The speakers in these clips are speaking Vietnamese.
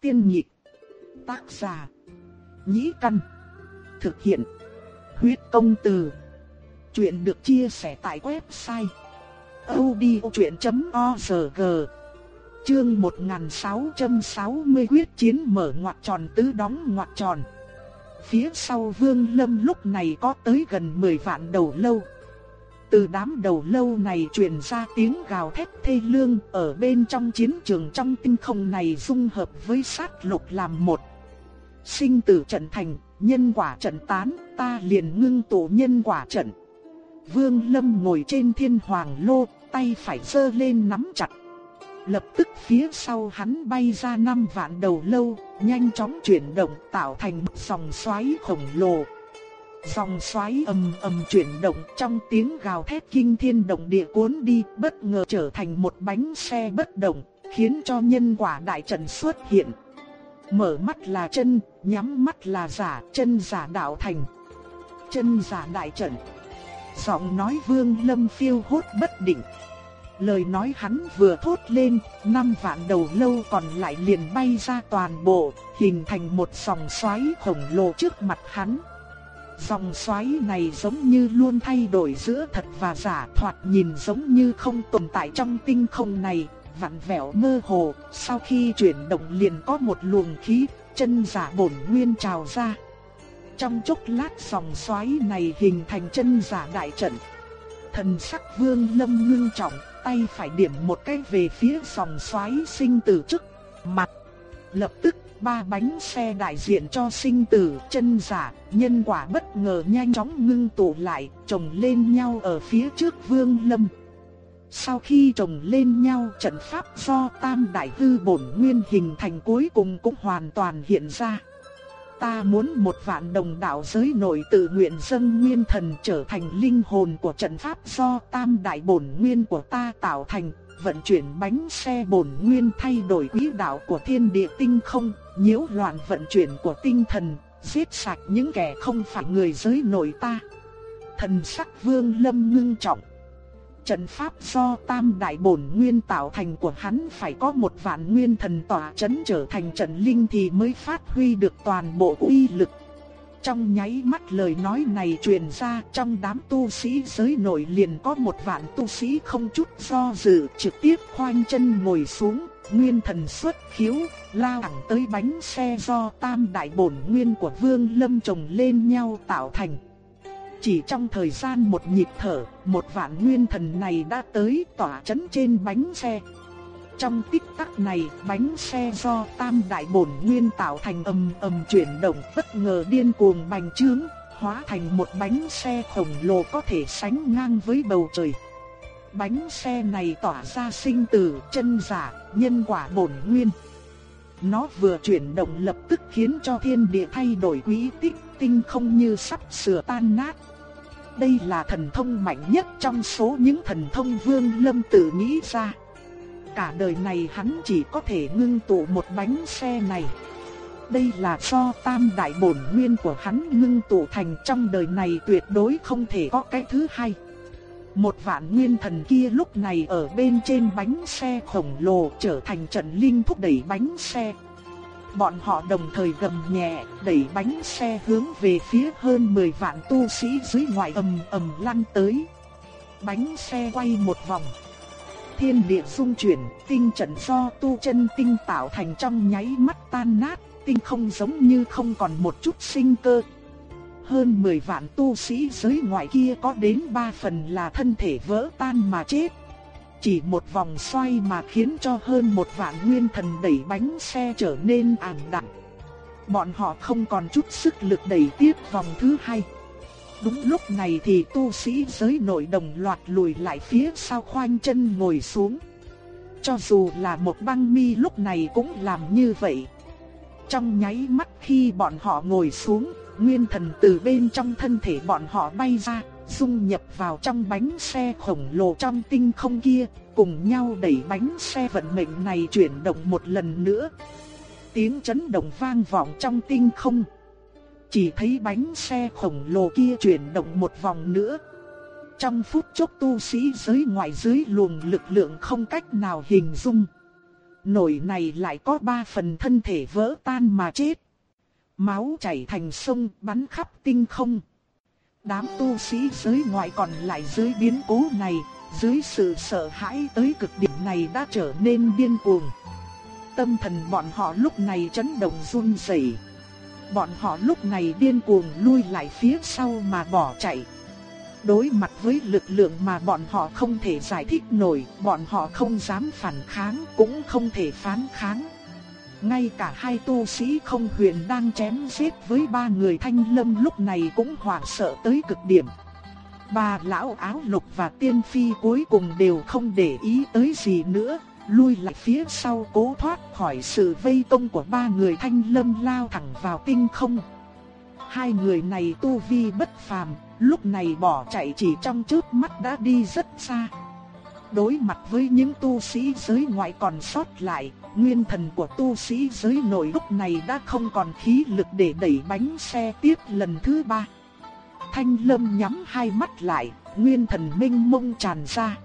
Tiên nhị Tác giả. Nhĩ căn. Thực hiện. Huyết công từ. Chuyện được chia sẻ tại website. odchuyện.org Chương 1660 quyết chiến mở ngoặc tròn tứ đóng ngoặc tròn. Phía sau Vương Lâm lúc này có tới gần 10 vạn đầu lâu. Từ đám đầu lâu này truyền ra tiếng gào thét thê lương ở bên trong chiến trường trong tinh không này dung hợp với sát lục làm một. Sinh tử trận thành, nhân quả trận tán, ta liền ngưng tụ nhân quả trận. Vương Lâm ngồi trên thiên hoàng lô, tay phải giơ lên nắm chặt. Lập tức phía sau hắn bay ra năm vạn đầu lâu, nhanh chóng chuyển động tạo thành một dòng xoáy khổng lồ. Dòng xoáy ầm ầm chuyển động trong tiếng gào thét kinh thiên động địa cuốn đi, bất ngờ trở thành một bánh xe bất động, khiến cho nhân quả đại trận xuất hiện. Mở mắt là chân, nhắm mắt là giả, chân giả đạo thành. Chân giả đại trận. Giọng nói Vương Lâm phiêu hốt bất định. Lời nói hắn vừa thốt lên, năm vạn đầu lâu còn lại liền bay ra toàn bộ, hình thành một dòng xoáy khổng lồ trước mặt hắn. Dòng xoáy này giống như luôn thay đổi giữa thật và giả thoạt nhìn giống như không tồn tại trong tinh không này, vặn vẹo mơ hồ, sau khi chuyển động liền có một luồng khí chân giả bổn nguyên trào ra. Trong chốc lát dòng xoáy này hình thành chân giả đại trận. Thần sắc vương lâm ngưng trọng, tay phải điểm một cái về phía dòng xoáy sinh tử trước mặt. Lập tức ba bánh xe đại diện cho sinh tử, chân giả, nhân quả bất ngờ nhanh chóng ngưng tụ lại, chồng lên nhau ở phía trước vương lâm. Sau khi chồng lên nhau trận pháp do tam đại hư bổn nguyên hình thành cuối cùng cũng hoàn toàn hiện ra. Ta muốn một vạn đồng đạo giới nội tự nguyện dân nguyên thần trở thành linh hồn của trận pháp do tam đại bổn nguyên của ta tạo thành, vận chuyển bánh xe bổn nguyên thay đổi quỹ đạo của thiên địa tinh không, nhiễu loạn vận chuyển của tinh thần, giết sạch những kẻ không phải người giới nội ta. Thần sắc vương lâm ngưng trọng. Trận pháp do tam đại bổn nguyên tạo thành của hắn phải có một vạn nguyên thần tỏa chấn trở thành trận linh thì mới phát huy được toàn bộ uy lực. Trong nháy mắt lời nói này truyền ra trong đám tu sĩ giới nội liền có một vạn tu sĩ không chút do dự trực tiếp khoanh chân ngồi xuống, nguyên thần xuất khiếu, lao thẳng tới bánh xe do tam đại bổn nguyên của vương lâm chồng lên nhau tạo thành. Chỉ trong thời gian một nhịp thở, một vạn nguyên thần này đã tới tỏa chấn trên bánh xe. Trong tích tắc này, bánh xe do tam đại bổn nguyên tạo thành ầm ầm chuyển động bất ngờ điên cuồng bành trướng, hóa thành một bánh xe khổng lồ có thể sánh ngang với bầu trời. Bánh xe này tỏa ra sinh tử, chân giả, nhân quả bổn nguyên. Nó vừa chuyển động lập tức khiến cho thiên địa thay đổi quỹ tích, tinh không như sắp sửa tan nát. Đây là thần thông mạnh nhất trong số những thần thông Vương Lâm tự nghĩ ra. Cả đời này hắn chỉ có thể ngưng tụ một bánh xe này. Đây là do tam đại bổn nguyên của hắn ngưng tụ thành trong đời này tuyệt đối không thể có cái thứ hai. Một vạn nguyên thần kia lúc này ở bên trên bánh xe khổng lồ trở thành trận linh thúc đẩy bánh xe. Bọn họ đồng thời gầm nhẹ, đẩy bánh xe hướng về phía hơn 10 vạn tu sĩ dưới ngoài ầm ầm lăn tới. Bánh xe quay một vòng. Thiên địa xung chuyển, tinh trận do tu chân tinh tạo thành trong nháy mắt tan nát, tinh không giống như không còn một chút sinh cơ. Hơn 10 vạn tu sĩ giới ngoại kia có đến 3 phần là thân thể vỡ tan mà chết. Chỉ một vòng xoay mà khiến cho hơn một vạn nguyên thần đẩy bánh xe trở nên ảm đạm. Bọn họ không còn chút sức lực đẩy tiếp vòng thứ hai. Đúng lúc này thì tu sĩ giới nội đồng loạt lùi lại phía sau khoanh chân ngồi xuống. Cho dù là một băng mi lúc này cũng làm như vậy. Trong nháy mắt khi bọn họ ngồi xuống, nguyên thần từ bên trong thân thể bọn họ bay ra, dung nhập vào trong bánh xe khổng lồ trong tinh không kia, cùng nhau đẩy bánh xe vận mệnh này chuyển động một lần nữa. Tiếng chấn động vang vọng trong tinh không. Chỉ thấy bánh xe khổng lồ kia chuyển động một vòng nữa. Trong phút chốc tu sĩ giới ngoại dưới luồng lực lượng không cách nào hình dung. nổi này lại có ba phần thân thể vỡ tan mà chết. Máu chảy thành sông bắn khắp tinh không. Đám tu sĩ giới ngoại còn lại dưới biến cố này, dưới sự sợ hãi tới cực điểm này đã trở nên điên cuồng. Tâm thần bọn họ lúc này chấn động run rẩy. Bọn họ lúc này điên cuồng lui lại phía sau mà bỏ chạy. Đối mặt với lực lượng mà bọn họ không thể giải thích nổi, bọn họ không dám phản kháng, cũng không thể phán kháng. Ngay cả hai tu sĩ không huyền đang chém giết với ba người thanh lâm lúc này cũng hoảng sợ tới cực điểm. Ba lão áo lục và tiên phi cuối cùng đều không để ý tới gì nữa, lui lại phía sau cố thoát khỏi sự vây công của ba người thanh lâm lao thẳng vào tinh không. Hai người này tu vi bất phàm, lúc này bỏ chạy chỉ trong chớp mắt đã đi rất xa. Đối mặt với những tu sĩ giới ngoại còn sót lại, nguyên thần của tu sĩ giới nội lúc này đã không còn khí lực để đẩy bánh xe tiếp lần thứ ba. Thanh lâm nhắm hai mắt lại, nguyên thần minh mông tràn ra.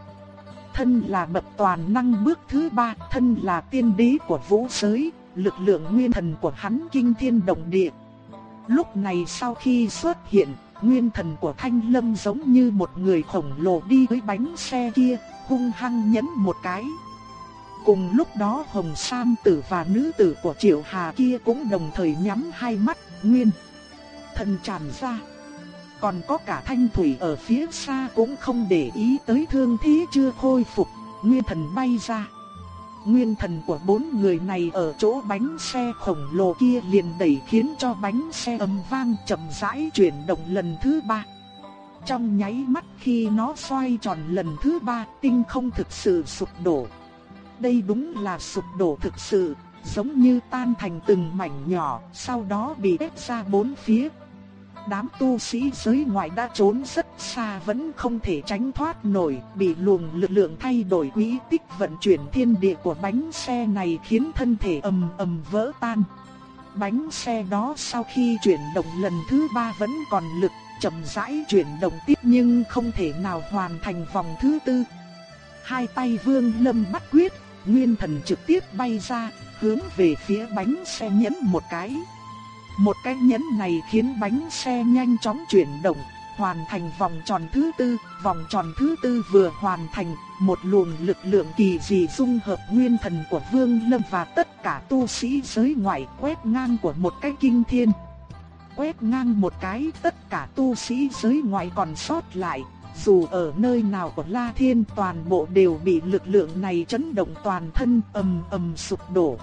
Thân là bậc toàn năng bước thứ ba, thân là tiên đế của vũ giới, lực lượng nguyên thần của hắn kinh thiên động địa. Lúc này sau khi xuất hiện, nguyên thần của Thanh Lâm giống như một người khổng lồ đi với bánh xe kia, hung hăng nhấn một cái. Cùng lúc đó Hồng Sam tử và nữ tử của Triệu Hà kia cũng đồng thời nhắm hai mắt, nguyên thần tràn ra. Còn có cả Thanh Thủy ở phía xa cũng không để ý tới thương thế chưa khôi phục, nguyên thần bay ra. Nguyên thần của bốn người này ở chỗ bánh xe khổng lồ kia liền đẩy khiến cho bánh xe ầm vang chậm rãi chuyển động lần thứ ba. Trong nháy mắt khi nó xoay tròn lần thứ ba tinh không thực sự sụp đổ. Đây đúng là sụp đổ thực sự, giống như tan thành từng mảnh nhỏ, sau đó bị tách ra bốn phía. Đám tu sĩ giới ngoại đã trốn rất xa vẫn không thể tránh thoát nổi, bị luồng lực lượng thay đổi quỹ tích vận chuyển thiên địa của bánh xe này khiến thân thể ầm ầm vỡ tan. Bánh xe đó sau khi chuyển động lần thứ ba vẫn còn lực, chậm rãi chuyển động tiếp nhưng không thể nào hoàn thành vòng thứ tư. Hai tay Vương Lâm bắt quyết, nguyên thần trực tiếp bay ra, hướng về phía bánh xe nhấn một cái. Một cái nhấn này khiến bánh xe nhanh chóng chuyển động, hoàn thành vòng tròn thứ tư, vòng tròn thứ tư vừa hoàn thành, một luồng lực lượng kỳ dị dung hợp nguyên thần của Vương Lâm và tất cả tu sĩ giới ngoại quét ngang của một cái kinh thiên. Quét ngang một cái tất cả tu sĩ giới ngoại còn sót lại, dù ở nơi nào của La Thiên toàn bộ đều bị lực lượng này chấn động toàn thân ầm ầm sụp đổ.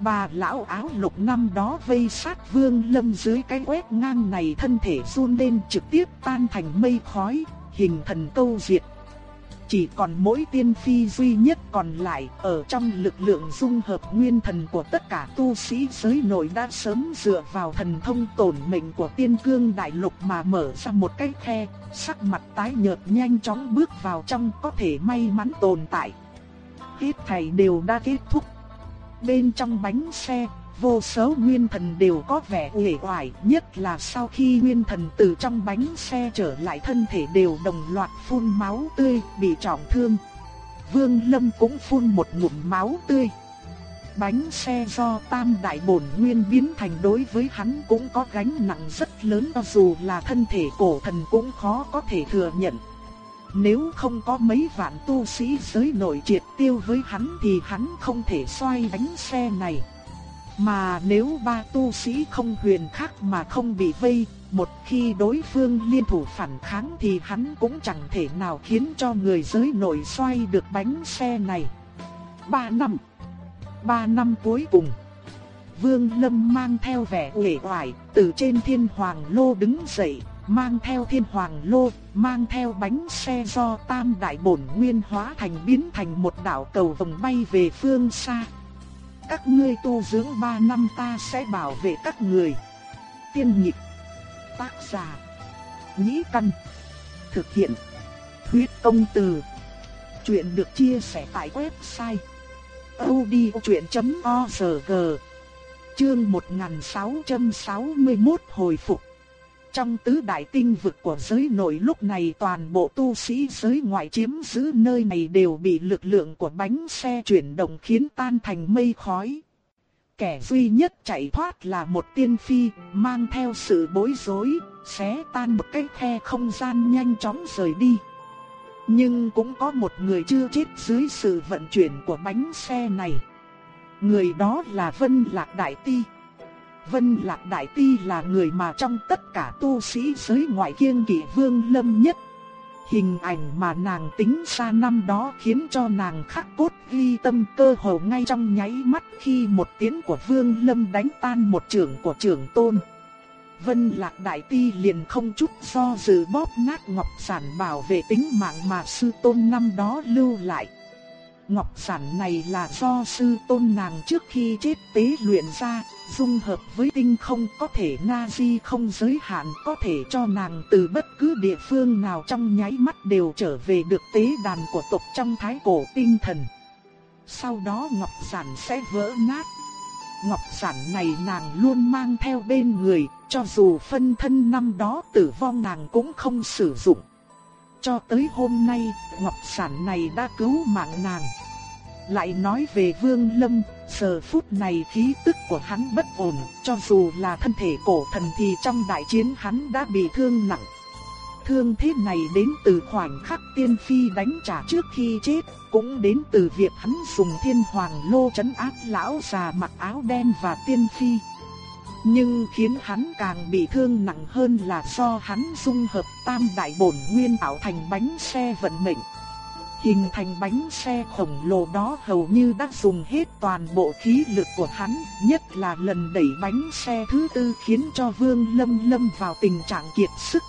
Bà lão áo lục năm đó vây sát vương lâm dưới cái quét ngang này thân thể run lên trực tiếp tan thành mây khói, hình thần câu diệt. Chỉ còn mỗi tiên phi duy nhất còn lại ở trong lực lượng dung hợp nguyên thần của tất cả tu sĩ giới nội đã sớm dựa vào thần thông tổn mệnh của tiên cương đại lục mà mở ra một cái khe, sắc mặt tái nhợt nhanh chóng bước vào trong có thể may mắn tồn tại. Hết thảy đều đã kết thúc. Bên trong bánh xe, vô số nguyên thần đều có vẻ uể oải, nhất là sau khi nguyên thần từ trong bánh xe trở lại thân thể đều đồng loạt phun máu tươi, bị trọng thương. Vương Lâm cũng phun một ngụm máu tươi. Bánh xe do tam đại bổn nguyên biến thành đối với hắn cũng có gánh nặng rất lớn cho dù là thân thể cổ thần cũng khó có thể thừa nhận. Nếu không có mấy vạn tu sĩ giới nội triệt tiêu với hắn thì hắn không thể xoay bánh xe này. Mà nếu ba tu sĩ không huyền khác mà không bị vây, một khi đối phương liên thủ phản kháng thì hắn cũng chẳng thể nào khiến cho người giới nội xoay được bánh xe này. Ba năm Ba năm cuối cùng Vương Lâm mang theo vẻ uể oải từ trên thiên hoàng lô đứng dậy, mang theo thiên hoàng lô, mang theo bánh xe do tam đại bổn nguyên hóa thành biến thành một đảo cầu vòng bay về phương xa. Các ngươi tu dưỡng ba năm ta sẽ bảo vệ các người. Tiên nhịp, tác giả, nhĩ căn, thực hiện, huyết công từ. Chuyện được chia sẻ tại website odchuyện.org Chương 1661 hồi phục trong tứ đại tinh vực của giới nội lúc này toàn bộ tu sĩ giới ngoại chiếm giữ nơi này đều bị lực lượng của bánh xe chuyển động khiến tan thành mây khói. Kẻ duy nhất chạy thoát là một tiên phi, mang theo sự bối rối, xé tan một cái khe không gian nhanh chóng rời đi. Nhưng cũng có một người chưa chết dưới sự vận chuyển của bánh xe này. Người đó là Vân Lạc Đại Ti. Vân Lạc Đại Ti là người mà trong tất cả tu sĩ giới ngoại kiêng kỵ vương lâm nhất. Hình ảnh mà nàng tính ra năm đó khiến cho nàng khắc cốt ghi tâm cơ hồ ngay trong nháy mắt khi một tiếng của vương lâm đánh tan một trưởng của trưởng tôn. Vân Lạc Đại Ti liền không chút do dự bóp nát ngọc sản bảo vệ tính mạng mà sư tôn năm đó lưu lại. Ngọc sản này là do sư tôn nàng trước khi chết tế luyện ra, dung hợp với tinh không có thể na di không giới hạn có thể cho nàng từ bất cứ địa phương nào trong nháy mắt đều trở về được tế đàn của tộc trong thái cổ tinh thần. Sau đó ngọc sản sẽ vỡ nát. Ngọc sản này nàng luôn mang theo bên người, cho dù phân thân năm đó tử vong nàng cũng không sử dụng. Cho tới hôm nay, ngọc sản này đã cứu mạng nàng. Lại nói về Vương Lâm, giờ phút này khí tức của hắn bất ổn, cho dù là thân thể cổ thần thì trong đại chiến hắn đã bị thương nặng. Thương thế này đến từ khoảnh khắc tiên phi đánh trả trước khi chết, cũng đến từ việc hắn dùng thiên hoàng lô chấn áp lão già mặc áo đen và tiên phi. Nhưng khiến hắn càng bị thương nặng hơn là do hắn dung hợp tam đại bổn nguyên tạo thành bánh xe vận mệnh. Hình thành bánh xe khổng lồ đó hầu như đã dùng hết toàn bộ khí lực của hắn, nhất là lần đẩy bánh xe thứ tư khiến cho Vương Lâm lâm vào tình trạng kiệt sức.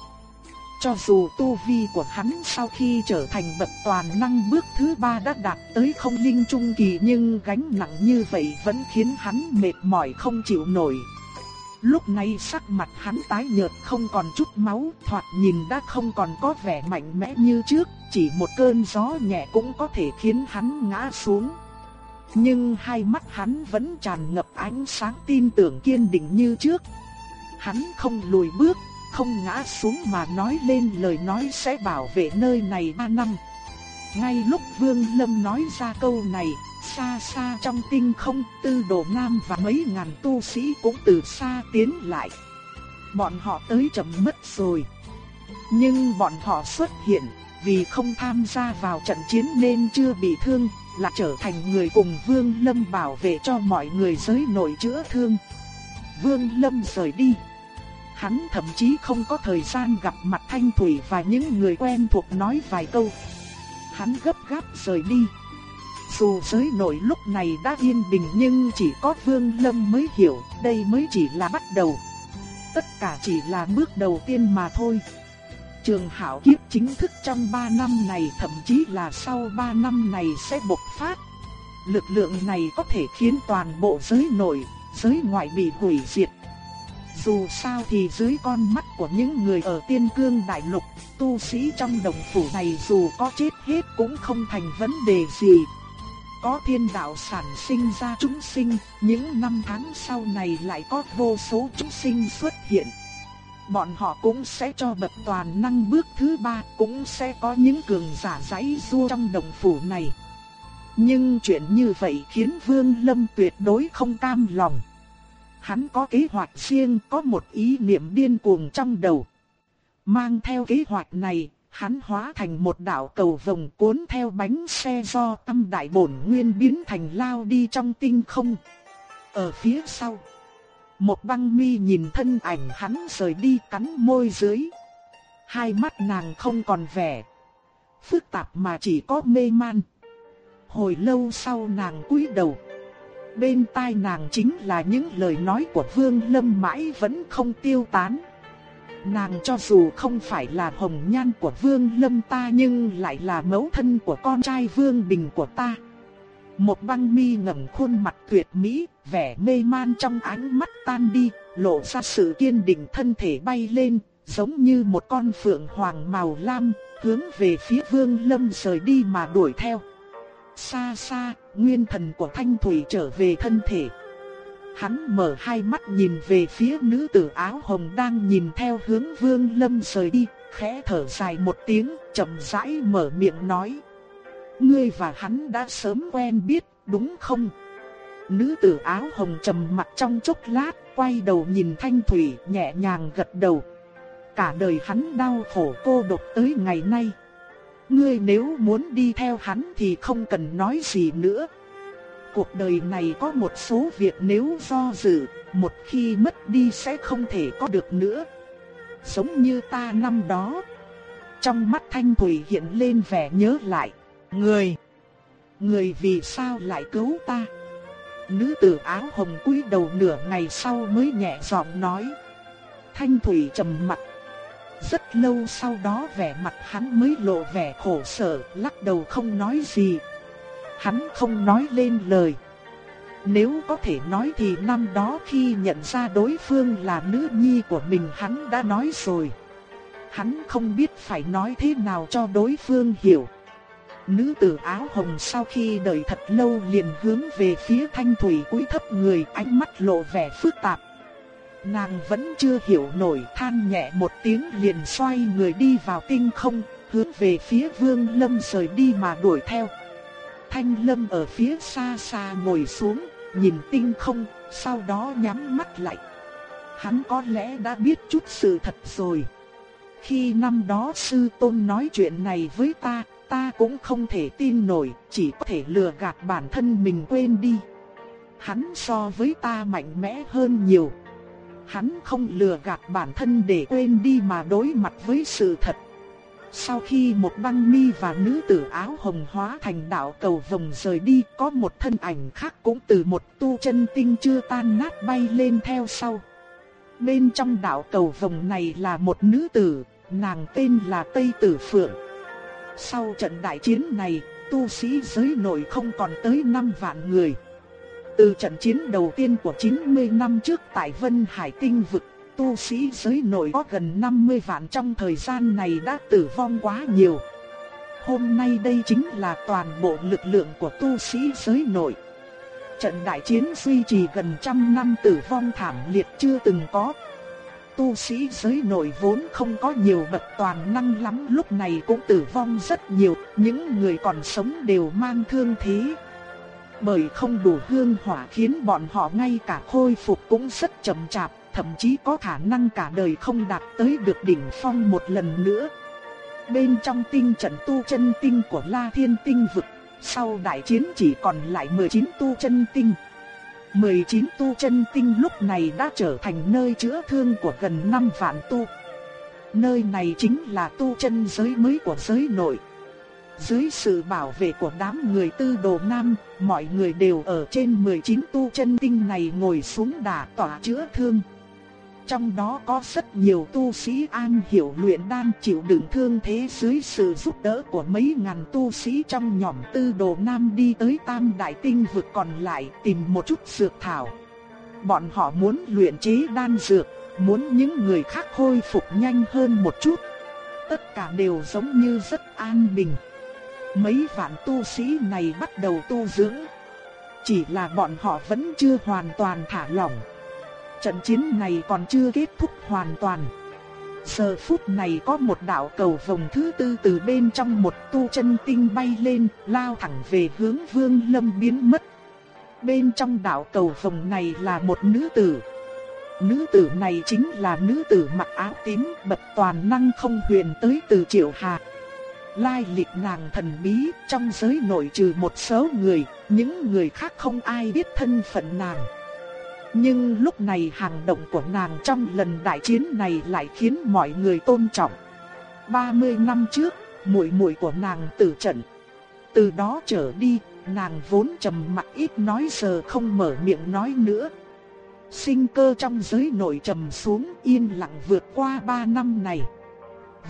Cho dù tu vi của hắn sau khi trở thành bậc toàn năng bước thứ ba đã đạt tới không linh trung kỳ nhưng gánh nặng như vậy vẫn khiến hắn mệt mỏi không chịu nổi. Lúc này sắc mặt hắn tái nhợt không còn chút máu, thoạt nhìn đã không còn có vẻ mạnh mẽ như trước, chỉ một cơn gió nhẹ cũng có thể khiến hắn ngã xuống. Nhưng hai mắt hắn vẫn tràn ngập ánh sáng tin tưởng kiên định như trước. Hắn không lùi bước, không ngã xuống mà nói lên lời nói sẽ bảo vệ nơi này ba năm. Ngay lúc Vương Lâm nói ra câu này, xa xa trong tinh không, tư đồ nam và mấy ngàn tu sĩ cũng từ xa tiến lại. Bọn họ tới chậm mất rồi. Nhưng bọn họ xuất hiện, vì không tham gia vào trận chiến nên chưa bị thương, là trở thành người cùng Vương Lâm bảo vệ cho mọi người giới nội chữa thương. Vương Lâm rời đi. Hắn thậm chí không có thời gian gặp mặt Thanh Thủy và những người quen thuộc nói vài câu. Hắn gấp gáp rời đi. Dù giới nội lúc này đã yên bình nhưng chỉ có Vương Lâm mới hiểu đây mới chỉ là bắt đầu. Tất cả chỉ là bước đầu tiên mà thôi. Trường hảo kiếp chính thức trong 3 năm này thậm chí là sau 3 năm này sẽ bộc phát. Lực lượng này có thể khiến toàn bộ giới nội, giới ngoại bị hủy diệt. Dù sao thì dưới con mắt của những người ở tiên cương đại lục, tu sĩ trong đồng phủ này dù có chết hết cũng không thành vấn đề gì. Có thiên đạo sản sinh ra chúng sinh, những năm tháng sau này lại có vô số chúng sinh xuất hiện. Bọn họ cũng sẽ cho bậc toàn năng bước thứ ba, cũng sẽ có những cường giả giấy rua trong đồng phủ này. Nhưng chuyện như vậy khiến Vương Lâm tuyệt đối không cam lòng. Hắn có kế hoạch riêng, có một ý niệm điên cuồng trong đầu. Mang theo kế hoạch này, hắn hóa thành một đạo cầu vồng cuốn theo bánh xe do tâm đại bổn nguyên biến thành lao đi trong tinh không. Ở phía sau, một băng mi nhìn thân ảnh hắn rời đi cắn môi dưới. Hai mắt nàng không còn vẻ phức tạp mà chỉ có mê man. Hồi lâu sau nàng cúi đầu. Bên tai nàng chính là những lời nói của Vương Lâm mãi vẫn không tiêu tán. Nàng cho dù không phải là hồng nhan của Vương Lâm ta nhưng lại là mẫu thân của con trai Vương Bình của ta. Một băng mi ngẩng khuôn mặt tuyệt mỹ, vẻ mê man trong ánh mắt tan đi, lộ ra sự kiên định thân thể bay lên, giống như một con phượng hoàng màu lam, hướng về phía Vương Lâm rời đi mà đuổi theo. Xa xa, nguyên thần của Thanh Thủy trở về thân thể. Hắn mở hai mắt nhìn về phía nữ tử áo hồng đang nhìn theo hướng Vương Lâm rời đi, khẽ thở dài một tiếng, chậm rãi mở miệng nói. Ngươi và hắn đã sớm quen biết, đúng không? Nữ tử áo hồng trầm mặt trong chốc lát, quay đầu nhìn Thanh Thủy nhẹ nhàng gật đầu. Cả đời hắn đau khổ cô độc tới ngày nay. Ngươi nếu muốn đi theo hắn thì không cần nói gì nữa. Cuộc đời này có một số việc nếu do dự, một khi mất đi sẽ không thể có được nữa. Giống như ta năm đó. Trong mắt Thanh Thủy hiện lên vẻ nhớ lại. Người! Người vì sao lại cứu ta? Nữ tử áo hồng cúi đầu nửa ngày sau mới nhẹ giọng nói. Thanh Thủy trầm mặt. Rất lâu sau đó vẻ mặt hắn mới lộ vẻ khổ sở, lắc đầu không nói gì. Hắn không nói lên lời. Nếu có thể nói thì năm đó khi nhận ra đối phương là nữ nhi của mình hắn đã nói rồi. Hắn không biết phải nói thế nào cho đối phương hiểu. Nữ tử áo hồng sau khi đợi thật lâu liền hướng về phía thanh thủy cúi thấp người ánh mắt lộ vẻ phức tạp. Nàng vẫn chưa hiểu nổi than nhẹ một tiếng liền xoay người đi vào tinh không, hướng về phía vương lâm rời đi mà đuổi theo. Thanh lâm ở phía xa xa ngồi xuống, nhìn tinh không, sau đó nhắm mắt lại. Hắn có lẽ đã biết chút sự thật rồi. Khi năm đó sư tôn nói chuyện này với ta, ta cũng không thể tin nổi, chỉ có thể lừa gạt bản thân mình quên đi. Hắn so với ta mạnh mẽ hơn nhiều. Hắn không lừa gạt bản thân để quên đi mà đối mặt với sự thật. Sau khi một băng mi và nữ tử áo hồng hóa thành đạo cầu vồng rời đi, có một thân ảnh khác cũng từ một tu chân tinh chưa tan nát bay lên theo sau. Bên trong đạo cầu vồng này là một nữ tử, nàng tên là Tây Tử Phượng. Sau trận đại chiến này, tu sĩ giới nội không còn tới 5 vạn người. Từ trận chiến đầu tiên của 90 năm trước tại Vân Hải Tinh vực, tu sĩ giới nội có gần 50 vạn trong thời gian này đã tử vong quá nhiều. Hôm nay đây chính là toàn bộ lực lượng của tu sĩ giới nội. Trận đại chiến duy trì gần trăm năm tử vong thảm liệt chưa từng có. Tu sĩ giới nội vốn không có nhiều bậc toàn năng lắm lúc này cũng tử vong rất nhiều, những người còn sống đều mang thương thế. Bởi không đủ hương hỏa khiến bọn họ ngay cả khôi phục cũng rất chậm chạp, thậm chí có khả năng cả đời không đạt tới được đỉnh phong một lần nữa. Bên trong tinh trận tu chân tinh của La Thiên Tinh vực, sau đại chiến chỉ còn lại 19 tu chân tinh. 19 tu chân tinh lúc này đã trở thành nơi chữa thương của gần 5 vạn tu. Nơi này chính là tu chân giới mới của giới nội. Dưới sự bảo vệ của đám người tư đồ nam, mọi người đều ở trên 19 tu chân tinh này ngồi xuống đả tỏa chữa thương. Trong đó có rất nhiều tu sĩ an hiểu luyện đan chịu đựng thương thế dưới sự giúp đỡ của mấy ngàn tu sĩ trong nhóm tư đồ nam đi tới tam đại tinh vực còn lại tìm một chút dược thảo. Bọn họ muốn luyện chế đan dược, muốn những người khác khôi phục nhanh hơn một chút. Tất cả đều giống như rất an bình. Mấy vạn tu sĩ này bắt đầu tu dưỡng. Chỉ là bọn họ vẫn chưa hoàn toàn thả lỏng. Trận chiến này còn chưa kết thúc hoàn toàn. Giờ phút này có một đạo cầu vòng thứ tư từ bên trong một tu chân tinh bay lên, lao thẳng về hướng Vương Lâm biến mất. Bên trong đạo cầu vòng này là một nữ tử. Nữ tử này chính là nữ tử mặc áo tím bật toàn năng không huyền tới từ Triệu Hà. Lai lịch nàng thần bí trong giới nội trừ một số người, những người khác không ai biết thân phận nàng. Nhưng lúc này hành động của nàng trong lần đại chiến này lại khiến mọi người tôn trọng. 30 năm trước, muội muội của nàng tử trận. Từ đó trở đi, nàng vốn trầm mặc ít nói giờ không mở miệng nói nữa. Sinh cơ trong giới nội trầm xuống yên lặng vượt qua 3 năm này.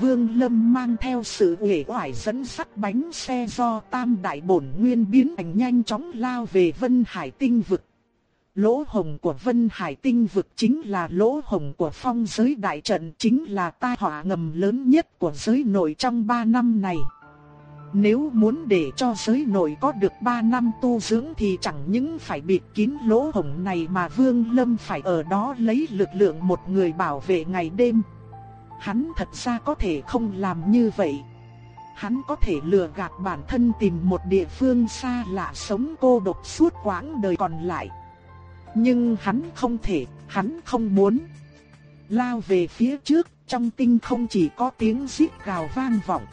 Vương Lâm mang theo sự uể oải dẫn sắt bánh xe do tam đại bổn nguyên biến thành nhanh chóng lao về Vân Hải tinh vực. Lỗ hồng của Vân Hải tinh vực chính là lỗ hồng của phong giới đại trận, chính là tai họa ngầm lớn nhất của giới nội trong 3 năm này. Nếu muốn để cho giới nội có được 3 năm tu dưỡng thì chẳng những phải bịt kín lỗ hổng này mà Vương Lâm phải ở đó lấy lực lượng một người bảo vệ ngày đêm. Hắn thật ra có thể không làm như vậy. Hắn có thể lừa gạt bản thân tìm một địa phương xa lạ sống cô độc suốt quãng đời còn lại. Nhưng hắn không thể, hắn không muốn. Lao về phía trước, trong tinh không chỉ có tiếng rít gào vang vọng.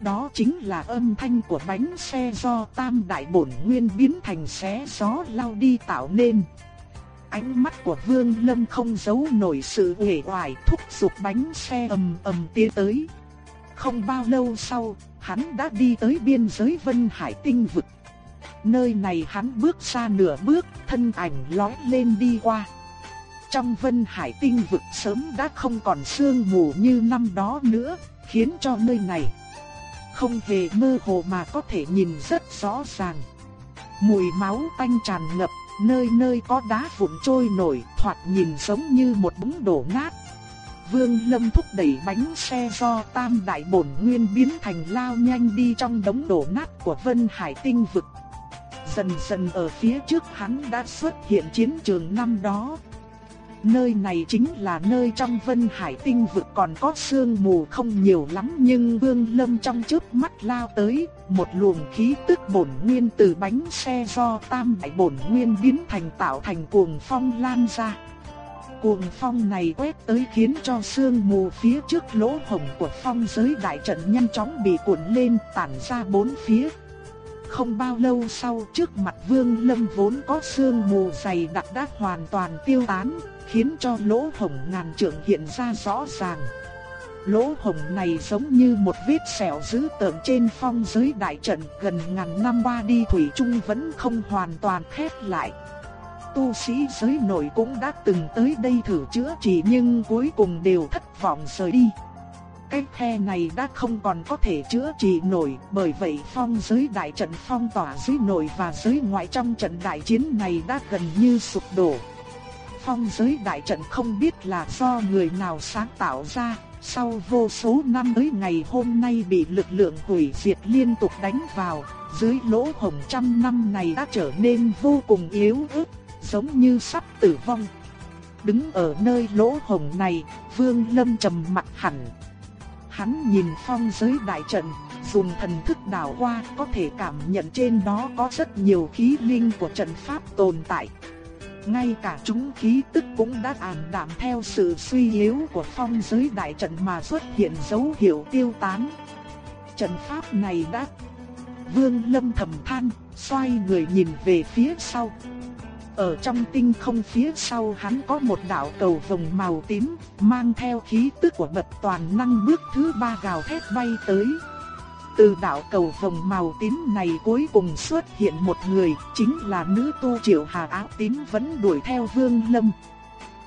Đó chính là âm thanh của bánh xe do tam đại bổn nguyên biến thành xé gió lao đi tạo nên. Ánh mắt của Vương Lâm không giấu nổi sự uể oải thúc giục bánh xe ầm ầm tiến tới. Không bao lâu sau, hắn đã đi tới biên giới Vân Hải tinh vực. Nơi này hắn bước ra nửa bước, thân ảnh lói lên đi qua. Trong Vân Hải tinh vực sớm đã không còn sương mù như năm đó nữa, khiến cho nơi này không hề mơ hồ mà có thể nhìn rất rõ ràng. Mùi máu tanh tràn ngập, nơi nơi có đá vụn trôi nổi, thoạt nhìn giống như một búng đổ nát. Vương Lâm thúc đẩy bánh xe do tam đại bổn nguyên biến thành lao nhanh đi trong đống đổ nát của Vân Hải tinh vực. Dần dần ở phía trước hắn đã xuất hiện chiến trường năm đó, Nơi này chính là nơi trong Vân Hải tinh vực còn có sương mù không nhiều lắm nhưng Vương Lâm trong trước mắt lao tới, một luồng khí tức bổn nguyên từ bánh xe do tam đại bổn nguyên biến thành tạo thành cuồng phong lan ra. Cuồng phong này quét tới khiến cho sương mù phía trước lỗ hổng của phong giới đại trận nhanh chóng bị cuộn lên tản ra bốn phía. Không bao lâu sau trước mặt Vương Lâm vốn có sương mù dày đặc đã hoàn toàn tiêu tán, khiến cho lỗ hổng ngàn trượng hiện ra rõ ràng. Lỗ hổng này giống như một vết sẹo dữ tợn trên phong giới đại trận gần ngàn năm qua đi thủy chung vẫn không hoàn toàn khép lại. Tu sĩ giới nội cũng đã từng tới đây thử chữa trị nhưng cuối cùng đều thất vọng rời đi. Cái khe này đã không còn có thể chữa trị nổi, bởi vậy phong giới đại trận phong tỏa dưới nội và giới ngoại trong trận đại chiến này đã gần như sụp đổ phong giới đại trận không biết là do người nào sáng tạo ra, sau vô số năm tới ngày hôm nay bị lực lượng hủy diệt liên tục đánh vào, dưới lỗ hồng trăm năm này đã trở nên vô cùng yếu ớt, giống như sắp tử vong. Đứng ở nơi lỗ hồng này, Vương Lâm trầm mặt hẳn. Hắn nhìn phong giới đại trận, dùng thần thức đảo qua có thể cảm nhận trên đó có rất nhiều khí linh của trận pháp tồn tại ngay cả chúng khí tức cũng đã ảm đạm theo sự suy yếu của phong giới đại trận mà xuất hiện dấu hiệu tiêu tán. Trận pháp này đã Vương Lâm thầm than, xoay người nhìn về phía sau. Ở trong tinh không phía sau hắn có một đạo cầu vồng màu tím, mang theo khí tức của bật toàn năng bước thứ ba gào thét bay tới. Từ đạo cầu vòng màu tím này cuối cùng xuất hiện một người, chính là nữ tu triệu hà áo tím vẫn đuổi theo vương lâm.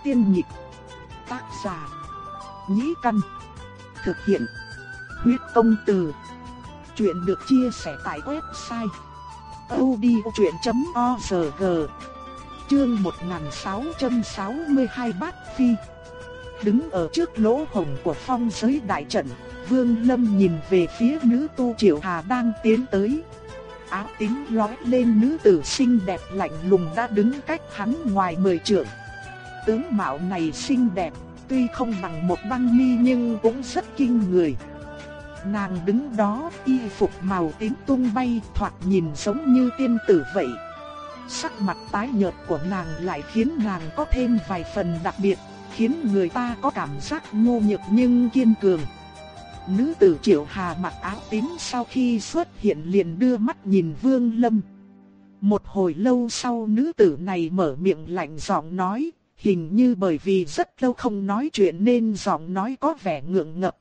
Tiên nhịp, tác giả, nhĩ căn, thực hiện, huyết công từ. Chuyện được chia sẻ tại website odchuyện.org Chương 1662 Bát Phi Đứng ở trước lỗ hồng của phong giới đại trận Vương Lâm nhìn về phía nữ tu Triệu Hà đang tiến tới. Áo tím lói lên nữ tử xinh đẹp lạnh lùng đã đứng cách hắn ngoài mười trượng. Tướng mạo này xinh đẹp, tuy không bằng một băng mi nhưng cũng rất kinh người. Nàng đứng đó, y phục màu tím tung bay, thoạt nhìn giống như tiên tử vậy. Sắc mặt tái nhợt của nàng lại khiến nàng có thêm vài phần đặc biệt, khiến người ta có cảm giác ngu nhược nhưng kiên cường. Nữ tử Triệu Hà mặc áo tím sau khi xuất hiện liền đưa mắt nhìn Vương Lâm. Một hồi lâu sau nữ tử này mở miệng lạnh giọng nói, hình như bởi vì rất lâu không nói chuyện nên giọng nói có vẻ ngượng ngập.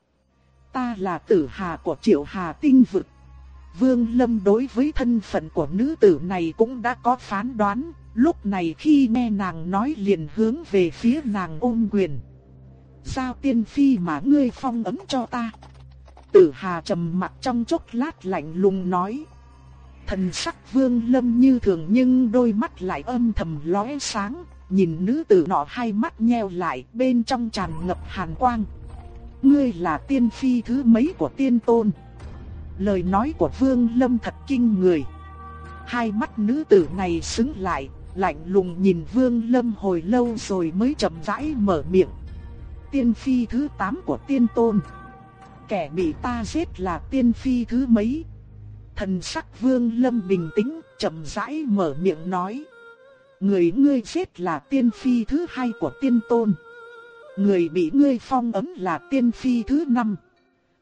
Ta là tử hà của Triệu Hà tinh vực. Vương Lâm đối với thân phận của nữ tử này cũng đã có phán đoán, lúc này khi nghe nàng nói liền hướng về phía nàng ôm quyền. Giao tiên phi mà ngươi phong ấm cho ta. Tử Hà trầm mặt trong chốc lát lạnh lùng nói. Thần sắc vương lâm như thường nhưng đôi mắt lại âm thầm lóe sáng, nhìn nữ tử nọ hai mắt nheo lại bên trong tràn ngập hàn quang. Ngươi là tiên phi thứ mấy của tiên tôn? Lời nói của Vương Lâm thật kinh người. Hai mắt nữ tử này sững lại, lạnh lùng nhìn Vương Lâm hồi lâu rồi mới chậm rãi mở miệng. Tiên phi thứ 8 của tiên tôn. Kẻ bị ta giết là tiên phi thứ mấy? Thần sắc Vương Lâm bình tĩnh, chậm rãi mở miệng nói. Người ngươi giết là tiên phi thứ hai của tiên tôn. Người bị ngươi phong ấm là tiên phi thứ năm.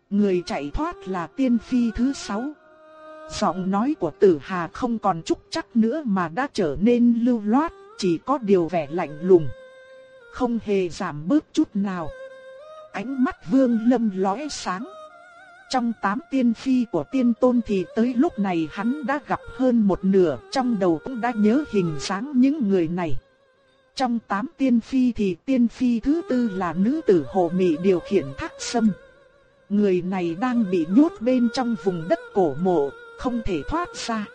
Người chạy thoát là tiên phi thứ sáu. Giọng nói của tử hà không còn trúc chắc nữa mà đã trở nên lưu loát, chỉ có điều vẻ lạnh lùng. Không hề giảm bớt chút nào. Ánh mắt vương lâm lóe sáng. Trong tám tiên phi của tiên tôn thì tới lúc này hắn đã gặp hơn một nửa, trong đầu cũng đã nhớ hình dáng những người này. Trong tám tiên phi thì tiên phi thứ tư là nữ tử hồ mị điều khiển thác sâm. Người này đang bị nhốt bên trong vùng đất cổ mộ, không thể thoát ra.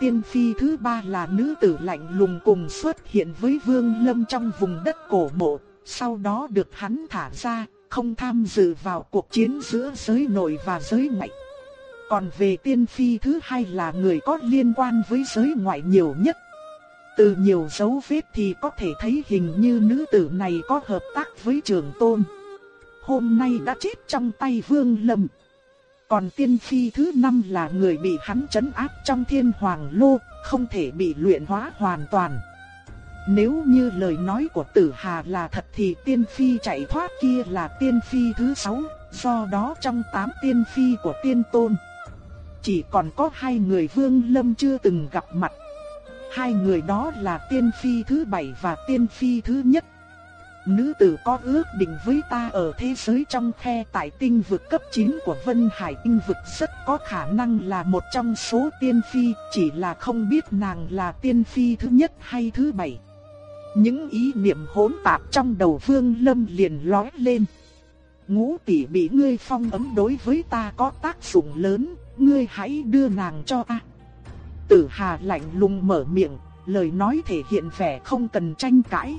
Tiên phi thứ ba là nữ tử lạnh lùng cùng xuất hiện với vương lâm trong vùng đất cổ mộ, sau đó được hắn thả ra, không tham dự vào cuộc chiến giữa giới nội và giới ngoại. Còn về tiên phi thứ hai là người có liên quan với giới ngoại nhiều nhất. Từ nhiều dấu vết thì có thể thấy hình như nữ tử này có hợp tác với trường tôn. Hôm nay đã chết trong tay vương lâm. Còn tiên phi thứ năm là người bị hắn chấn áp trong thiên hoàng lô, không thể bị luyện hóa hoàn toàn. Nếu như lời nói của tử hà là thật thì tiên phi chạy thoát kia là tiên phi thứ sáu, do đó trong tám tiên phi của tiên tôn. Chỉ còn có hai người vương lâm chưa từng gặp mặt. Hai người đó là tiên phi thứ bảy và tiên phi thứ nhất. Nữ tử có ước định với ta ở thế giới trong khe tại tinh vực cấp 9 của Vân Hải tinh vực rất có khả năng là một trong số tiên phi, chỉ là không biết nàng là tiên phi thứ nhất hay thứ bảy. Những ý niệm hỗn tạp trong đầu Vương Lâm liền lóe lên. Ngũ tỷ bị ngươi phong ấm đối với ta có tác dụng lớn, ngươi hãy đưa nàng cho ta. Tử Hà lạnh lùng mở miệng, lời nói thể hiện vẻ không cần tranh cãi.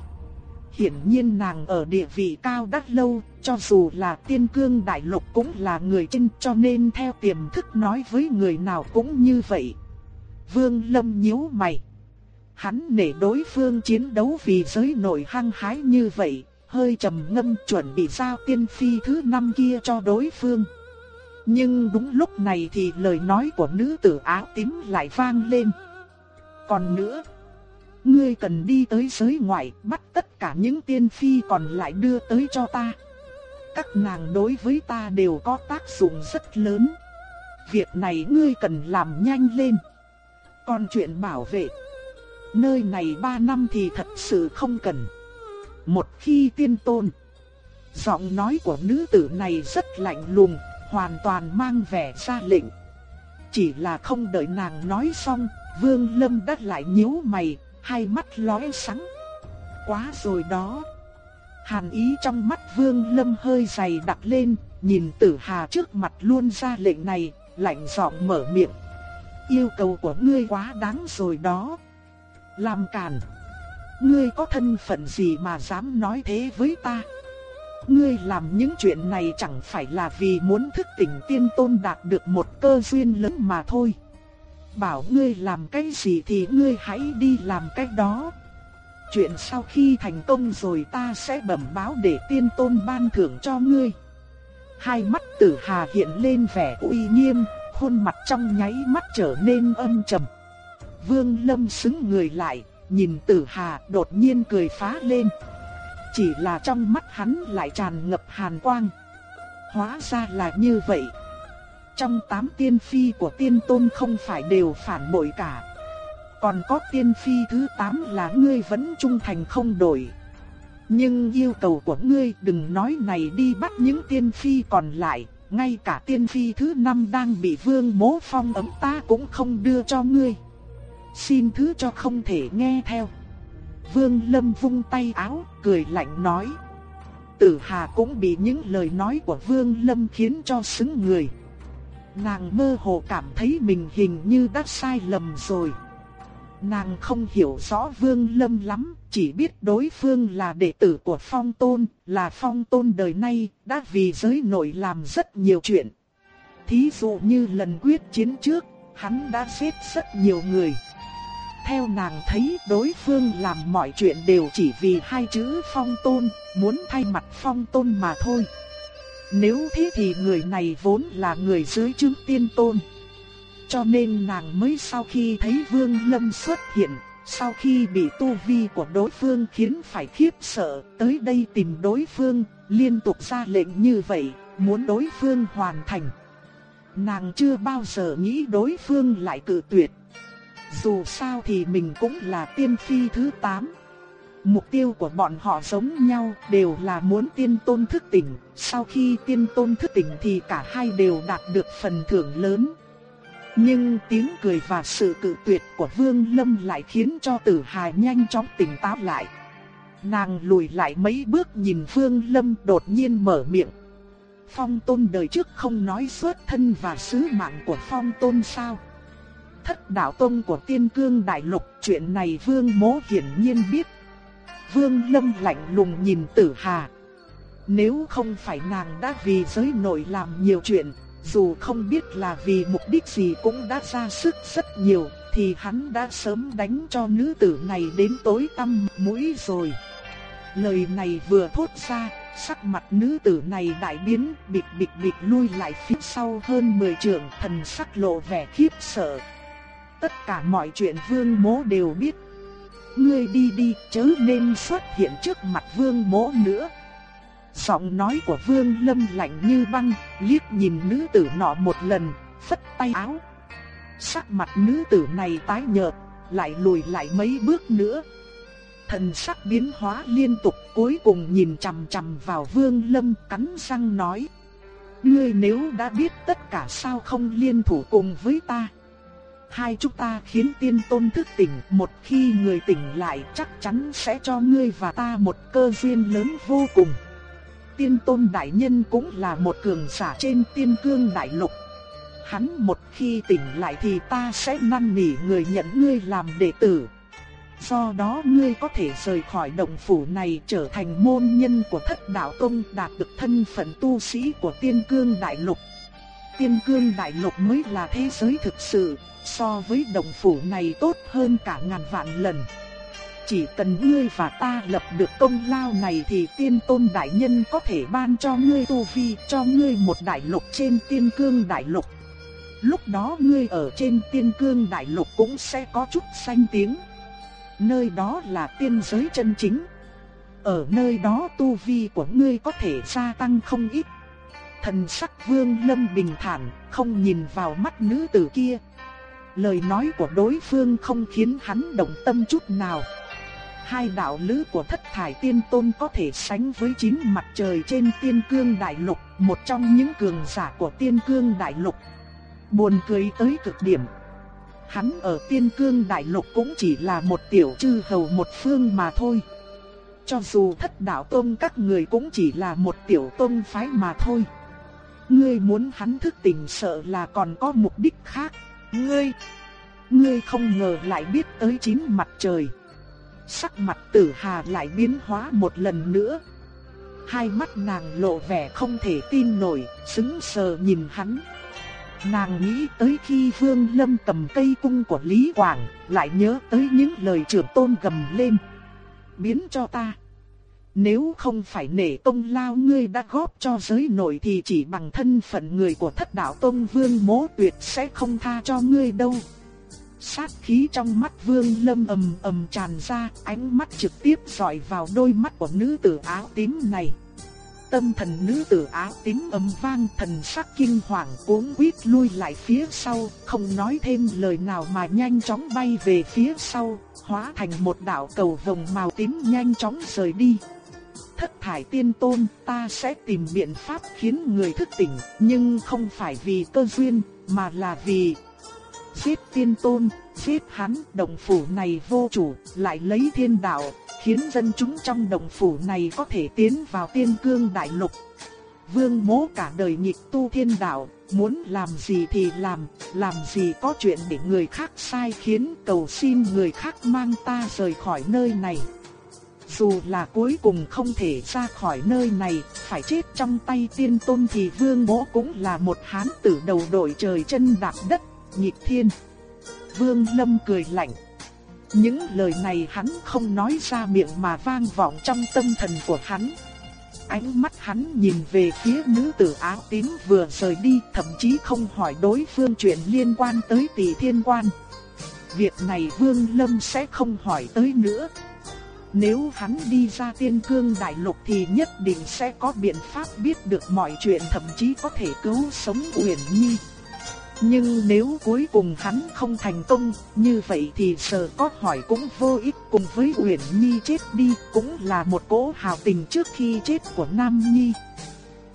Hiển nhiên nàng ở địa vị cao đắt lâu, cho dù là tiên cương đại lục cũng là người chân cho nên theo tiềm thức nói với người nào cũng như vậy. Vương Lâm nhíu mày. Hắn nể đối phương chiến đấu vì giới nội hăng hái như vậy, hơi trầm ngâm chuẩn bị giao tiên phi thứ năm kia cho đối phương. Nhưng đúng lúc này thì lời nói của nữ tử áo tím lại vang lên. Còn nữa, ngươi cần đi tới giới ngoại bắt tất cả những tiên phi còn lại đưa tới cho ta. Các nàng đối với ta đều có tác dụng rất lớn. Việc này ngươi cần làm nhanh lên. Còn chuyện bảo vệ Nơi này 3 năm thì thật sự không cần. Một khi tiên tôn, giọng nói của nữ tử này rất lạnh lùng, hoàn toàn mang vẻ ra lệnh. Chỉ là không đợi nàng nói xong, Vương Lâm đắt lại nhíu mày, hai mắt lóe sáng. Quá rồi đó. Hàn ý trong mắt Vương Lâm hơi dày đặc lên, nhìn Tử Hà trước mặt luôn ra lệnh này, lạnh giọng mở miệng. Yêu cầu của ngươi quá đáng rồi đó. Làm càn. Ngươi có thân phận gì mà dám nói thế với ta? Ngươi làm những chuyện này chẳng phải là vì muốn thức tỉnh tiên tôn đạt được một cơ duyên lớn mà thôi. Bảo ngươi làm cái gì thì ngươi hãy đi làm cái đó. Chuyện sau khi thành công rồi ta sẽ bẩm báo để tiên tôn ban thưởng cho ngươi. Hai mắt tử hà hiện lên vẻ uy nghiêm, khuôn mặt trong nháy mắt trở nên âm trầm. Vương Lâm xứng người lại, nhìn Tử Hà đột nhiên cười phá lên. Chỉ là trong mắt hắn lại tràn ngập hàn quang. Hóa ra là như vậy. Trong tám tiên phi của tiên tôn không phải đều phản bội cả. Còn có tiên phi thứ tám là ngươi vẫn trung thành không đổi. Nhưng yêu cầu của ngươi đừng nói này đi bắt những tiên phi còn lại, ngay cả tiên phi thứ năm đang bị vương mố phong ấm ta cũng không đưa cho ngươi. Xin thứ cho không thể nghe theo. Vương Lâm vung tay áo, cười lạnh nói. Tử Hà cũng bị những lời nói của Vương Lâm khiến cho sững người. Nàng mơ hồ cảm thấy mình hình như đã sai lầm rồi. Nàng không hiểu rõ Vương Lâm lắm, chỉ biết đối phương là đệ tử của Phong Tôn, là Phong Tôn đời nay, đã vì giới nội làm rất nhiều chuyện Thí dụ như lần quyết chiến trước, hắn đã giết rất nhiều người. Theo nàng thấy đối phương làm mọi chuyện đều chỉ vì hai chữ phong tôn, muốn thay mặt phong tôn mà thôi. Nếu thế thì người này vốn là người dưới chứng tiên tôn. Cho nên nàng mới sau khi thấy Vương Lâm xuất hiện, sau khi bị tu vi của đối phương khiến phải khiếp sợ, tới đây tìm đối phương, liên tục ra lệnh như vậy, muốn đối phương hoàn thành. Nàng chưa bao giờ nghĩ đối phương lại cự tuyệt. Dù sao thì mình cũng là tiên phi thứ 8. Mục tiêu của bọn họ giống nhau, đều là muốn tiên tôn thức tỉnh. Sau khi tiên tôn thức tỉnh thì cả hai đều đạt được phần thưởng lớn. Nhưng tiếng cười và sự cự tuyệt của Vương Lâm lại khiến cho Tử Hà nhanh chóng tỉnh táo lại. Nàng lùi lại mấy bước nhìn Vương Lâm đột nhiên mở miệng. Phong Tôn đời trước không nói xuất thân và sứ mạng của Phong Tôn sao? Thất đạo tông của Tiên Cương Đại Lục, chuyện này Vương mố hiển nhiên biết. Vương Lâm lạnh lùng nhìn Tử Hà. Nếu không phải nàng đã vì giới nội làm nhiều chuyện, dù không biết là vì mục đích gì cũng đã ra sức rất nhiều, thì hắn đã sớm đánh cho nữ tử này đến tối tăm mũi rồi. Lời này vừa thốt ra, sắc mặt nữ tử này đại biến, bịch bịch bịch lui lại phía sau hơn 10 trượng, thần sắc lộ vẻ khiếp sợ. Tất cả mọi chuyện vương mố đều biết. Ngươi đi đi, chớ nên xuất hiện trước mặt vương mố nữa. Giọng nói của vương lâm lạnh như băng, liếc nhìn nữ tử nọ một lần, phất tay áo. Sắc mặt nữ tử này tái nhợt, lại lùi lại mấy bước nữa. Thần sắc biến hóa liên tục cuối cùng nhìn chằm chằm vào vương lâm cắn răng nói. Ngươi nếu đã biết tất cả sao không liên thủ cùng với ta hai chúng ta khiến tiên tôn thức tỉnh, một khi người tỉnh lại chắc chắn sẽ cho ngươi và ta một cơ duyên lớn vô cùng. Tiên tôn đại nhân cũng là một cường giả trên tiên cương đại lục. Hắn một khi tỉnh lại thì ta sẽ năn nỉ người nhận ngươi làm đệ tử. Do đó ngươi có thể rời khỏi động phủ này trở thành môn nhân của thất đạo tông đạt được thân phận tu sĩ của tiên cương đại lục. Tiên cương đại lục mới là thế giới thực sự, so với đồng phủ này tốt hơn cả ngàn vạn lần. Chỉ cần ngươi và ta lập được công lao này thì tiên tôn đại nhân có thể ban cho ngươi tu vi, cho ngươi một đại lục trên tiên cương đại lục. Lúc đó ngươi ở trên tiên cương đại lục cũng sẽ có chút danh tiếng. Nơi đó là tiên giới chân chính. Ở nơi đó tu vi của ngươi có thể gia tăng không ít. Thần sắc vương lâm bình thản, không nhìn vào mắt nữ tử kia, Lời nói của đối phương không khiến hắn động tâm chút nào. Hai đạo lữ của thất thải tiên tôn có thể sánh với chín mặt trời trên tiên cương đại lục, một trong những cường giả của tiên cương đại lục. Buồn cười tới cực điểm. Hắn ở tiên cương đại lục cũng chỉ là một tiểu chư hầu một phương mà thôi. Cho dù thất đạo tôn các người cũng chỉ là một tiểu tôn phái mà thôi. Ngươi muốn hắn thức tỉnh sợ là còn có mục đích khác. Ngươi, ngươi không ngờ lại biết tới chín mặt trời. Sắc mặt tử hà lại biến hóa một lần nữa. Hai mắt nàng lộ vẻ không thể tin nổi, sững sờ nhìn hắn. Nàng nghĩ tới khi Vương Lâm cầm cây cung của Lý Quảng, lại nhớ tới những lời trưởng tôn gầm lên. Biến cho ta. Nếu không phải nể tông lao ngươi đã góp cho giới nội thì chỉ bằng thân phận người của thất đạo tông vương mố tuyệt sẽ không tha cho ngươi đâu. Sát khí trong mắt vương lâm ầm ầm tràn ra, ánh mắt trực tiếp dọi vào đôi mắt của nữ tử áo tím này. Tâm thần nữ tử áo tím ầm vang thần sắc kinh hoàng cuống quýt lui lại phía sau, không nói thêm lời nào mà nhanh chóng bay về phía sau, hóa thành một đạo cầu vồng màu tím nhanh chóng rời đi thất thải tiên tôn, ta sẽ tìm biện pháp khiến người thức tỉnh, nhưng không phải vì cơ duyên, mà là vì giết tiên tôn, giết hắn, đồng phủ này vô chủ, lại lấy thiên đạo, khiến dân chúng trong đồng phủ này có thể tiến vào tiên cương đại lục. Vương mố cả đời nghịch tu thiên đạo, muốn làm gì thì làm, làm gì có chuyện để người khác sai khiến cầu xin người khác mang ta rời khỏi nơi này dù là cuối cùng không thể ra khỏi nơi này, phải chết trong tay tiên tôn thì vương bố cũng là một hán tử đầu đội trời chân đạp đất, nhịp thiên. Vương Lâm cười lạnh. Những lời này hắn không nói ra miệng mà vang vọng trong tâm thần của hắn. Ánh mắt hắn nhìn về phía nữ tử áo tím vừa rời đi, thậm chí không hỏi đối phương chuyện liên quan tới tỷ thiên quan. Việc này Vương Lâm sẽ không hỏi tới nữa. Nếu hắn đi ra tiên cương đại lục thì nhất định sẽ có biện pháp biết được mọi chuyện thậm chí có thể cứu sống Uyển Nhi. Nhưng nếu cuối cùng hắn không thành công, như vậy thì sợ có hỏi cũng vô ích cùng với Uyển Nhi chết đi cũng là một cỗ hào tình trước khi chết của Nam Nhi.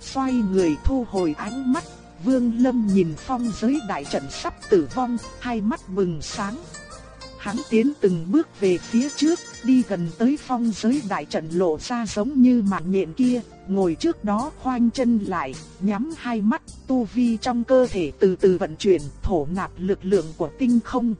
Xoay người thu hồi ánh mắt, Vương Lâm nhìn phong giới đại trận sắp tử vong, hai mắt bừng sáng. Hắn tiến từng bước về phía trước, đi gần tới phong giới đại trận lộ ra giống như mạng nhện kia, ngồi trước đó khoanh chân lại, nhắm hai mắt, tu vi trong cơ thể từ từ vận chuyển, thổ nạp lực lượng của tinh không.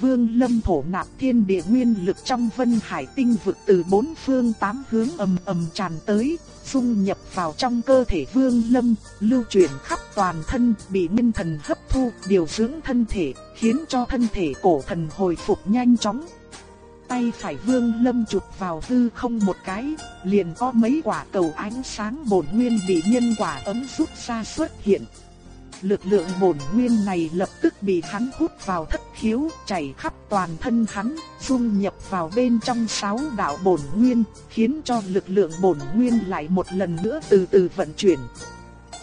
Vương Lâm thổ nạp thiên địa nguyên lực trong vân hải tinh vực từ bốn phương tám hướng ầm ầm tràn tới, dung nhập vào trong cơ thể Vương Lâm, lưu chuyển khắp toàn thân, bị nguyên thần hấp thu, điều dưỡng thân thể, khiến cho thân thể cổ thần hồi phục nhanh chóng. Tay phải Vương Lâm chụp vào hư không một cái, liền có mấy quả cầu ánh sáng bổn nguyên bị nhân quả ấm rút ra xuất hiện. Lực lượng bổn nguyên này lập tức bị hắn hút vào thất khiếu, chảy khắp toàn thân hắn, dung nhập vào bên trong sáu đạo bổn nguyên, khiến cho lực lượng bổn nguyên lại một lần nữa từ từ vận chuyển.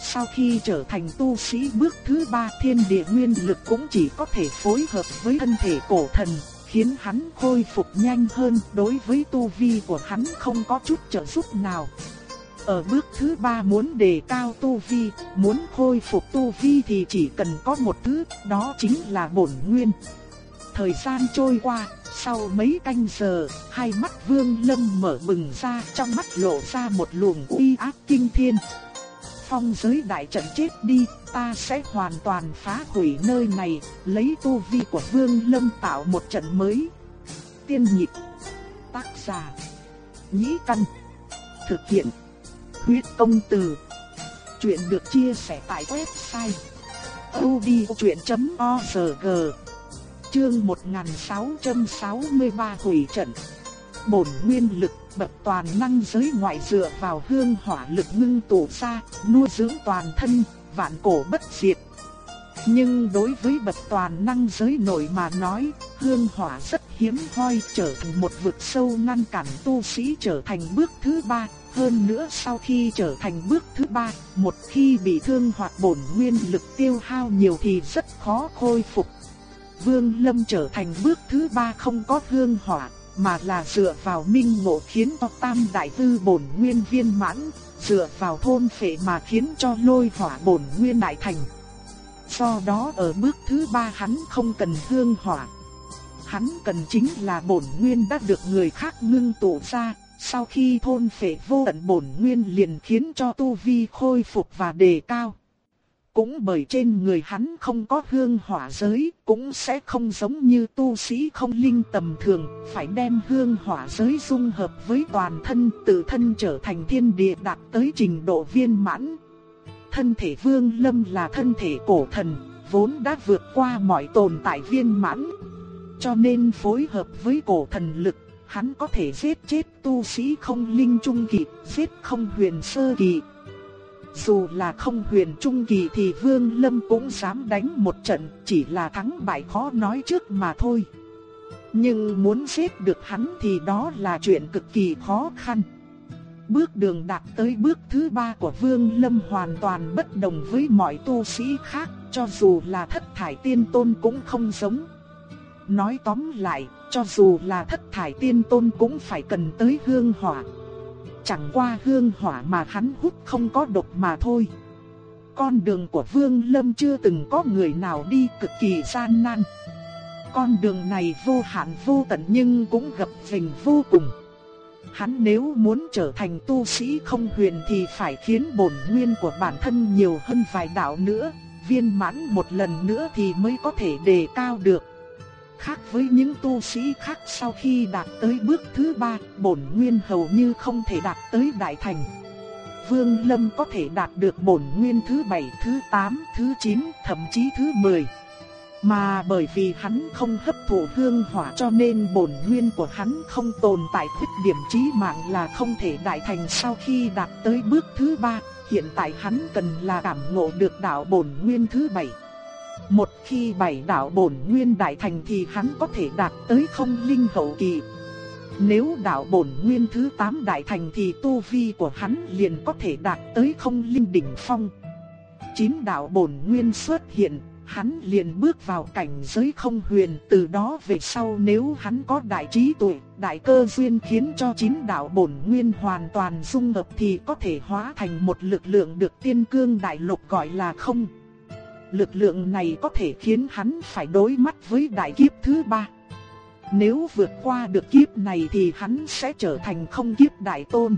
Sau khi trở thành tu sĩ bước thứ ba thiên địa nguyên lực cũng chỉ có thể phối hợp với thân thể cổ thần, khiến hắn khôi phục nhanh hơn đối với tu vi của hắn không có chút trợ giúp nào. Ở bước thứ ba muốn đề cao tu vi, muốn khôi phục tu vi thì chỉ cần có một thứ, đó chính là bổn nguyên. Thời gian trôi qua, sau mấy canh giờ, hai mắt Vương Lâm mở bừng ra, trong mắt lộ ra một luồng uy áp kinh thiên. Phong giới đại trận chết đi, ta sẽ hoàn toàn phá hủy nơi này, lấy tu vi của Vương Lâm tạo một trận mới. Tiên nhịp, tác giả, nhĩ căn, thực hiện Huyết công từ. Chuyện được chia sẻ tại website odchuyện.org Chương 1663 hủy trận Bổn nguyên lực bậc toàn năng giới ngoại dựa vào hương hỏa lực ngưng tụ ra, nuôi dưỡng toàn thân, vạn cổ bất diệt. Nhưng đối với bậc toàn năng giới nội mà nói, hương hỏa rất hiếm hoi trở thành một vực sâu ngăn cản tu sĩ trở thành bước thứ ba, hơn nữa sau khi trở thành bước thứ ba, một khi bị thương hoặc bổn nguyên lực tiêu hao nhiều thì rất khó khôi phục. Vương Lâm trở thành bước thứ ba không có hương hỏa, mà là dựa vào minh ngộ khiến cho tam đại tư bổn nguyên viên mãn, dựa vào thôn phệ mà khiến cho lôi hỏa bổn nguyên đại thành. Do đó ở bước thứ ba hắn không cần hương hỏa. Hắn cần chính là bổn nguyên đã được người khác ngưng tụ ra, sau khi thôn phệ vô tận bổn nguyên liền khiến cho tu vi khôi phục và đề cao. Cũng bởi trên người hắn không có hương hỏa giới, cũng sẽ không giống như tu sĩ không linh tầm thường, phải đem hương hỏa giới dung hợp với toàn thân, tự thân trở thành thiên địa đạt tới trình độ viên mãn. Thân thể vương lâm là thân thể cổ thần, vốn đã vượt qua mọi tồn tại viên mãn. Cho nên phối hợp với cổ thần lực hắn có thể giết chết tu sĩ không linh trung kỳ, giết không huyền sơ kỳ. Dù là không huyền trung kỳ thì Vương Lâm cũng dám đánh một trận, chỉ là thắng bại khó nói trước mà thôi. Nhưng muốn giết được hắn thì đó là chuyện cực kỳ khó khăn. Bước đường đạt tới bước thứ ba của Vương Lâm hoàn toàn bất đồng với mọi tu sĩ khác, cho dù là thất thải tiên tôn cũng không giống. Nói tóm lại, cho dù là thất thải tiên tôn cũng phải cần tới hương hỏa. Chẳng qua hương hỏa mà hắn hút không có độc mà thôi. Con đường của Vương Lâm chưa từng có người nào đi cực kỳ gian nan. Con đường này vô hạn vô tận nhưng cũng gặp phình vô cùng. Hắn nếu muốn trở thành tu sĩ không huyền thì phải khiến bổn nguyên của bản thân nhiều hơn vài đạo nữa, viên mãn một lần nữa thì mới có thể đề cao được. Khác với những tu sĩ khác sau khi đạt tới bước thứ ba, bổn nguyên hầu như không thể đạt tới đại thành. Vương Lâm có thể đạt được bổn nguyên thứ bảy thứ tám thứ chín thậm chí thứ 10. Mà bởi vì hắn không hấp thụ hương hỏa cho nên bổn nguyên của hắn không tồn tại khuyết điểm chí mạng là không thể đại thành sau khi đạt tới bước thứ ba Hiện tại hắn cần là cảm ngộ được đạo bổn nguyên thứ bảy một khi bảy đạo bổn nguyên đại thành thì hắn có thể đạt tới không linh hậu kỳ. Nếu đạo bổn nguyên thứ 8 đại thành thì tu vi của hắn liền có thể đạt tới không linh đỉnh phong. Chín đạo bổn nguyên xuất hiện, hắn liền bước vào cảnh giới không huyền, từ đó về sau nếu hắn có đại trí tuệ, đại cơ duyên khiến cho chín đạo bổn nguyên hoàn toàn dung hợp thì có thể hóa thành một lực lượng được tiên cương đại lục gọi là không. Lực lượng này có thể khiến hắn phải đối mắt với đại kiếp thứ ba. Nếu vượt qua được kiếp này thì hắn sẽ trở thành không kiếp đại tôn.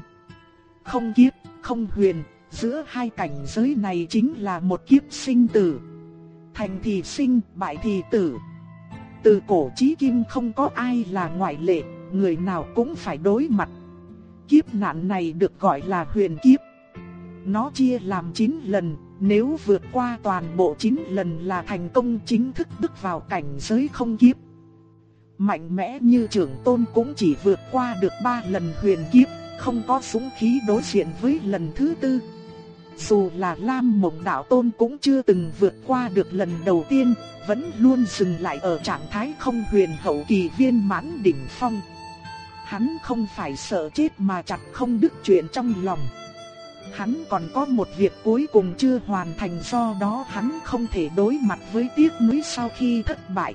Không kiếp, không huyền, giữa hai cảnh giới này chính là một kiếp sinh tử. Thành thì sinh, bại thì tử. Từ cổ chí kim không có ai là ngoại lệ, người nào cũng phải đối mặt. Kiếp nạn này được gọi là huyền kiếp. Nó chia làm 9 lần, nếu vượt qua toàn bộ 9 lần là thành công chính thức bước vào cảnh giới không kiếp. Mạnh mẽ như trưởng tôn cũng chỉ vượt qua được 3 lần huyền kiếp, không có súng khí đối diện với lần thứ tư. Dù là Lam Mộng Đạo Tôn cũng chưa từng vượt qua được lần đầu tiên, vẫn luôn dừng lại ở trạng thái không huyền hậu kỳ viên mãn đỉnh phong. Hắn không phải sợ chết mà chặt không đứt chuyện trong lòng. Hắn còn có một việc cuối cùng chưa hoàn thành do đó hắn không thể đối mặt với tiếc nuối sau khi thất bại.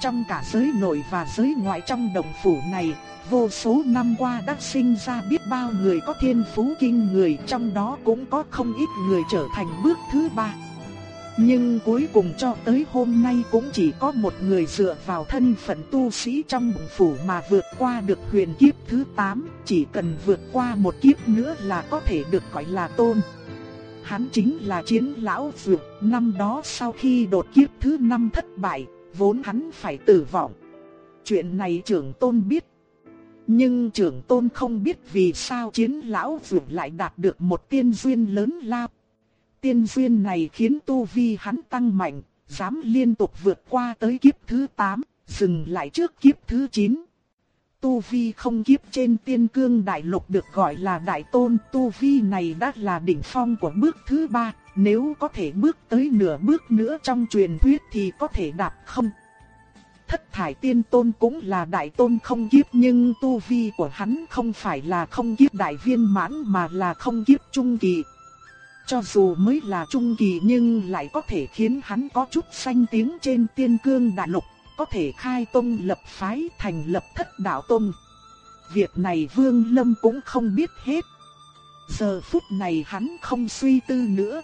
Trong cả giới nội và giới ngoại trong đồng phủ này, vô số năm qua đã sinh ra biết bao người có thiên phú kinh người trong đó cũng có không ít người trở thành bước thứ ba. Nhưng cuối cùng cho tới hôm nay cũng chỉ có một người dựa vào thân phận tu sĩ trong bụng phủ mà vượt qua được huyền kiếp thứ 8, chỉ cần vượt qua một kiếp nữa là có thể được gọi là tôn. Hắn chính là chiến lão dược, năm đó sau khi đột kiếp thứ 5 thất bại, vốn hắn phải tử vong. Chuyện này trưởng tôn biết. Nhưng trưởng tôn không biết vì sao chiến lão dược lại đạt được một tiên duyên lớn lao. Tiên duyên này khiến tu vi hắn tăng mạnh, dám liên tục vượt qua tới kiếp thứ 8, dừng lại trước kiếp thứ 9. Tu vi không kiếp trên tiên cương đại lục được gọi là đại tôn, tu vi này đã là đỉnh phong của bước thứ 3, nếu có thể bước tới nửa bước nữa trong truyền thuyết thì có thể đạt không. Thất thải tiên tôn cũng là đại tôn không kiếp nhưng tu vi của hắn không phải là không kiếp đại viên mãn mà là không kiếp trung kỳ. Cho dù mới là trung kỳ nhưng lại có thể khiến hắn có chút danh tiếng trên tiên cương đại lục, có thể khai tông lập phái thành lập thất đạo tông. Việc này Vương Lâm cũng không biết hết. Giờ phút này hắn không suy tư nữa.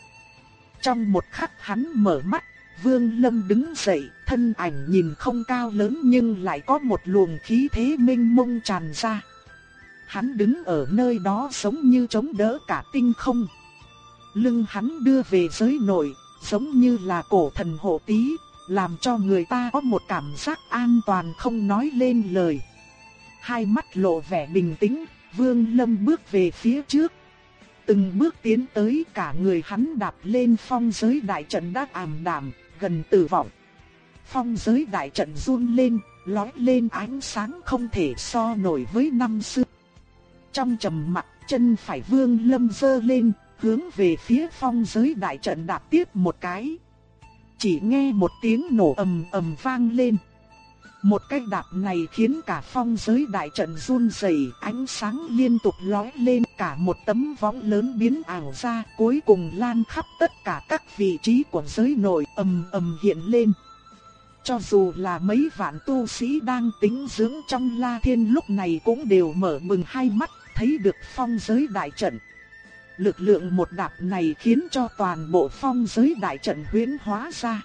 Trong một khắc hắn mở mắt, Vương Lâm đứng dậy, thân ảnh nhìn không cao lớn nhưng lại có một luồng khí thế minh mông tràn ra. Hắn đứng ở nơi đó giống như chống đỡ cả tinh không. Lưng hắn đưa về giới nội, giống như là cổ thần hộ tí, làm cho người ta có một cảm giác an toàn không nói lên lời. Hai mắt lộ vẻ bình tĩnh, Vương Lâm bước về phía trước. Từng bước tiến tới cả người hắn đạp lên phong giới đại trận đắc ảm đạm, gần tử vọng. Phong giới đại trận run lên, lói lên ánh sáng không thể so nổi với năm xưa. Trong trầm mặc, chân phải Vương Lâm giơ lên, hướng về phía phong giới đại trận đạp tiếp một cái. Chỉ nghe một tiếng nổ ầm ầm vang lên. Một cái đạp này khiến cả phong giới đại trận run rẩy, ánh sáng liên tục lóe lên, cả một tấm võng lớn biến ảo ra, cuối cùng lan khắp tất cả các vị trí của giới nội, ầm ầm hiện lên. Cho dù là mấy vạn tu sĩ đang tính dưỡng trong La Thiên lúc này cũng đều mở mừng hai mắt, thấy được phong giới đại trận. Lực lượng một đạp này khiến cho toàn bộ phong giới đại trận huyễn hóa ra.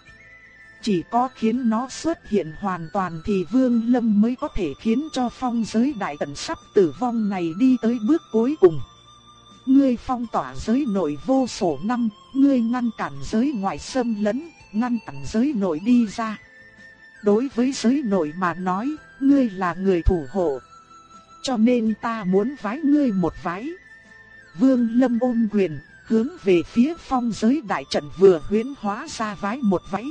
Chỉ có khiến nó xuất hiện hoàn toàn thì Vương Lâm mới có thể khiến cho phong giới đại trận sắp tử vong này đi tới bước cuối cùng. Ngươi phong tỏa giới nội vô số năm, ngươi ngăn cản giới ngoại xâm lấn, ngăn cản giới nội đi ra. Đối với giới nội mà nói, ngươi là người thủ hộ. Cho nên ta muốn vái ngươi một vái. Vương Lâm ôm quyền, hướng về phía phong giới đại trận vừa huyễn hóa ra vái một váy.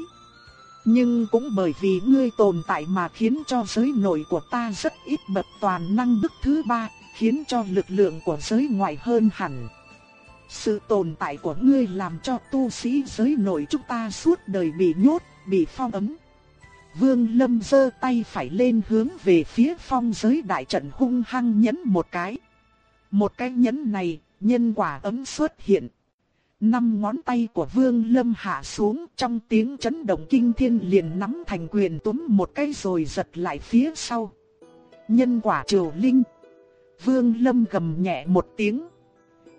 Nhưng cũng bởi vì ngươi tồn tại mà khiến cho giới nội của ta rất ít bật toàn năng đức thứ ba, khiến cho lực lượng của giới ngoại hơn hẳn. Sự tồn tại của ngươi làm cho tu sĩ giới nội chúng ta suốt đời bị nhốt, bị phong ấm. Vương Lâm giơ tay phải lên hướng về phía phong giới đại trận hung hăng nhấn một cái. Một cái nhấn này, nhân quả ấm xuất hiện. Năm ngón tay của Vương Lâm hạ xuống trong tiếng chấn động kinh thiên liền nắm thành quyền túm một cái rồi giật lại phía sau. Nhân quả triều linh. Vương Lâm gầm nhẹ một tiếng.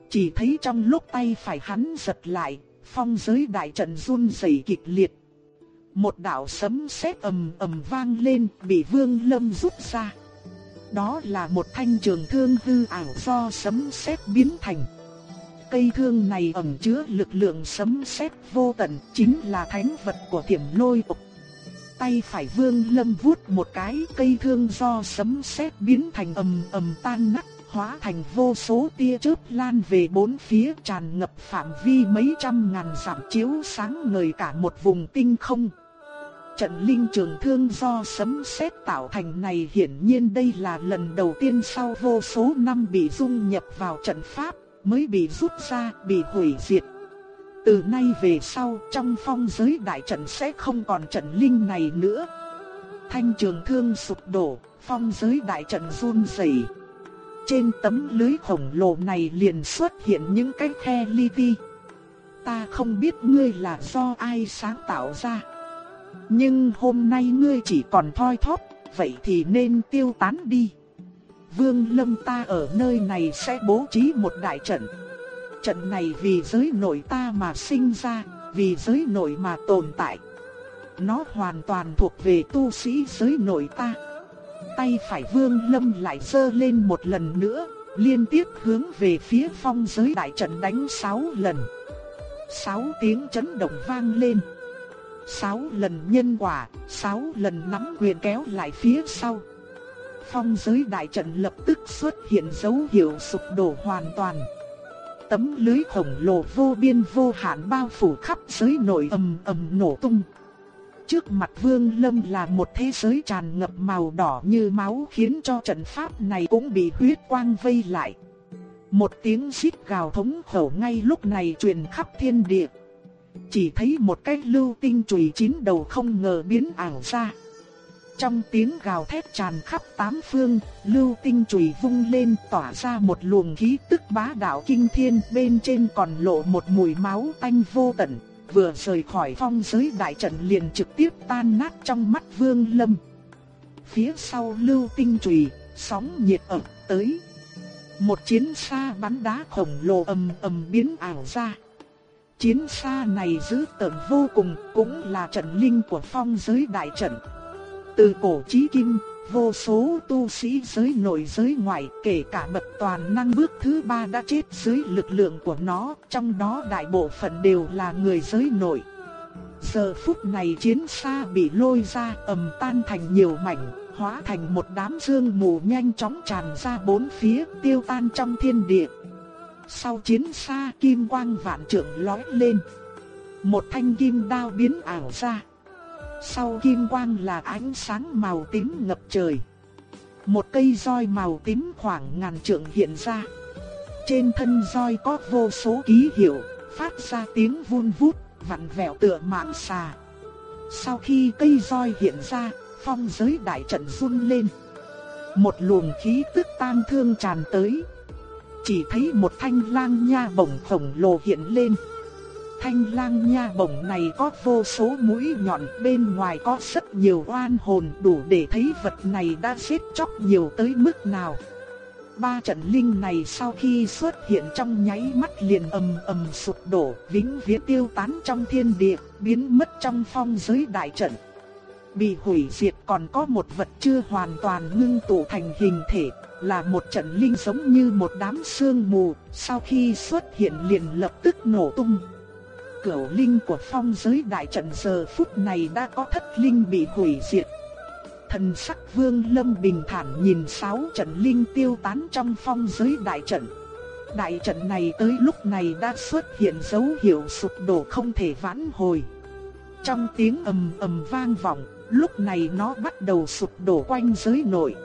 Chỉ thấy trong lúc tay phải hắn giật lại, phong giới đại trận run rẩy kịch liệt. Một đạo sấm sét ầm ầm vang lên bị Vương Lâm rút ra. Đó là một thanh trường thương hư ảo do sấm sét biến thành. Cây thương này ẩn chứa lực lượng sấm sét vô tận, chính là thánh vật của Thiểm Lôi tộc. Tay phải Vương Lâm vuốt một cái, cây thương do sấm sét biến thành ầm ầm tan nát, hóa thành vô số tia chớp lan về bốn phía tràn ngập phạm vi mấy trăm ngàn dặm chiếu sáng ngời cả một vùng tinh không. Trận linh trường thương do sấm sét tạo thành này hiển nhiên đây là lần đầu tiên sau vô số năm bị dung nhập vào trận pháp, mới bị rút ra, bị hủy diệt. Từ nay về sau trong phong giới đại trận sẽ không còn trận linh này nữa. Thanh trường thương sụp đổ, phong giới đại trận run rẩy. Trên tấm lưới khổng lồ này liền xuất hiện những cái khe li ti. Ta không biết ngươi là do ai sáng tạo ra. Nhưng hôm nay ngươi chỉ còn thoi thóp, vậy thì nên tiêu tán đi. Vương Lâm ta ở nơi này sẽ bố trí một đại trận. Trận này vì giới nội ta mà sinh ra, vì giới nội mà tồn tại. Nó hoàn toàn thuộc về tu sĩ giới nội ta. Tay phải Vương Lâm lại giơ lên một lần nữa, liên tiếp hướng về phía phong giới đại trận đánh 6 lần. 6 tiếng chấn động vang lên sáu lần nhân quả, sáu lần nắm quyền kéo lại phía sau. Phong giới đại trận lập tức xuất hiện dấu hiệu sụp đổ hoàn toàn. Tấm lưới khổng lồ vô biên vô hạn bao phủ khắp giới nội ầm ầm nổ tung. Trước mặt Vương Lâm là một thế giới tràn ngập màu đỏ như máu khiến cho trận pháp này cũng bị huyết quang vây lại. Một tiếng xít gào thống khổ ngay lúc này truyền khắp thiên địa. Chỉ thấy một cái lưu tinh chùy chín đầu không ngờ biến ảo ra. Trong tiếng gào thét tràn khắp tám phương, lưu tinh chùy vung lên tỏa ra một luồng khí tức bá đạo kinh thiên bên trên còn lộ một mùi máu tanh vô tận. Vừa rời khỏi phong giới đại trận liền trực tiếp tan nát trong mắt vương lâm. Phía sau lưu tinh chùy, sóng nhiệt ập tới. Một chiến xa bắn đá khổng lồ ầm ầm biến ảo ra. Chiến xa này dữ tợn vô cùng, cũng là trận linh của phong giới đại trận. Từ cổ chí kim, vô số tu sĩ giới nội giới ngoại, kể cả bậc toàn năng bước thứ ba đã chết dưới lực lượng của nó, trong đó đại bộ phận đều là người giới nội. Giờ phút này chiến xa bị lôi ra ầm tan thành nhiều mảnh, hóa thành một đám sương mù nhanh chóng tràn ra bốn phía, tiêu tan trong thiên địa. Sau chiến xa kim quang vạn trượng lói lên. Một thanh kim đao biến ảo ra. Sau kim quang là ánh sáng màu tím ngập trời. Một cây roi màu tím khoảng ngàn trượng hiện ra. Trên thân roi có vô số ký hiệu, phát ra tiếng vun vút, vặn vẹo tựa mãng xà. Sau khi cây roi hiện ra, phong giới đại trận run lên. Một luồng khí tức tang thương tràn tới. Chỉ thấy một thanh lang nha bổng khổng lồ hiện lên. Thanh lang nha bổng này có vô số mũi nhọn bên ngoài có rất nhiều oan hồn đủ để thấy vật này đã giết chóc nhiều tới mức nào. Ba trận linh này sau khi xuất hiện trong nháy mắt liền ầm ầm sụp đổ, vĩnh viễn tiêu tán trong thiên địa, biến mất trong phong giới đại trận. Bị hủy diệt còn có một vật chưa hoàn toàn ngưng tụ thành hình thể, là một trận linh giống như một đám sương mù, sau khi xuất hiện liền lập tức nổ tung. Cửu linh của phong giới đại trận giờ phút này đã có thất linh bị hủy diệt. Thần sắc vương lâm bình thản nhìn sáu trận linh tiêu tán trong phong giới đại trận. Đại trận này tới lúc này đã xuất hiện dấu hiệu sụp đổ không thể vãn hồi. Trong tiếng ầm ầm vang vọng, lúc này nó bắt đầu sụp đổ quanh giới nội.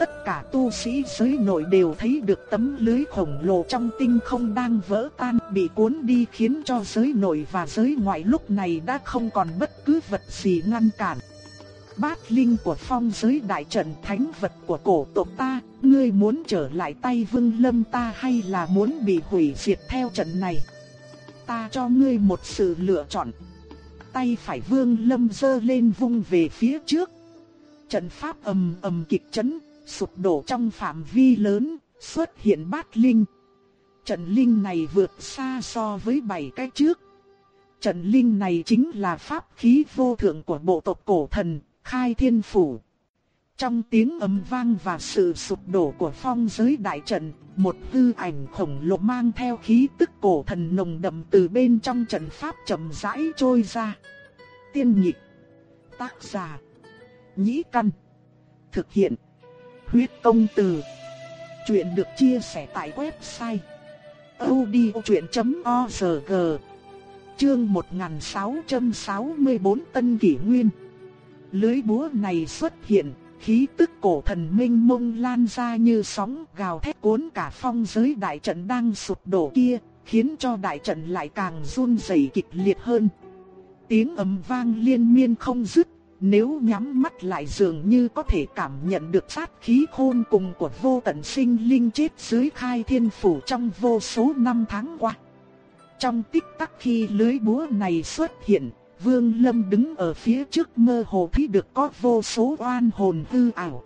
Tất cả tu sĩ giới nội đều thấy được tấm lưới khổng lồ trong tinh không đang vỡ tan bị cuốn đi khiến cho giới nội và giới ngoại lúc này đã không còn bất cứ vật gì ngăn cản. Bát linh của phong giới đại trận thánh vật của cổ tộc ta, ngươi muốn trở lại tay vương lâm ta hay là muốn bị hủy diệt theo trận này? Ta cho ngươi một sự lựa chọn. Tay phải vương lâm giơ lên vung về phía trước. Trận pháp ầm ầm kịch chấn, sụp đổ trong phạm vi lớn, xuất hiện bát linh. Trận linh này vượt xa so với bảy cái trước. Trận linh này chính là pháp khí vô thượng của bộ tộc cổ thần, khai thiên phủ. Trong tiếng ầm vang và sự sụp đổ của phong giới đại trận, một hư ảnh khổng lồ mang theo khí tức cổ thần nồng đậm từ bên trong trận pháp chậm rãi trôi ra. Tiên nhị tác giả, nhĩ căn, thực hiện, huyết công từ. Chuyện được chia sẻ tại website odchuyện.org Chương 1664 Tân Kỷ Nguyên Lưới búa này xuất hiện, khí tức cổ thần minh mông lan ra như sóng gào thét cuốn cả phong giới đại trận đang sụp đổ kia, khiến cho đại trận lại càng run rẩy kịch liệt hơn. Tiếng ầm vang liên miên không dứt, nếu nhắm mắt lại dường như có thể cảm nhận được sát khí khôn cùng của vô tận sinh linh chết dưới khai thiên phủ trong vô số năm tháng qua. Trong tích tắc khi lưới búa này xuất hiện, Vương Lâm đứng ở phía trước mơ hồ thấy được có vô số oan hồn hư ảo.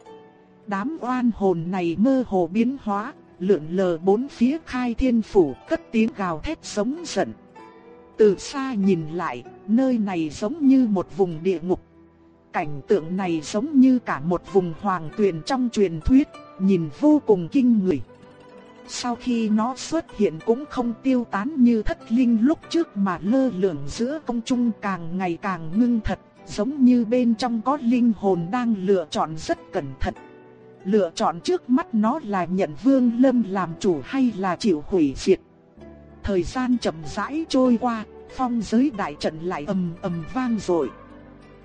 Đám oan hồn này mơ hồ biến hóa, lượn lờ bốn phía khai thiên phủ cất tiếng gào thét sống giận. Từ xa nhìn lại, nơi này giống như một vùng địa ngục. Cảnh tượng này giống như cả một vùng hoàng tuyền trong truyền thuyết, nhìn vô cùng kinh người. Sau khi nó xuất hiện cũng không tiêu tán như thất linh lúc trước mà lơ lửng giữa không trung càng ngày càng ngưng thật, giống như bên trong có linh hồn đang lựa chọn rất cẩn thận. Lựa chọn trước mắt nó là nhận Vương Lâm làm chủ hay là chịu hủy diệt. Thời gian chậm rãi trôi qua, phong giới đại trận lại ầm ầm vang rồi.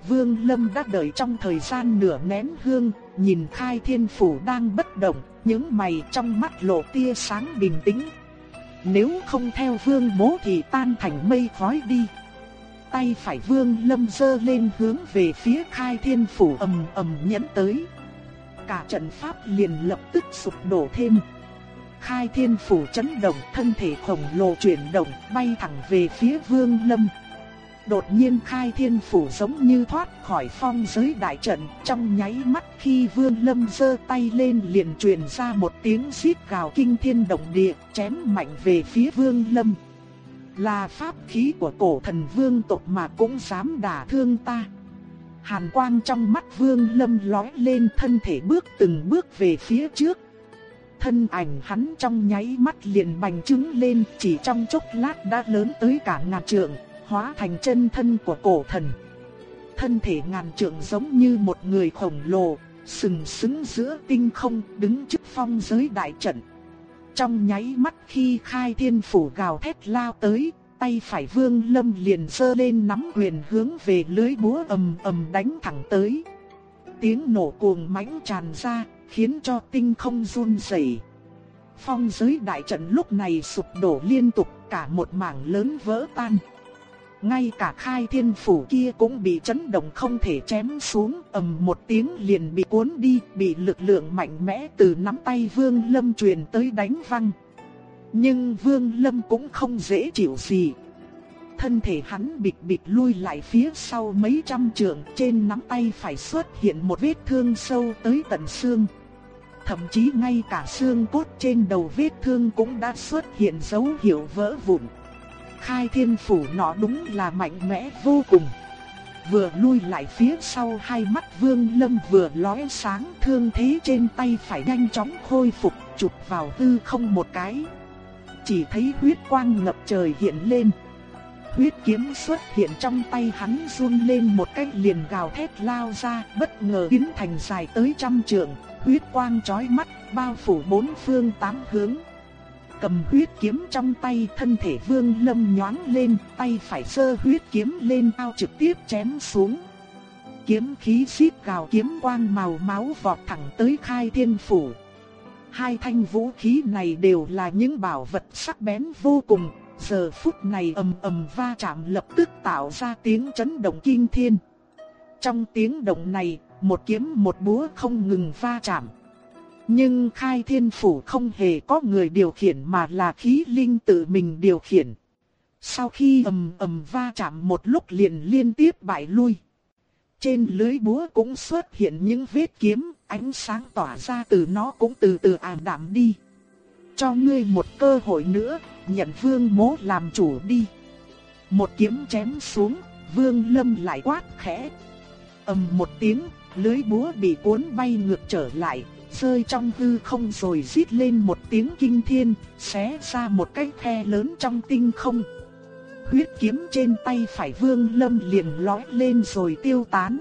Vương Lâm đã đợi trong thời gian nửa nén hương, nhìn khai thiên phủ đang bất động, những mày trong mắt lộ tia sáng bình tĩnh. Nếu không theo vương bố thì tan thành mây khói đi. Tay phải vương lâm dơ lên hướng về phía khai thiên phủ ầm ầm nhẫn tới. Cả trận pháp liền lập tức sụp đổ thêm. Khai thiên phủ chấn động thân thể khổng lồ chuyển động bay thẳng về phía vương lâm. Đột nhiên khai thiên phủ giống như thoát khỏi phong giới đại trận, trong nháy mắt khi Vương Lâm giơ tay lên liền truyền ra một tiếng xít gào kinh thiên động địa, chém mạnh về phía Vương Lâm. Là pháp khí của cổ thần vương tộc mà cũng dám đả thương ta. Hàn quang trong mắt Vương Lâm lóe lên thân thể bước từng bước về phía trước. Thân ảnh hắn trong nháy mắt liền bành trướng lên, chỉ trong chốc lát đã lớn tới cả ngàn trượng, hóa thành chân thân của cổ thần. Thân thể ngàn trượng giống như một người khổng lồ, sừng sững giữa tinh không đứng trước phong giới đại trận. Trong nháy mắt khi khai thiên phủ gào thét lao tới, tay phải vương lâm liền sơ lên nắm quyền hướng về lưới búa ầm ầm đánh thẳng tới. Tiếng nổ cuồng mãnh tràn ra, khiến cho tinh không run rẩy. Phong giới đại trận lúc này sụp đổ liên tục, cả một mảng lớn vỡ tan. Ngay cả khai thiên phủ kia cũng bị chấn động không thể chém xuống, ầm một tiếng liền bị cuốn đi, bị lực lượng mạnh mẽ từ nắm tay Vương Lâm truyền tới đánh văng. Nhưng Vương Lâm cũng không dễ chịu gì. Thân thể hắn bịch bịch lui lại phía sau mấy trăm trượng, trên nắm tay phải xuất hiện một vết thương sâu tới tận xương. Thậm chí ngay cả xương cốt trên đầu vết thương cũng đã xuất hiện dấu hiệu vỡ vụn khai thiên phủ nó đúng là mạnh mẽ vô cùng. Vừa lui lại phía sau hai mắt vương lâm vừa lóe sáng thương thế trên tay phải nhanh chóng khôi phục chụp vào hư không một cái. Chỉ thấy huyết quang ngập trời hiện lên. Huyết kiếm xuất hiện trong tay hắn run lên một cách liền gào thét lao ra, bất ngờ biến thành dài tới trăm trượng, huyết quang chói mắt, bao phủ bốn phương tám hướng. Cầm huyết kiếm trong tay, thân thể Vương Lâm nhoáng lên, tay phải sơ huyết kiếm lên ao trực tiếp chém xuống. Kiếm khí xít gào kiếm quang màu máu vọt thẳng tới Khai Thiên phủ. Hai thanh vũ khí này đều là những bảo vật sắc bén vô cùng, giờ phút này ầm ầm va chạm lập tức tạo ra tiếng chấn động kinh thiên. Trong tiếng động này, một kiếm một búa không ngừng va chạm. Nhưng khai thiên phủ không hề có người điều khiển mà là khí linh tự mình điều khiển. Sau khi ầm ầm va chạm một lúc liền liên tiếp bại lui. Trên lưới búa cũng xuất hiện những vết kiếm, ánh sáng tỏa ra từ nó cũng từ từ ảm đạm đi. Cho ngươi một cơ hội nữa, nhận vương mố làm chủ đi. Một kiếm chém xuống, vương lâm lại quát khẽ. ầm một tiếng, lưới búa bị cuốn bay ngược trở lại, rơi trong hư không rồi rít lên một tiếng kinh thiên, xé ra một cái khe lớn trong tinh không. Huyết kiếm trên tay phải Vương Lâm liền lói lên rồi tiêu tán.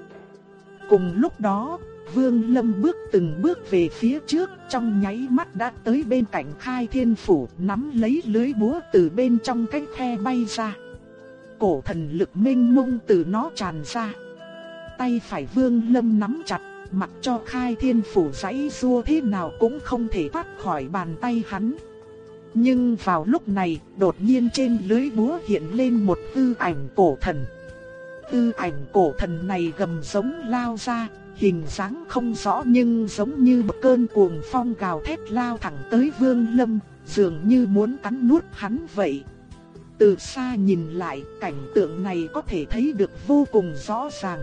Cùng lúc đó, Vương Lâm bước từng bước về phía trước, trong nháy mắt đã tới bên cạnh Khai Thiên phủ, nắm lấy lưới búa từ bên trong cái khe bay ra. Cổ thần lực minh mông từ nó tràn ra. Tay phải Vương Lâm nắm chặt, mặc cho Khai Thiên phủ giấy rua thế nào cũng không thể thoát khỏi bàn tay hắn. Nhưng vào lúc này, đột nhiên trên lưới búa hiện lên một tư ảnh cổ thần. Tư ảnh cổ thần này gầm giống lao ra, hình dáng không rõ nhưng giống như một cơn cuồng phong gào thét lao thẳng tới Vương Lâm, dường như muốn cắn nuốt hắn vậy. Từ xa nhìn lại, cảnh tượng này có thể thấy được vô cùng rõ ràng.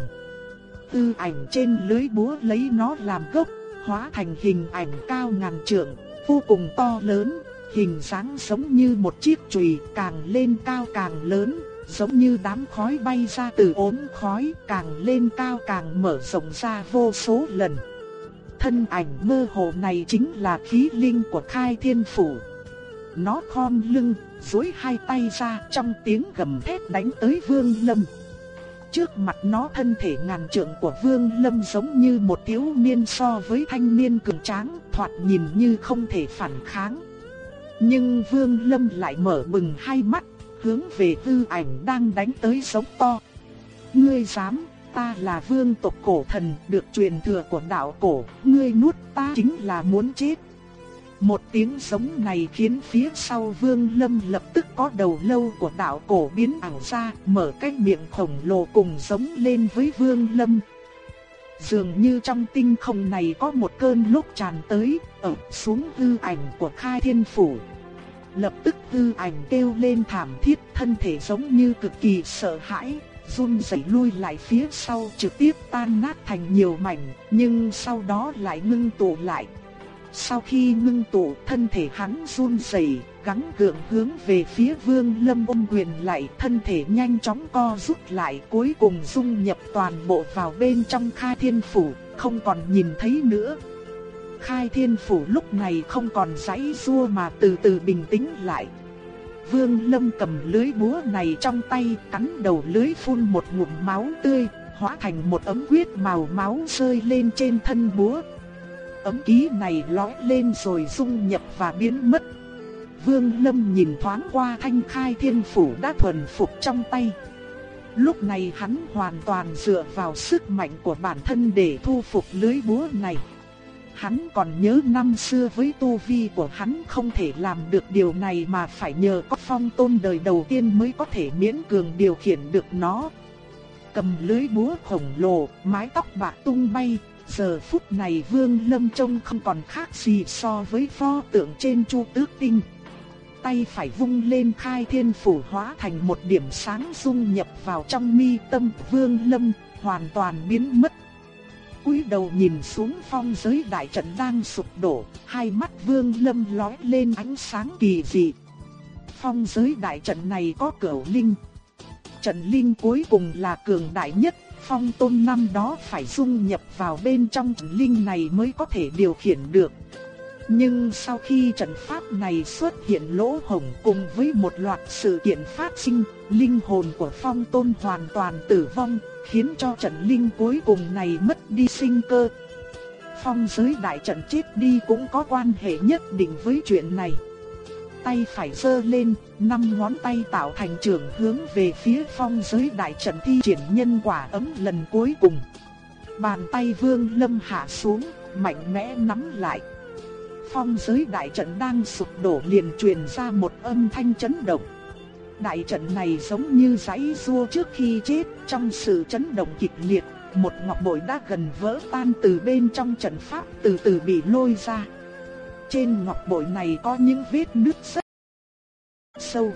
Tư ảnh trên lưới búa lấy nó làm gốc, hóa thành hình ảnh cao ngàn trượng, vô cùng to lớn, hình dáng giống như một chiếc chùy càng lên cao càng lớn, giống như đám khói bay ra từ ốm khói càng lên cao càng mở rộng ra vô số lần. Thân ảnh mơ hồ này chính là khí linh của khai thiên phủ. Nó khom lưng, duỗi hai tay ra trong tiếng gầm thét đánh tới vương lâm. Trước mặt nó thân thể ngàn trượng của vương lâm giống như một thiếu niên so với thanh niên cường tráng, thoạt nhìn như không thể phản kháng. Nhưng vương lâm lại mở bừng hai mắt hướng về tư ảnh đang đánh tới sống to. Ngươi dám, ta là vương tộc cổ thần được truyền thừa của đạo cổ, ngươi nuốt ta chính là muốn chết. Một tiếng giống này khiến phía sau vương lâm lập tức có đầu lâu của đạo cổ biến ảo ra, mở cái miệng khổng lồ cùng giống lên với vương lâm. Dường như trong tinh không này có một cơn lốc tràn tới, ập xuống hư ảnh của khai thiên phủ lập tức hư ảnh kêu lên thảm thiết, thân thể giống như cực kỳ sợ hãi, run rẩy lui lại phía sau trực tiếp tan nát thành nhiều mảnh, nhưng sau đó lại ngưng tụ lại. Sau khi ngưng tụ, thân thể hắn run rẩy, gắng gượng hướng về phía Vương Lâm ôm quyền lại, thân thể nhanh chóng co rút lại, cuối cùng dung nhập toàn bộ vào bên trong Khai Thiên phủ, không còn nhìn thấy nữa. Khai thiên phủ lúc này không còn giãy rua mà từ từ bình tĩnh lại. Vương Lâm cầm lưới búa này trong tay cắn đầu lưới phun một ngụm máu tươi, hóa thành một ấm huyết màu máu rơi lên trên thân búa. Ấm ký này lói lên rồi dung nhập và biến mất. Vương Lâm nhìn thoáng qua thanh khai thiên phủ đã thuần phục trong tay. Lúc này hắn hoàn toàn dựa vào sức mạnh của bản thân để thu phục lưới búa này. Hắn còn nhớ năm xưa với tu vi của hắn không thể làm được điều này mà phải nhờ có phong tôn đời đầu tiên mới có thể miễn cường điều khiển được nó. Cầm lưới búa khổng lồ, mái tóc bạc tung bay, giờ phút này Vương Lâm trông không còn khác gì so với pho tượng trên chu tước tinh. Tay phải vung lên khai thiên phủ hóa thành một điểm sáng dung nhập vào trong mi tâm Vương Lâm, hoàn toàn biến mất cúi đầu nhìn xuống phong giới đại trận đang sụp đổ, hai mắt vương lâm lói lên ánh sáng kỳ dị. Phong giới đại trận này có cửu linh. Trận linh cuối cùng là cường đại nhất, phong tôn năm đó phải dung nhập vào bên trong trận linh này mới có thể điều khiển được. Nhưng sau khi trận pháp này xuất hiện lỗ hổng cùng với một loạt sự kiện phát sinh, linh hồn của phong tôn hoàn toàn tử vong, khiến cho trận linh cuối cùng này mất đi sinh cơ. Phong giới đại trận chết đi cũng có quan hệ nhất định với chuyện này. Tay phải giơ lên, năm ngón tay tạo thành trường hướng về phía phong giới đại trận thi triển nhân quả ấm lần cuối cùng. Bàn tay vương lâm hạ xuống, mạnh mẽ nắm lại. Phong giới đại trận đang sụp đổ liền truyền ra một âm thanh chấn động. Đại trận này giống như giấy rua trước khi chết, trong sự chấn động kịch liệt, một ngọc bội đã gần vỡ tan từ bên trong trận pháp từ từ bị lôi ra. Trên ngọc bội này có những vết nứt rất sâu.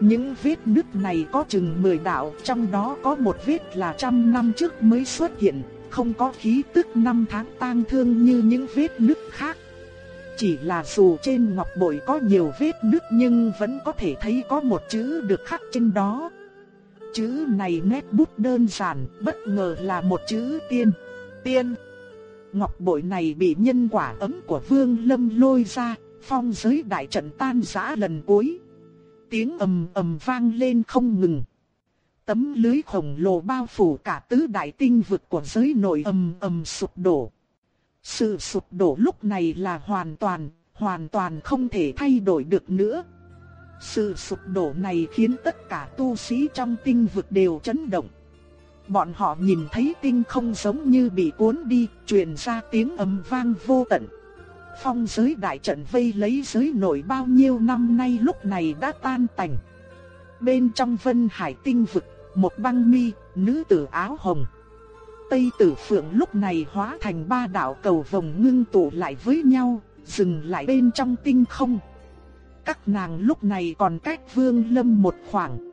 Những vết nứt này có chừng 10 đạo, trong đó có một vết là trăm năm trước mới xuất hiện, không có khí tức năm tháng tang thương như những vết nứt khác. Chỉ là dù trên ngọc bội có nhiều vết nứt nhưng vẫn có thể thấy có một chữ được khắc trên đó. Chữ này nét bút đơn giản, bất ngờ là một chữ tiên. Tiên. Ngọc bội này bị nhân quả ấm của Vương Lâm lôi ra, phong giới đại trận tan rã lần cuối. Tiếng ầm ầm vang lên không ngừng. Tấm lưới khổng lồ bao phủ cả tứ đại tinh vực của giới nội ầm ầm sụp đổ. Sự sụp đổ lúc này là hoàn toàn, hoàn toàn không thể thay đổi được nữa. Sự sụp đổ này khiến tất cả tu sĩ trong tinh vực đều chấn động. Bọn họ nhìn thấy tinh không giống như bị cuốn đi, truyền ra tiếng ầm vang vô tận. Phong giới đại trận vây lấy giới nổi bao nhiêu năm nay lúc này đã tan tành. Bên trong vân hải tinh vực, một băng mi, nữ tử áo hồng. Tây tử phượng lúc này hóa thành ba đạo cầu vồng ngưng tụ lại với nhau, dừng lại bên trong tinh không. Các nàng lúc này còn cách vương lâm một khoảng.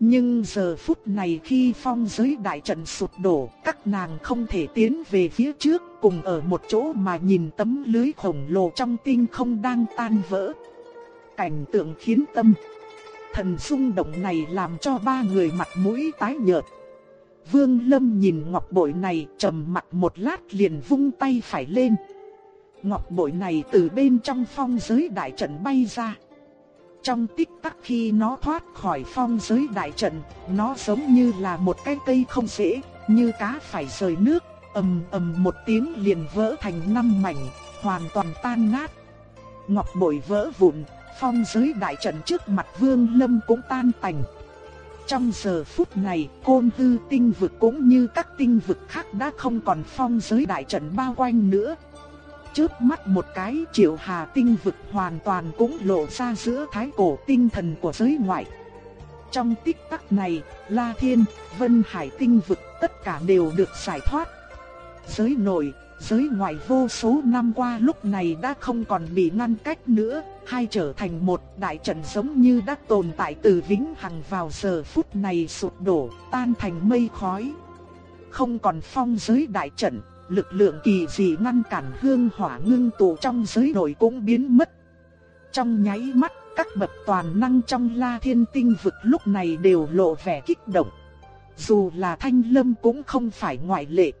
Nhưng giờ phút này khi phong giới đại trận sụp đổ, các nàng không thể tiến về phía trước, cùng ở một chỗ mà nhìn tấm lưới khổng lồ trong tinh không đang tan vỡ. Cảnh tượng khiến tâm thần xung động này làm cho ba người mặt mũi tái nhợt. Vương Lâm nhìn ngọc bội này trầm mặt một lát liền vung tay phải lên. Ngọc bội này từ bên trong phong giới đại trận bay ra. Trong tích tắc khi nó thoát khỏi phong giới đại trận, nó giống như là một cái cây không dễ, như cá phải rời nước, ầm ầm một tiếng liền vỡ thành năm mảnh, hoàn toàn tan nát. Ngọc bội vỡ vụn, phong giới đại trận trước mặt Vương Lâm cũng tan tành. Trong giờ phút này, côn hư tinh vực cũng như các tinh vực khác đã không còn phong giới đại trận bao quanh nữa. Chớp mắt một cái triệu hà tinh vực hoàn toàn cũng lộ ra giữa thái cổ tinh thần của giới ngoại. Trong tích tắc này, La Thiên, Vân Hải tinh vực tất cả đều được giải thoát. Giới nội, giới ngoại vô số năm qua lúc này đã không còn bị ngăn cách nữa, hai trở thành một đại trận giống như đã tồn tại từ vĩnh hằng vào giờ phút này sụp đổ, tan thành mây khói. Không còn phong giới đại trận, lực lượng kỳ dị ngăn cản hương hỏa ngưng tụ trong giới nội cũng biến mất. Trong nháy mắt, các bậc toàn năng trong La Thiên Tinh vực lúc này đều lộ vẻ kích động. Dù là Thanh Lâm cũng không phải ngoại lệ.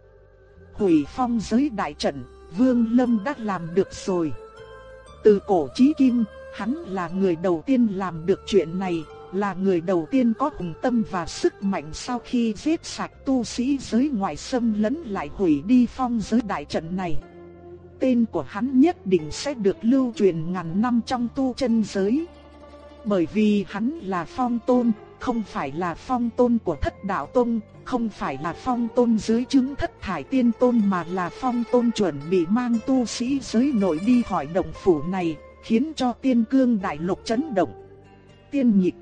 Hủy phong giới đại trận, Vương Lâm đã làm được rồi. Từ cổ chí kim, hắn là người đầu tiên làm được chuyện này, là người đầu tiên có hùng tâm và sức mạnh sau khi giết sạch tu sĩ giới ngoại xâm lấn lại hủy đi phong giới đại trận này. Tên của hắn nhất định sẽ được lưu truyền ngàn năm trong tu chân giới. Bởi vì hắn là phong tôn, không phải là phong tôn của thất đạo tôn, không phải là phong tôn dưới chứng thất thải tiên tôn mà là phong tôn chuẩn bị mang tu sĩ giới nội đi hỏi động phủ này, khiến cho tiên cương đại lục chấn động. Tiên nhịp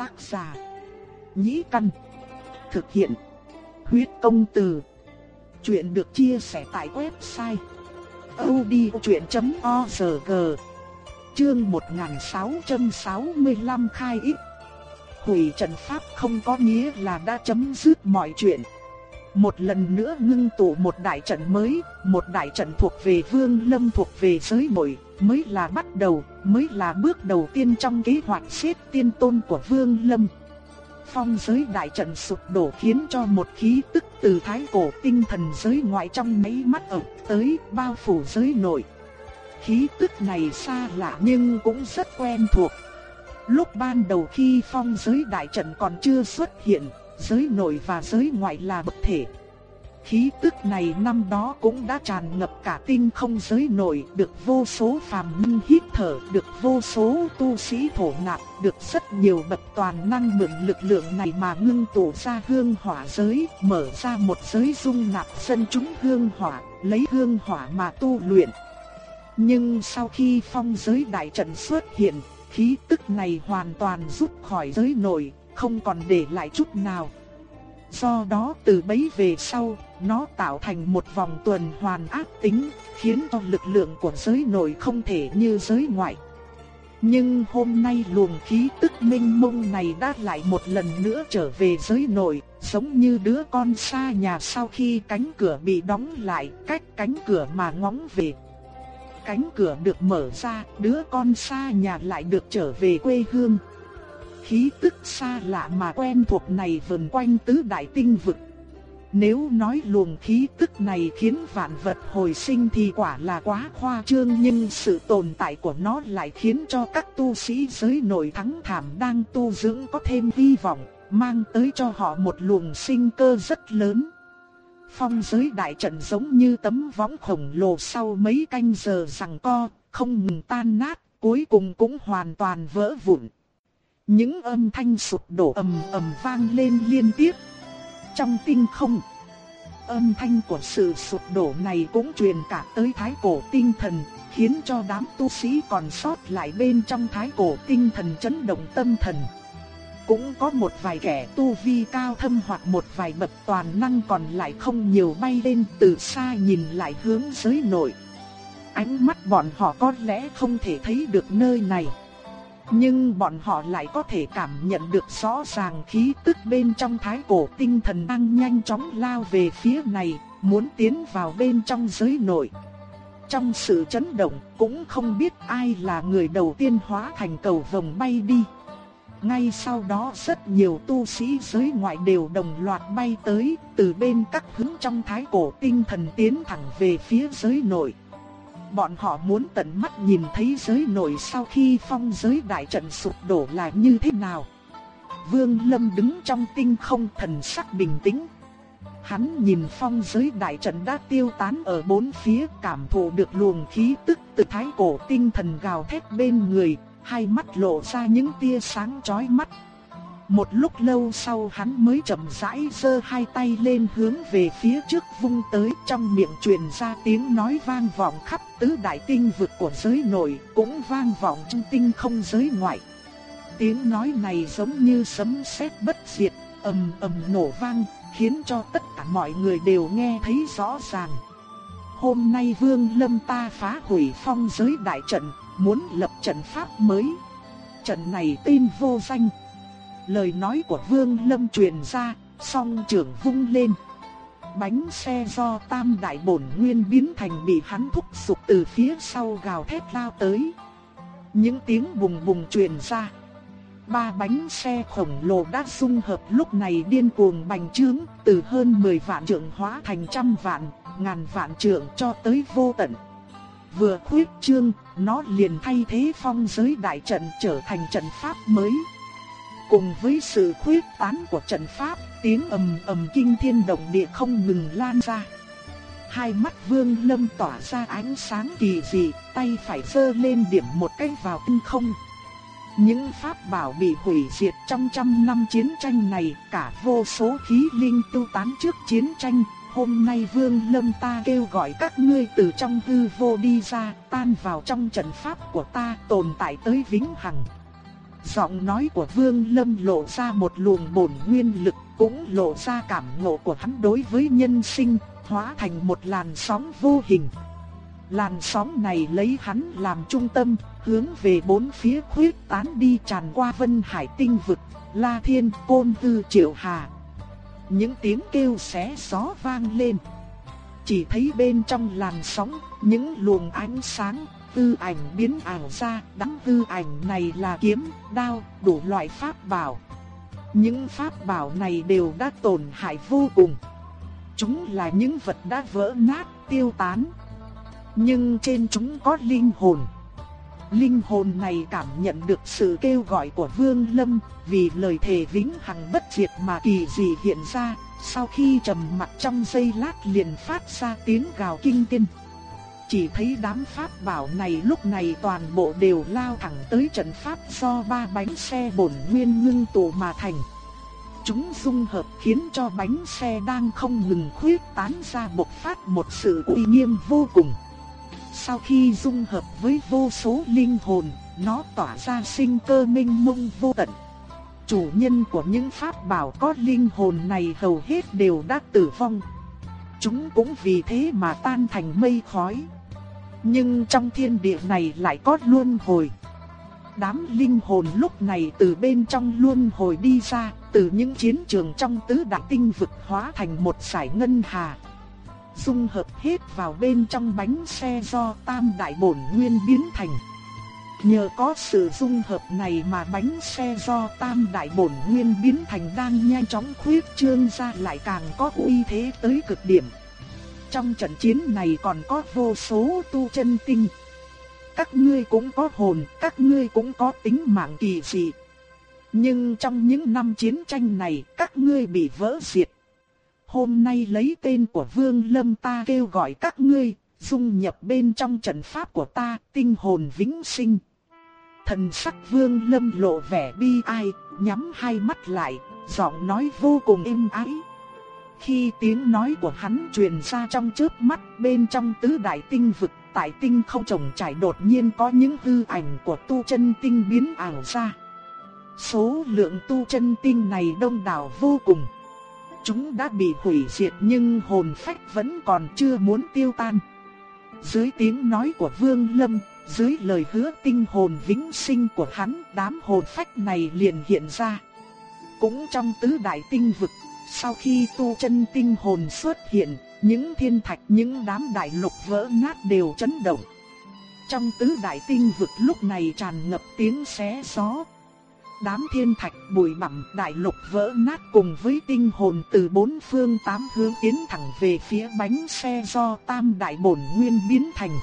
Tác giả. Nhĩ Căn. Thực hiện. Huyết công từ. Chuyện được chia sẻ tại website. odchuyện.org Chương 1665 khai ít. Hủy trận pháp không có nghĩa là đã chấm dứt mọi chuyện. Một lần nữa ngưng tụ một đại trận mới, một đại trận thuộc về Vương Lâm thuộc về giới bội mới là bắt đầu, mới là bước đầu tiên trong kế hoạch xếp tiên tôn của Vương Lâm. Phong giới đại trận sụp đổ khiến cho một khí tức từ thái cổ tinh thần giới ngoại trong mấy mắt ập tới bao phủ giới nội. Khí tức này xa lạ nhưng cũng rất quen thuộc. Lúc ban đầu khi phong giới đại trận còn chưa xuất hiện, giới nội và giới ngoại là bậc thể. Khí tức này năm đó cũng đã tràn ngập cả tinh không giới nội, được vô số phàm nhân hít thở, được vô số tu sĩ thổ nạp, được rất nhiều bậc toàn năng mượn lực lượng này mà ngưng tụ ra hương hỏa giới, mở ra một giới dung nạp dân chúng hương hỏa, lấy hương hỏa mà tu luyện. Nhưng sau khi phong giới đại trận xuất hiện, khí tức này hoàn toàn rút khỏi giới nội, không còn để lại chút nào. Do đó từ bấy về sau, nó tạo thành một vòng tuần hoàn ác tính, khiến cho lực lượng của giới nội không thể như giới ngoại. Nhưng hôm nay luồng khí tức minh mông này đã lại một lần nữa trở về giới nội, giống như đứa con xa nhà sau khi cánh cửa bị đóng lại, cách cánh cửa mà ngóng về. Cánh cửa được mở ra, đứa con xa nhà lại được trở về quê hương. Khí tức xa lạ mà quen thuộc này vần quanh tứ đại tinh vực. Nếu nói luồng khí tức này khiến vạn vật hồi sinh thì quả là quá khoa trương nhưng sự tồn tại của nó lại khiến cho các tu sĩ giới nội thắng thảm đang tu dưỡng có thêm hy vọng, mang tới cho họ một luồng sinh cơ rất lớn. Phong giới đại trận giống như tấm võng khổng lồ sau mấy canh giờ rằng co, không ngừng tan nát, cuối cùng cũng hoàn toàn vỡ vụn. Những âm thanh sụp đổ ầm ầm vang lên liên tiếp. Trong tinh không, âm thanh của sự sụp đổ này cũng truyền cả tới thái cổ tinh thần, khiến cho đám tu sĩ còn sót lại bên trong thái cổ tinh thần chấn động tâm thần. Cũng có một vài kẻ tu vi cao thâm hoặc một vài bậc toàn năng còn lại không nhiều bay lên từ xa nhìn lại hướng giới nội. Ánh mắt bọn họ có lẽ không thể thấy được nơi này. Nhưng bọn họ lại có thể cảm nhận được rõ ràng khí tức bên trong thái cổ tinh thần đang nhanh chóng lao về phía này, muốn tiến vào bên trong giới nội. Trong sự chấn động cũng không biết ai là người đầu tiên hóa thành cầu vồng bay đi. Ngay sau đó rất nhiều tu sĩ giới ngoại đều đồng loạt bay tới, từ bên các hướng trong thái cổ tinh thần tiến thẳng về phía giới nội. Bọn họ muốn tận mắt nhìn thấy giới nội sau khi phong giới đại trận sụp đổ là như thế nào. Vương Lâm đứng trong tinh không thần sắc bình tĩnh. Hắn nhìn phong giới đại trận đã tiêu tán ở bốn phía cảm thụ được luồng khí tức từ thái cổ tinh thần gào thét bên người, hai mắt lộ ra những tia sáng chói mắt. Một lúc lâu sau hắn mới chậm rãi giơ hai tay lên hướng về phía trước vung tới trong miệng truyền ra tiếng nói vang vọng khắp tứ đại tinh vực của giới nội cũng vang vọng trong tinh không giới ngoại. Tiếng nói này giống như sấm sét bất diệt, ầm ầm nổ vang, khiến cho tất cả mọi người đều nghe thấy rõ ràng. Hôm nay Vương Lâm ta phá hủy phong giới đại trận, muốn lập trận pháp mới. Trận này tên vô danh. Lời nói của Vương Lâm truyền ra, song trưởng vung lên. Bánh xe do tam đại bổn nguyên biến thành bị hắn thúc sụp từ phía sau gào thét lao tới. Những tiếng bùng bùng truyền ra. Ba bánh xe khổng lồ đã dung hợp lúc này điên cuồng bành trướng, từ hơn 10 vạn trượng hóa thành trăm vạn, ngàn vạn trượng cho tới vô tận. Vừa khuyết trương, nó liền thay thế phong giới đại trận trở thành trận pháp mới. Cùng với sự khuyết tán của trận pháp, tiếng ầm ầm kinh thiên động địa không ngừng lan ra. Hai mắt Vương Lâm tỏa ra ánh sáng kỳ dị, tay phải giơ lên điểm một cái vào tinh không. Những pháp bảo bị hủy diệt trong trăm năm chiến tranh này, cả vô số khí linh tu tán trước chiến tranh, hôm nay Vương Lâm ta kêu gọi các ngươi từ trong hư vô đi ra, tan vào trong trận pháp của ta, tồn tại tới vĩnh hằng. Giọng nói của Vương Lâm lộ ra một luồng bổn nguyên lực, cũng lộ ra cảm ngộ của hắn đối với nhân sinh, hóa thành một làn sóng vô hình. Làn sóng này lấy hắn làm trung tâm, hướng về bốn phía khuyết tán đi tràn qua Vân Hải tinh vực, La Thiên, Côn Tư, Triệu Hà. Những tiếng kêu xé gió vang lên. Chỉ thấy bên trong làn sóng, những luồng ánh sáng tư ảnh biến ảo ra, đám tư ảnh này là kiếm, đao, đủ loại pháp bảo. Những pháp bảo này đều đã tổn hại vô cùng. Chúng là những vật đã vỡ nát, tiêu tán. Nhưng trên chúng có linh hồn. Linh hồn này cảm nhận được sự kêu gọi của Vương Lâm, vì lời thề vĩnh hằng bất diệt mà kỳ dị hiện ra, sau khi trầm mặt trong giây lát liền phát ra tiếng gào kinh thiên. Chỉ thấy đám pháp bảo này lúc này toàn bộ đều lao thẳng tới trận pháp do ba bánh xe bổn nguyên ngưng tụ mà thành. Chúng dung hợp khiến cho bánh xe đang không ngừng khuyết tán ra bộc phát một sự uy nghiêm vô cùng. Sau khi dung hợp với vô số linh hồn, nó tỏa ra sinh cơ minh mông vô tận. Chủ nhân của những pháp bảo có linh hồn này hầu hết đều đã tử vong. Chúng cũng vì thế mà tan thành mây khói. Nhưng trong thiên địa này lại có luân hồi. Đám linh hồn lúc này từ bên trong luân hồi đi ra, từ những chiến trường trong tứ đại tinh vực hóa thành một sải ngân hà. Dung hợp hết vào bên trong bánh xe do tam đại bổn nguyên biến thành. Nhờ có sự dung hợp này mà bánh xe do tam đại bổn nguyên biến thành đang nhanh chóng khuyết trương ra lại càng có uy thế tới cực điểm. Trong trận chiến này còn có vô số tu chân tinh. Các ngươi cũng có hồn, các ngươi cũng có tính mạng kỳ dị. Nhưng trong những năm chiến tranh này, các ngươi bị vỡ diệt. Hôm nay lấy tên của Vương Lâm ta kêu gọi các ngươi, dung nhập bên trong trận pháp của ta, tinh hồn vĩnh sinh. Thần sắc Vương Lâm lộ vẻ bi ai, nhắm hai mắt lại, giọng nói vô cùng êm ái. Khi tiếng nói của hắn truyền ra trong chớp mắt bên trong tứ đại tinh vực, tại tinh không trồng trải đột nhiên có những hư ảnh của tu chân tinh biến ảo ra. Số lượng tu chân tinh này đông đảo vô cùng. Chúng đã bị hủy diệt nhưng hồn phách vẫn còn chưa muốn tiêu tan. Dưới tiếng nói của Vương Lâm, dưới lời hứa tinh hồn vĩnh sinh của hắn, đám hồn phách này liền hiện ra. Cũng trong tứ đại tinh vực, sau khi tu chân tinh hồn xuất hiện, những thiên thạch, những đám đại lục vỡ nát đều chấn động. Trong tứ đại tinh vực lúc này tràn ngập tiếng xé gió. Đám thiên thạch bụi bặm đại lục vỡ nát cùng với tinh hồn từ bốn phương tám hướng tiến thẳng về phía bánh xe do tam đại bổn nguyên biến thành.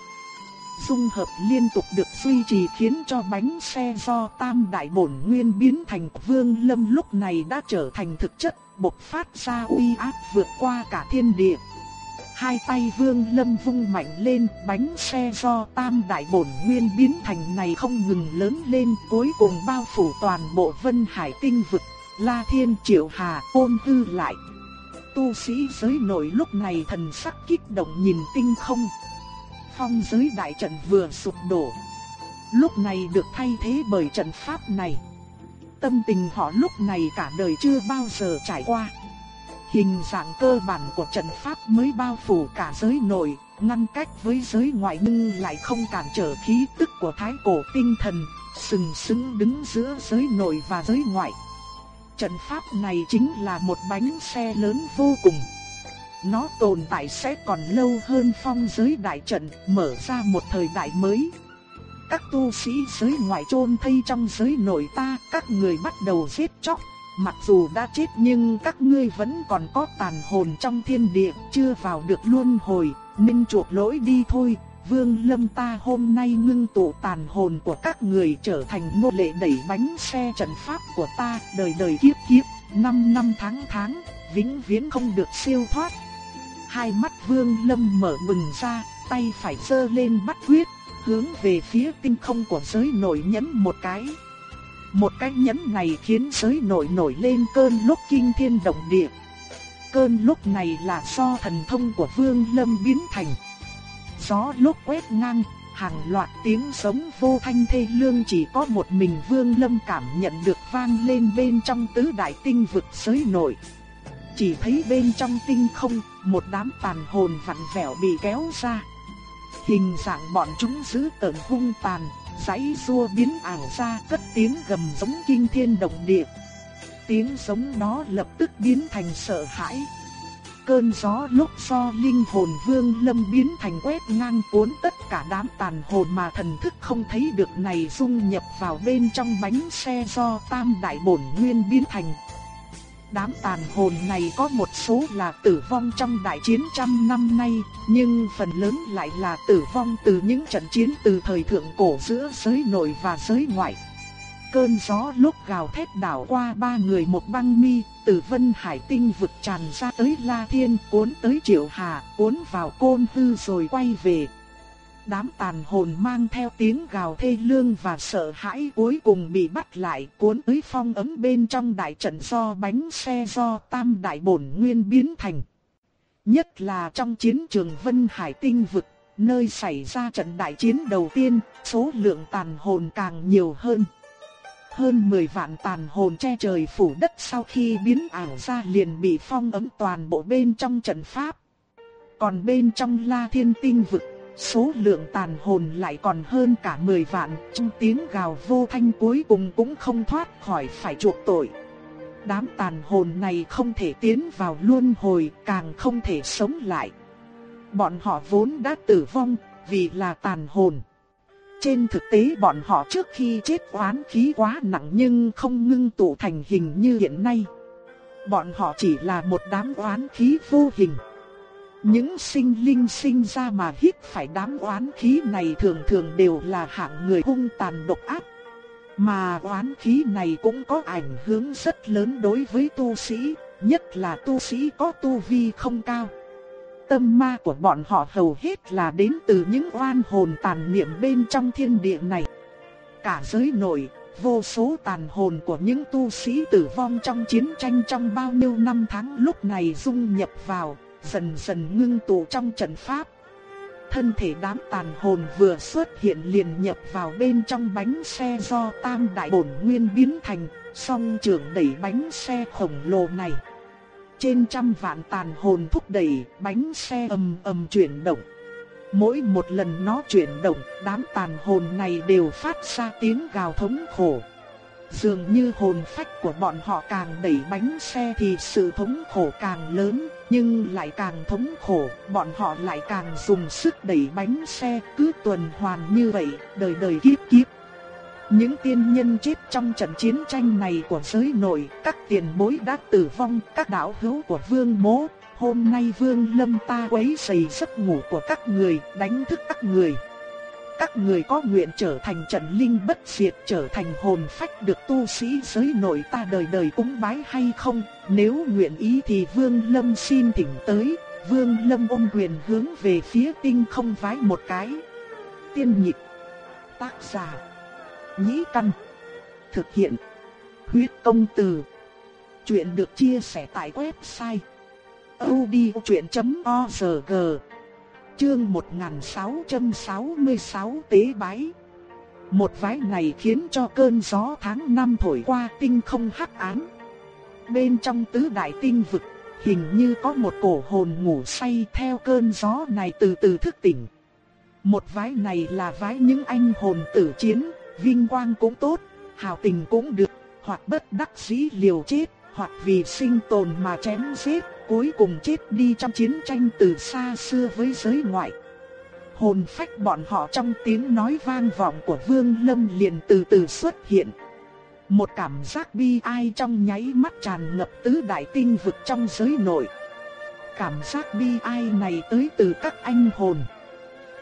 Dung hợp liên tục được duy trì khiến cho bánh xe do tam đại bổn nguyên biến thành vương lâm lúc này đã trở thành thực chất bộc phát ra uy áp vượt qua cả thiên địa. Hai tay vương lâm vung mạnh lên, bánh xe do tam đại bổn nguyên biến thành này không ngừng lớn lên, cuối cùng bao phủ toàn bộ vân hải tinh vực, la thiên triệu hà ôn hư lại. Tu sĩ giới nội lúc này thần sắc kích động nhìn tinh không. Phong giới đại trận vừa sụp đổ. Lúc này được thay thế bởi trận pháp này. Tâm tình họ lúc này cả đời chưa bao giờ trải qua. Hình dạng cơ bản của trận pháp mới bao phủ cả giới nội, ngăn cách với giới ngoại nhưng lại không cản trở khí tức của thái cổ tinh thần, sừng sững đứng giữa giới nội và giới ngoại. Trận pháp này chính là một bánh xe lớn vô cùng. Nó tồn tại sẽ còn lâu hơn phong giới đại trận, mở ra một thời đại mới. Các tu sĩ giới ngoại chôn thây trong giới nội ta, các người bắt đầu giết chóc, Mặc dù đã chết nhưng các ngươi vẫn còn có tàn hồn trong thiên địa, chưa vào được luân hồi, nên chuộc lỗi đi thôi. Vương Lâm ta hôm nay ngưng tụ tàn hồn của các người trở thành nô lệ đẩy bánh xe trận pháp của ta, đời đời kiếp kiếp, năm năm tháng tháng, vĩnh viễn không được siêu thoát. Hai mắt Vương Lâm mở bừng ra, tay phải giơ lên bắt quyết, hướng về phía tinh không của giới nội nhấn một cái. Một cái nhấn này khiến giới nổi nổi lên cơn lúc kinh thiên động địa. Cơn lúc này là do thần thông của Vương Lâm biến thành. Gió lúc quét ngang, hàng loạt tiếng sống vô thanh thê lương chỉ có một mình Vương Lâm cảm nhận được vang lên bên trong tứ đại tinh vực giới nổi. Chỉ thấy bên trong tinh không, một đám tàn hồn vặn vẹo bị kéo ra. Hình dạng bọn chúng dữ tợn hung tàn, giấy rua biến ảo ra cất tiếng gầm giống kinh thiên động địa. Tiếng giống đó lập tức biến thành sợ hãi. Cơn gió lúc do linh hồn vương lâm biến thành quét ngang cuốn tất cả đám tàn hồn mà thần thức không thấy được này dung nhập vào bên trong bánh xe do tam đại bổn nguyên biến thành. Đám tàn hồn này có một số là tử vong trong đại chiến trăm năm nay, nhưng phần lớn lại là tử vong từ những trận chiến từ thời thượng cổ giữa giới nội và giới ngoại. Cơn gió lúc gào thét đảo qua ba người một băng mi, từ vân hải tinh vực tràn ra tới La Thiên, cuốn tới Triệu Hà, cuốn vào côn tư rồi quay về. Đám tàn hồn mang theo tiếng gào thê lương và sợ hãi cuối cùng bị bắt lại cuốn tới phong ấm bên trong đại trận do bánh xe do tam đại bổn nguyên biến thành. Nhất là trong chiến trường Vân Hải Tinh vực, nơi xảy ra trận đại chiến đầu tiên, số lượng tàn hồn càng nhiều hơn. Hơn 10 vạn tàn hồn che trời phủ đất sau khi biến ảo ra liền bị phong ấm toàn bộ bên trong trận pháp. Còn bên trong La Thiên Tinh vực, số lượng tàn hồn lại còn hơn cả 10 vạn, trong tiếng gào vô thanh cuối cùng cũng không thoát khỏi phải chuộc tội. Đám tàn hồn này không thể tiến vào luân hồi, càng không thể sống lại. Bọn họ vốn đã tử vong, vì là tàn hồn. Trên thực tế bọn họ trước khi chết oán khí quá nặng nhưng không ngưng tụ thành hình như hiện nay. Bọn họ chỉ là một đám oán khí vô hình. Những sinh linh sinh ra mà hít phải đám oán khí này thường thường đều là hạng người hung tàn độc ác. Mà oán khí này cũng có ảnh hưởng rất lớn đối với tu sĩ, nhất là tu sĩ có tu vi không cao. Tâm ma của bọn họ hầu hết là đến từ những oan hồn tàn niệm bên trong thiên địa này. Cả giới nội, vô số tàn hồn của những tu sĩ tử vong trong chiến tranh trong bao nhiêu năm tháng lúc này dung nhập vào, dần dần ngưng tụ trong trận pháp. Thân thể đám tàn hồn vừa xuất hiện liền nhập vào bên trong bánh xe do tam đại bổn nguyên biến thành, song trưởng đẩy bánh xe khổng lồ này. Trên trăm vạn tàn hồn thúc đẩy, bánh xe ầm ầm chuyển động. Mỗi một lần nó chuyển động, đám tàn hồn này đều phát ra tiếng gào thống khổ. Dường như hồn phách của bọn họ càng đẩy bánh xe thì sự thống khổ càng lớn, nhưng lại càng thống khổ, bọn họ lại càng dùng sức đẩy bánh xe, cứ tuần hoàn như vậy, đời đời kiếp kiếp. Những tiên nhân chết trong trận chiến tranh này của giới nội, các tiền bối đã tử vong, các đạo hữu của vương mố. Hôm nay vương lâm ta quấy rầy giấc ngủ của các người, đánh thức các người. Các người có nguyện trở thành trận linh bất diệt, trở thành hồn phách được tu sĩ giới nội ta đời đời cúng bái hay không? Nếu nguyện ý thì vương lâm xin thỉnh tới, vương lâm ôm quyền hướng về phía tinh không vái một cái. Tiên nhịp Tác giả Nhĩ Căn. Thực hiện. Huyết công từ. Chuyện được chia sẻ tại website. odchuyện.org Chương 1666 tế bái. Một vái này khiến cho cơn gió tháng năm thổi qua tinh không hắc ám. Bên trong tứ đại tinh vực, hình như có một cổ hồn ngủ say theo cơn gió này từ từ thức tỉnh. Một vái này là vái những anh hồn tử chiến, vinh quang cũng tốt, hào tình cũng được, hoặc bất đắc dĩ liều chết, hoặc vì sinh tồn mà chém giết, cuối cùng chết đi trong chiến tranh từ xa xưa với giới ngoại. Hồn phách bọn họ trong tiếng nói vang vọng của Vương Lâm liền từ từ xuất hiện. Một cảm giác bi ai trong nháy mắt tràn ngập tứ đại tinh vực trong giới nội. Cảm giác bi ai này tới từ các anh hồn.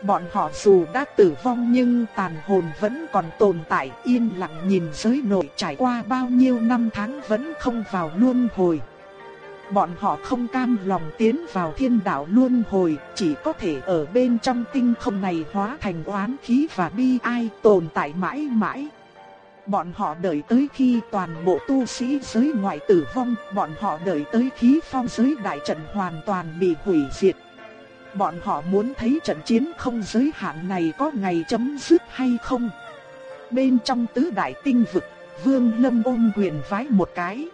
Bọn họ dù đã tử vong nhưng tàn hồn vẫn còn tồn tại, yên lặng nhìn giới nội trải qua bao nhiêu năm tháng vẫn không vào luân hồi. Bọn họ không cam lòng tiến vào thiên đạo luân hồi, chỉ có thể ở bên trong tinh không này hóa thành oán khí và bi ai tồn tại mãi mãi. Bọn họ đợi tới khi toàn bộ tu sĩ giới ngoại tử vong, bọn họ đợi tới khí phong giới đại trận hoàn toàn bị hủy diệt bọn họ muốn thấy trận chiến không giới hạn này có ngày chấm dứt hay không. Bên trong tứ đại tinh vực, Vương Lâm ôm quyền vái một cái.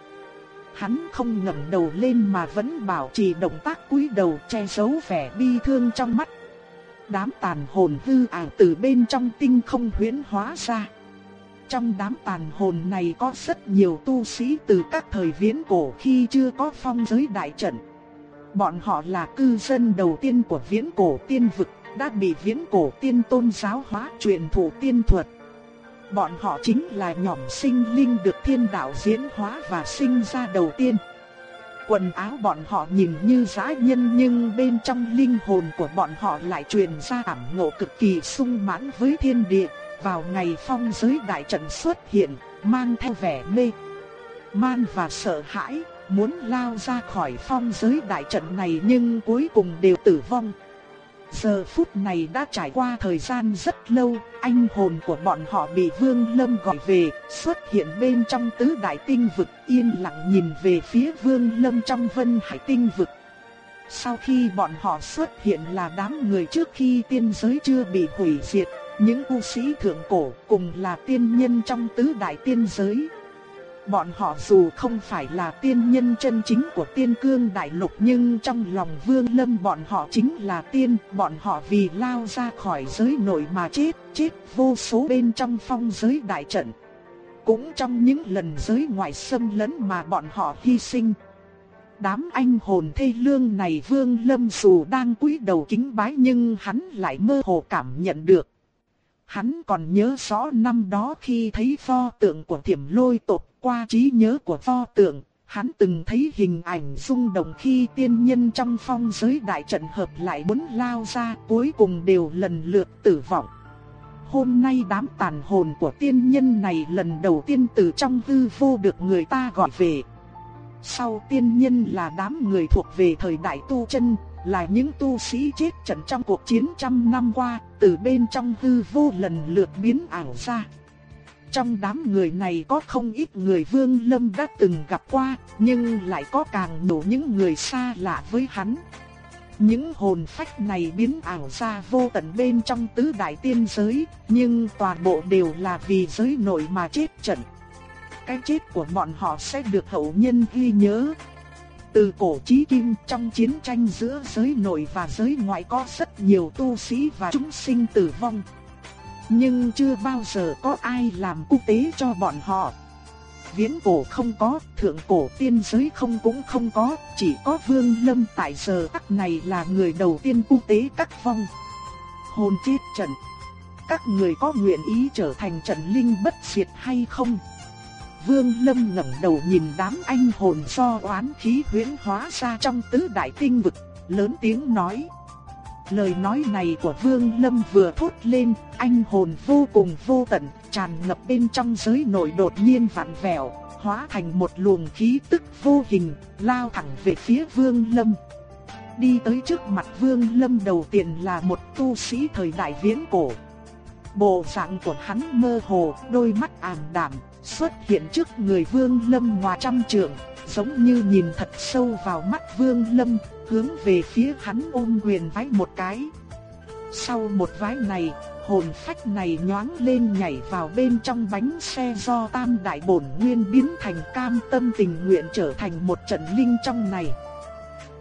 Hắn không ngẩng đầu lên mà vẫn bảo trì động tác cúi đầu che giấu vẻ bi thương trong mắt. Đám tàn hồn hư ảo từ bên trong tinh không huyễn hóa ra. Trong đám tàn hồn này có rất nhiều tu sĩ từ các thời viễn cổ khi chưa có phong giới đại trận. Bọn họ là cư dân đầu tiên của viễn cổ tiên vực, đã bị viễn cổ tiên tôn giáo hóa truyền thụ tiên thuật. Bọn họ chính là nhỏm sinh linh được thiên đạo diễn hóa và sinh ra đầu tiên. Quần áo bọn họ nhìn như dã nhân nhưng bên trong linh hồn của bọn họ lại truyền ra cảm ngộ cực kỳ sung mãn với thiên địa. Vào ngày phong giới đại trận xuất hiện, mang theo vẻ mê, man và sợ hãi, muốn lao ra khỏi phong giới đại trận này nhưng cuối cùng đều tử vong. Giờ phút này đã trải qua thời gian rất lâu, anh hồn của bọn họ bị Vương Lâm gọi về, xuất hiện bên trong tứ đại tinh vực, yên lặng nhìn về phía Vương Lâm trong vân hải tinh vực. Sau khi bọn họ xuất hiện là đám người trước khi tiên giới chưa bị hủy diệt, những tu sĩ thượng cổ cùng là tiên nhân trong tứ đại tiên giới. Bọn họ dù không phải là tiên nhân chân chính của tiên cương đại lục nhưng trong lòng vương lâm bọn họ chính là tiên, bọn họ vì lao ra khỏi giới nội mà chết, chết vô số bên trong phong giới đại trận. Cũng trong những lần giới ngoại xâm lấn mà bọn họ hy sinh. Đám anh hồn thê lương này vương lâm dù đang cúi đầu kính bái nhưng hắn lại mơ hồ cảm nhận được. Hắn còn nhớ rõ năm đó khi thấy pho tượng của thiểm lôi tộc qua trí nhớ của pho tượng, hắn từng thấy hình ảnh rung động khi tiên nhân trong phong giới đại trận hợp lại muốn lao ra cuối cùng đều lần lượt tử vong. Hôm nay đám tàn hồn của tiên nhân này lần đầu tiên từ trong hư vô được người ta gọi về. Sau tiên nhân là đám người thuộc về thời đại tu chân, là những tu sĩ chết trận trong cuộc chiến trăm năm qua, từ bên trong hư vô lần lượt biến ảo ra. Trong đám người này có không ít người Vương Lâm đã từng gặp qua, nhưng lại có càng đủ những người xa lạ với hắn. Những hồn phách này biến ảo ra vô tận bên trong tứ đại tiên giới, nhưng toàn bộ đều là vì giới nội mà chết trận. Cái chết của bọn họ sẽ được hậu nhân ghi nhớ. Từ cổ chí kim trong chiến tranh giữa giới nội và giới ngoại có rất nhiều tu sĩ và chúng sinh tử vong. Nhưng chưa bao giờ có ai làm quốc tế cho bọn họ. Viễn cổ không có, thượng cổ tiên giới không cũng không có, chỉ có Vương Lâm tại giờ các này là người đầu tiên quốc tế các vong. Hồn chết trận. Các người có nguyện ý trở thành trận linh bất diệt hay không? Vương Lâm ngẩng đầu nhìn đám anh hồn do oán khí huyễn hóa ra trong tứ đại tinh vực, lớn tiếng nói. Lời nói này của Vương Lâm vừa thốt lên, anh hồn vô cùng vô tận, tràn ngập bên trong giới nội đột nhiên vặn vẹo, hóa thành một luồng khí tức vô hình, lao thẳng về phía Vương Lâm. Đi tới trước mặt Vương Lâm đầu tiên là một tu sĩ thời đại viễn cổ. Bộ dạng của hắn mơ hồ, đôi mắt ảm đạm, xuất hiện trước người Vương Lâm ngoài trăm trượng, giống như nhìn thật sâu vào mắt Vương Lâm, hướng về phía hắn ôm quyền vái một cái. Sau một vái này, hồn phách này nhoáng lên nhảy vào bên trong bánh xe do tam đại bổn nguyên biến thành cam tâm tình nguyện trở thành một trận linh trong này.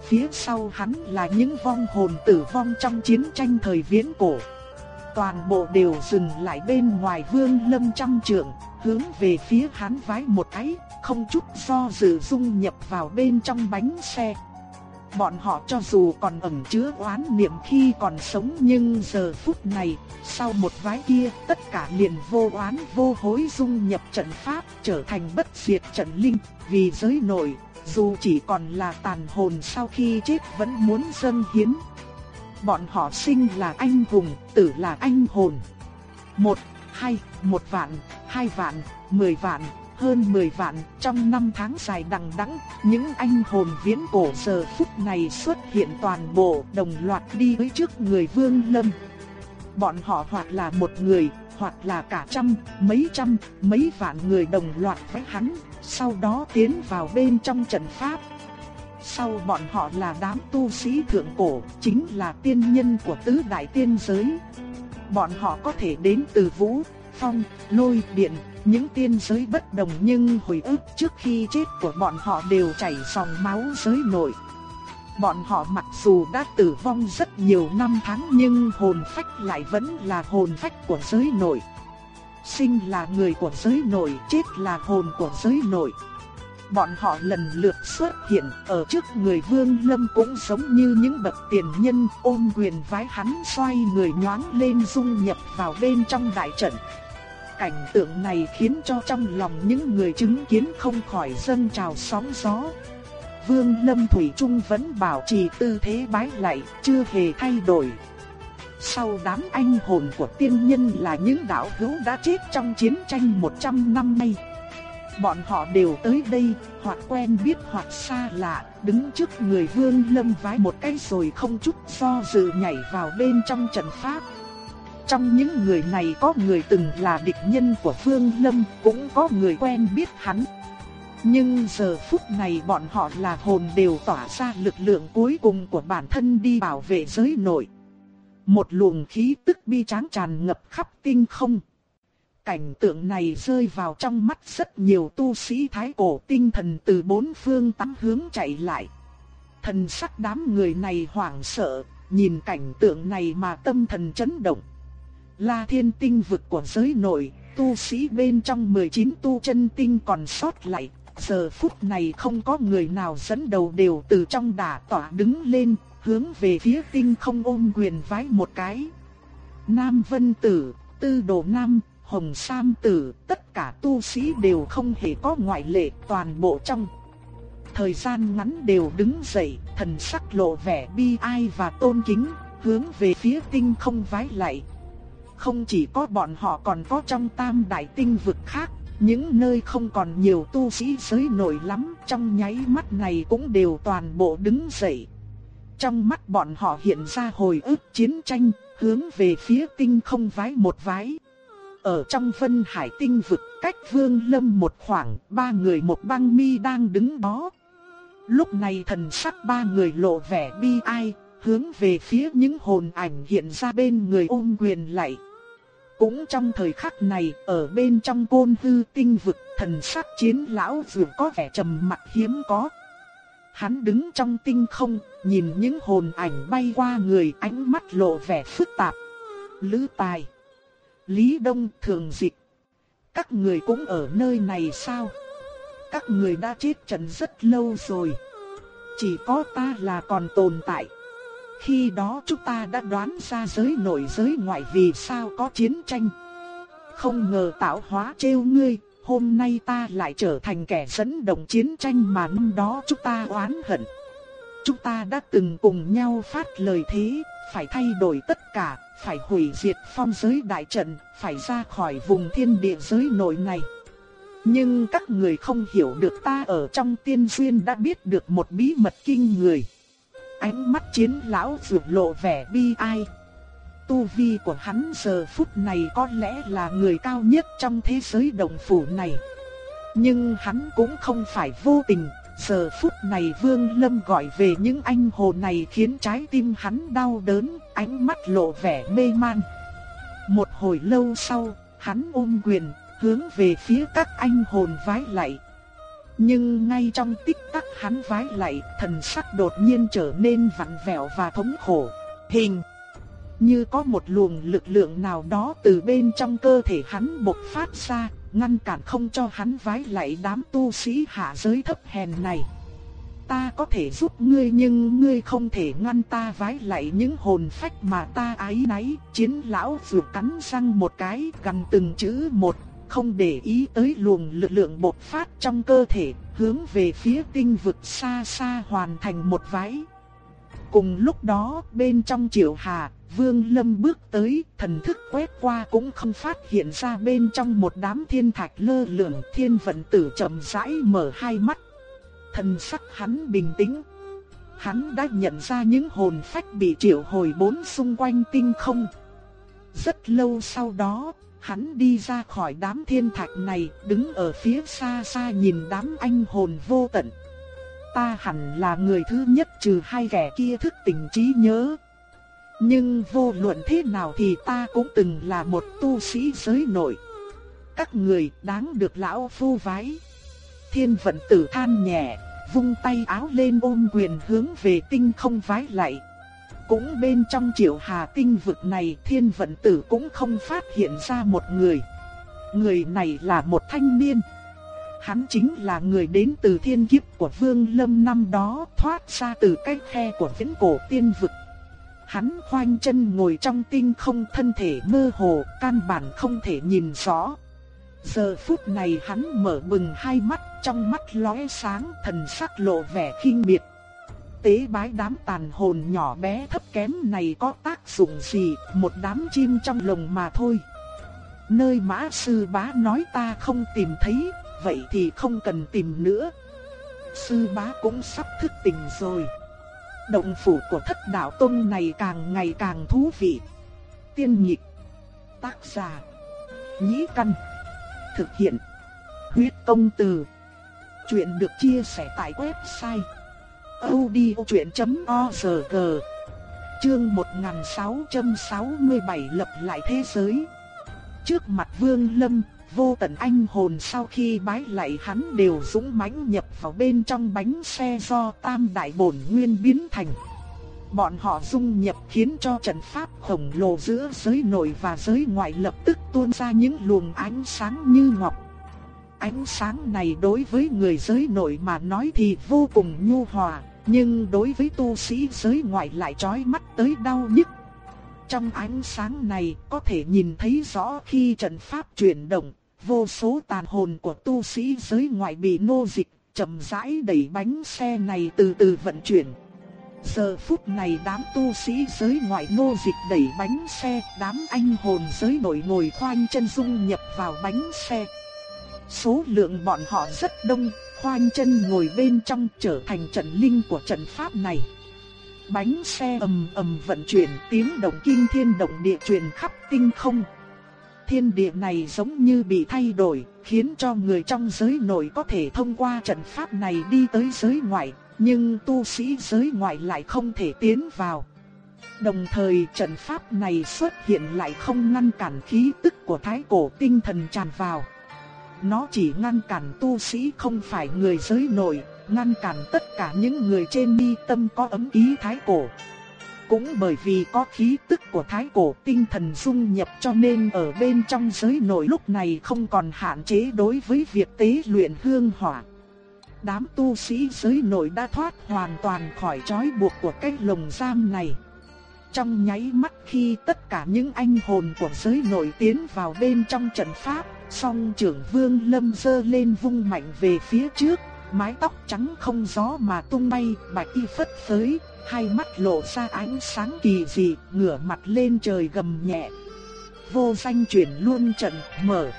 Phía sau hắn là những vong hồn tử vong trong chiến tranh thời viễn cổ. Toàn bộ đều dừng lại bên ngoài vương lâm trăm trượng, hướng về phía hắn vái một cái, không chút do dự dung nhập vào bên trong bánh xe. Bọn họ cho dù còn ẩn chứa oán niệm khi còn sống nhưng giờ phút này, sau một vái kia, tất cả liền vô oán vô hối dung nhập trận pháp trở thành bất diệt trận linh, vì giới nội, dù chỉ còn là tàn hồn sau khi chết vẫn muốn dâng hiến. Bọn họ sinh là anh hùng, tử là anh hồn. Một, hai, một vạn, hai vạn, mười vạn, hơn 10 vạn, trong năm tháng dài đằng đẵng, những anh hồn viễn cổ giờ phút này xuất hiện toàn bộ, đồng loạt đi tới trước người Vương Lâm. Bọn họ hoặc là một người, hoặc là cả trăm, mấy trăm, mấy vạn người đồng loạt với hắn, sau đó tiến vào bên trong trận pháp. Sau bọn họ là đám tu sĩ thượng cổ, chính là tiên nhân của tứ đại tiên giới. Bọn họ có thể đến từ vũ, phong, lôi, điện, những tiên giới bất đồng nhưng hồi ức trước khi chết của bọn họ đều chảy dòng máu giới nội. Bọn họ mặc dù đã tử vong rất nhiều năm tháng nhưng hồn phách lại vẫn là hồn phách của giới nội. Sinh là người của giới nội, chết là hồn của giới nội. Bọn họ lần lượt xuất hiện ở trước người Vương Lâm cũng giống như những bậc tiền nhân ôm quyền vái hắn xoay người nhoáng lên dung nhập vào bên trong đại trận cảnh tượng này khiến cho trong lòng những người chứng kiến không khỏi dâng trào sóng gió. Vương Lâm Thủy Trung vẫn bảo trì tư thế bái lạy, chưa hề thay đổi. Sau đám anh hồn của tiên nhân là những đạo hữu đã chết trong chiến tranh 100 năm nay. Bọn họ đều tới đây, hoặc quen biết hoặc xa lạ, đứng trước người Vương Lâm vái một cái rồi không chút do dự nhảy vào bên trong trận pháp. Trong những người này có người từng là địch nhân của Vương Lâm, cũng có người quen biết hắn. Nhưng giờ phút này bọn họ là hồn đều tỏa ra lực lượng cuối cùng của bản thân đi bảo vệ giới nội. Một luồng khí tức bi tráng tràn ngập khắp tinh không. Cảnh tượng này rơi vào trong mắt rất nhiều tu sĩ thái cổ tinh thần từ bốn phương tám hướng chạy lại. Thần sắc đám người này hoảng sợ, nhìn cảnh tượng này mà tâm thần chấn động. La thiên tinh vực của giới nội, tu sĩ bên trong 19 tu chân tinh còn sót lại. Giờ phút này không có người nào dẫn đầu đều từ trong đả tỏa đứng lên, hướng về phía tinh không ôm quyền vái một cái. Nam Vân Tử, Tư Đồ Nam, Hồng Sam Tử, tất cả tu sĩ đều không hề có ngoại lệ toàn bộ trong. Thời gian ngắn đều đứng dậy, thần sắc lộ vẻ bi ai và tôn kính, hướng về phía tinh không vái lạy. Không chỉ có bọn họ còn có trong tam đại tinh vực khác, những nơi không còn nhiều tu sĩ giới nổi lắm, trong nháy mắt này cũng đều toàn bộ đứng dậy. Trong mắt bọn họ hiện ra hồi ức chiến tranh, hướng về phía tinh không vái một vái. Ở trong vân hải tinh vực cách vương lâm một khoảng, ba người một băng mi đang đứng đó. Lúc này thần sắc ba người lộ vẻ bi ai, hướng về phía những hồn ảnh hiện ra bên người ôm quyền lại. Cũng trong thời khắc này, ở bên trong côn hư tinh vực, thần sắc chiến lão dù có vẻ trầm mặc hiếm có. Hắn đứng trong tinh không, nhìn những hồn ảnh bay qua người ánh mắt lộ vẻ phức tạp. Lữ Tài, Lý Đông Thường Dịch, các người cũng ở nơi này sao? Các người đã chết trận rất lâu rồi. Chỉ có ta là còn tồn tại. Khi đó chúng ta đã đoán ra giới nội giới ngoại vì sao có chiến tranh. Không ngờ tạo hóa trêu ngươi, hôm nay ta lại trở thành kẻ dẫn động chiến tranh mà năm đó chúng ta oán hận. Chúng ta đã từng cùng nhau phát lời thế, phải thay đổi tất cả, phải hủy diệt phong giới đại trận, phải ra khỏi vùng thiên địa giới nội này. Nhưng các người không hiểu được ta ở trong tiên duyên đã biết được một bí mật kinh người. Ánh mắt chiến lão vượt lộ vẻ bi ai. Tu vi của hắn giờ phút này có lẽ là người cao nhất trong thế giới đồng phủ này. Nhưng hắn cũng không phải vô tình, giờ phút này Vương Lâm gọi về những anh hồn này khiến trái tim hắn đau đớn, ánh mắt lộ vẻ mê man. Một hồi lâu sau, hắn ôm quyền, hướng về phía các anh hồn vái lạy. Nhưng ngay trong tích tắc hắn vái lạy, thần sắc đột nhiên trở nên vặn vẹo và thống khổ. Hình như có một luồng lực lượng nào đó từ bên trong cơ thể hắn bộc phát ra, ngăn cản không cho hắn vái lạy đám tu sĩ hạ giới thấp hèn này. Ta có thể giúp ngươi nhưng ngươi không thể ngăn ta vái lạy những hồn phách mà ta ái náy. Chiến lão vừa cắn răng một cái gần từng chữ một, không để ý tới luồng lực lượng bộc phát trong cơ thể, hướng về phía tinh vực xa xa hoàn thành một vái. Cùng lúc đó, bên trong triệu hà, Vương Lâm bước tới, thần thức quét qua cũng không phát hiện ra bên trong một đám thiên thạch lơ lửng thiên vận tử chậm rãi mở hai mắt. Thần sắc hắn bình tĩnh. Hắn đã nhận ra những hồn phách bị triệu hồi bốn xung quanh tinh không. Rất lâu sau đó, hắn đi ra khỏi đám thiên thạch này, đứng ở phía xa xa nhìn đám anh hồn vô tận. Ta hẳn là người thứ nhất trừ hai kẻ kia thức tỉnh trí nhớ. Nhưng vô luận thế nào thì ta cũng từng là một tu sĩ giới nội. Các người đáng được lão phu vái. Thiên vận tử than nhẹ, vung tay áo lên ôm quyền hướng về tinh không vái lại. Cũng bên trong triệu hà tinh vực này thiên vận tử cũng không phát hiện ra một người. Người này là một thanh niên. Hắn chính là người đến từ thiên kiếp của Vương Lâm năm đó thoát ra từ cái khe của viễn cổ tiên vực. Hắn khoanh chân ngồi trong tinh không thân thể mơ hồ, căn bản không thể nhìn rõ. Giờ phút này hắn mở bừng hai mắt, trong mắt lóe sáng, thần sắc lộ vẻ khinh miệt. Tế bái đám tàn hồn nhỏ bé thấp kém này có tác dụng gì, một đám chim trong lồng mà thôi. Nơi mã sư bá nói ta không tìm thấy, vậy thì không cần tìm nữa. Sư bá cũng sắp thức tỉnh rồi. Động phủ của thất đạo tông này càng ngày càng thú vị. Tiên nhịp, tác giả, nhĩ căn, thực hiện, huyết công từ. Chuyện được chia sẻ tại website audiochuyen.org. Chương 1667 lập lại thế giới Trước mặt Vương Lâm, vô tận anh hồn sau khi bái lại hắn đều dũng mãnh nhập vào bên trong bánh xe do tam đại bổn nguyên biến thành. Bọn họ dung nhập khiến cho trận pháp khổng lồ giữa giới nội và giới ngoại lập tức tuôn ra những luồng ánh sáng như ngọc. Ánh sáng này đối với người giới nội mà nói thì vô cùng nhu hòa, nhưng đối với tu sĩ giới ngoại lại chói mắt tới đau nhức. Trong ánh sáng này có thể nhìn thấy rõ khi trận pháp chuyển động, vô số tàn hồn của tu sĩ giới ngoại bị nô dịch, chậm rãi đẩy bánh xe này từ từ vận chuyển. Giờ phút này đám tu sĩ giới ngoại nô dịch đẩy bánh xe, đám anh hồn giới nội ngồi khoanh chân dung nhập vào bánh xe. Số lượng bọn họ rất đông, khoanh chân ngồi bên trong trở thành trận linh của trận pháp này. Bánh xe ầm ầm vận chuyển tiếng động kinh thiên động địa truyền khắp tinh không. Thiên địa này giống như bị thay đổi, khiến cho người trong giới nội có thể thông qua trận pháp này đi tới giới ngoại, nhưng tu sĩ giới ngoại lại không thể tiến vào. Đồng thời trận pháp này xuất hiện lại không ngăn cản khí tức của thái cổ tinh thần tràn vào. Nó chỉ ngăn cản tu sĩ không phải người giới nội, ngăn cản tất cả những người trên mi tâm có ấm ý thái cổ. Cũng bởi vì có khí tức của thái cổ tinh thần dung nhập cho nên ở bên trong giới nội lúc này không còn hạn chế đối với việc tế luyện hương hỏa. Đám tu sĩ giới nội đã thoát hoàn toàn khỏi trói buộc của cái lồng giam này. Trong nháy mắt khi tất cả những anh hồn của giới nội tiến vào bên trong trận pháp, song trưởng vương lâm dơ lên vung mạnh về phía trước, mái tóc trắng không gió mà tung bay, bạch y phất phới, hai mắt lộ ra ánh sáng kỳ dị, ngửa mặt lên trời gầm nhẹ. Vô danh chuyển luôn trận mở.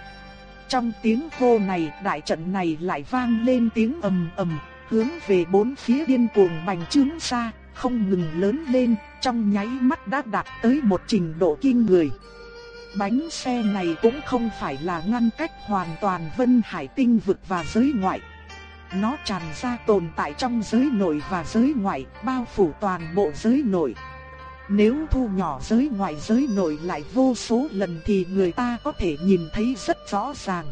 Trong tiếng hô này, đại trận này lại vang lên tiếng ầm ầm, hướng về bốn phía điên cuồng bành trướng ra, không ngừng lớn lên, trong nháy mắt đã đạt tới một trình độ kinh người. Bánh xe này cũng không phải là ngăn cách hoàn toàn Vân Hải tinh vực và giới ngoại. Nó tràn ra tồn tại trong giới nội và giới ngoại, bao phủ toàn bộ giới nội. Nếu thu nhỏ giới ngoại giới nội lại vô số lần thì người ta có thể nhìn thấy rất rõ ràng.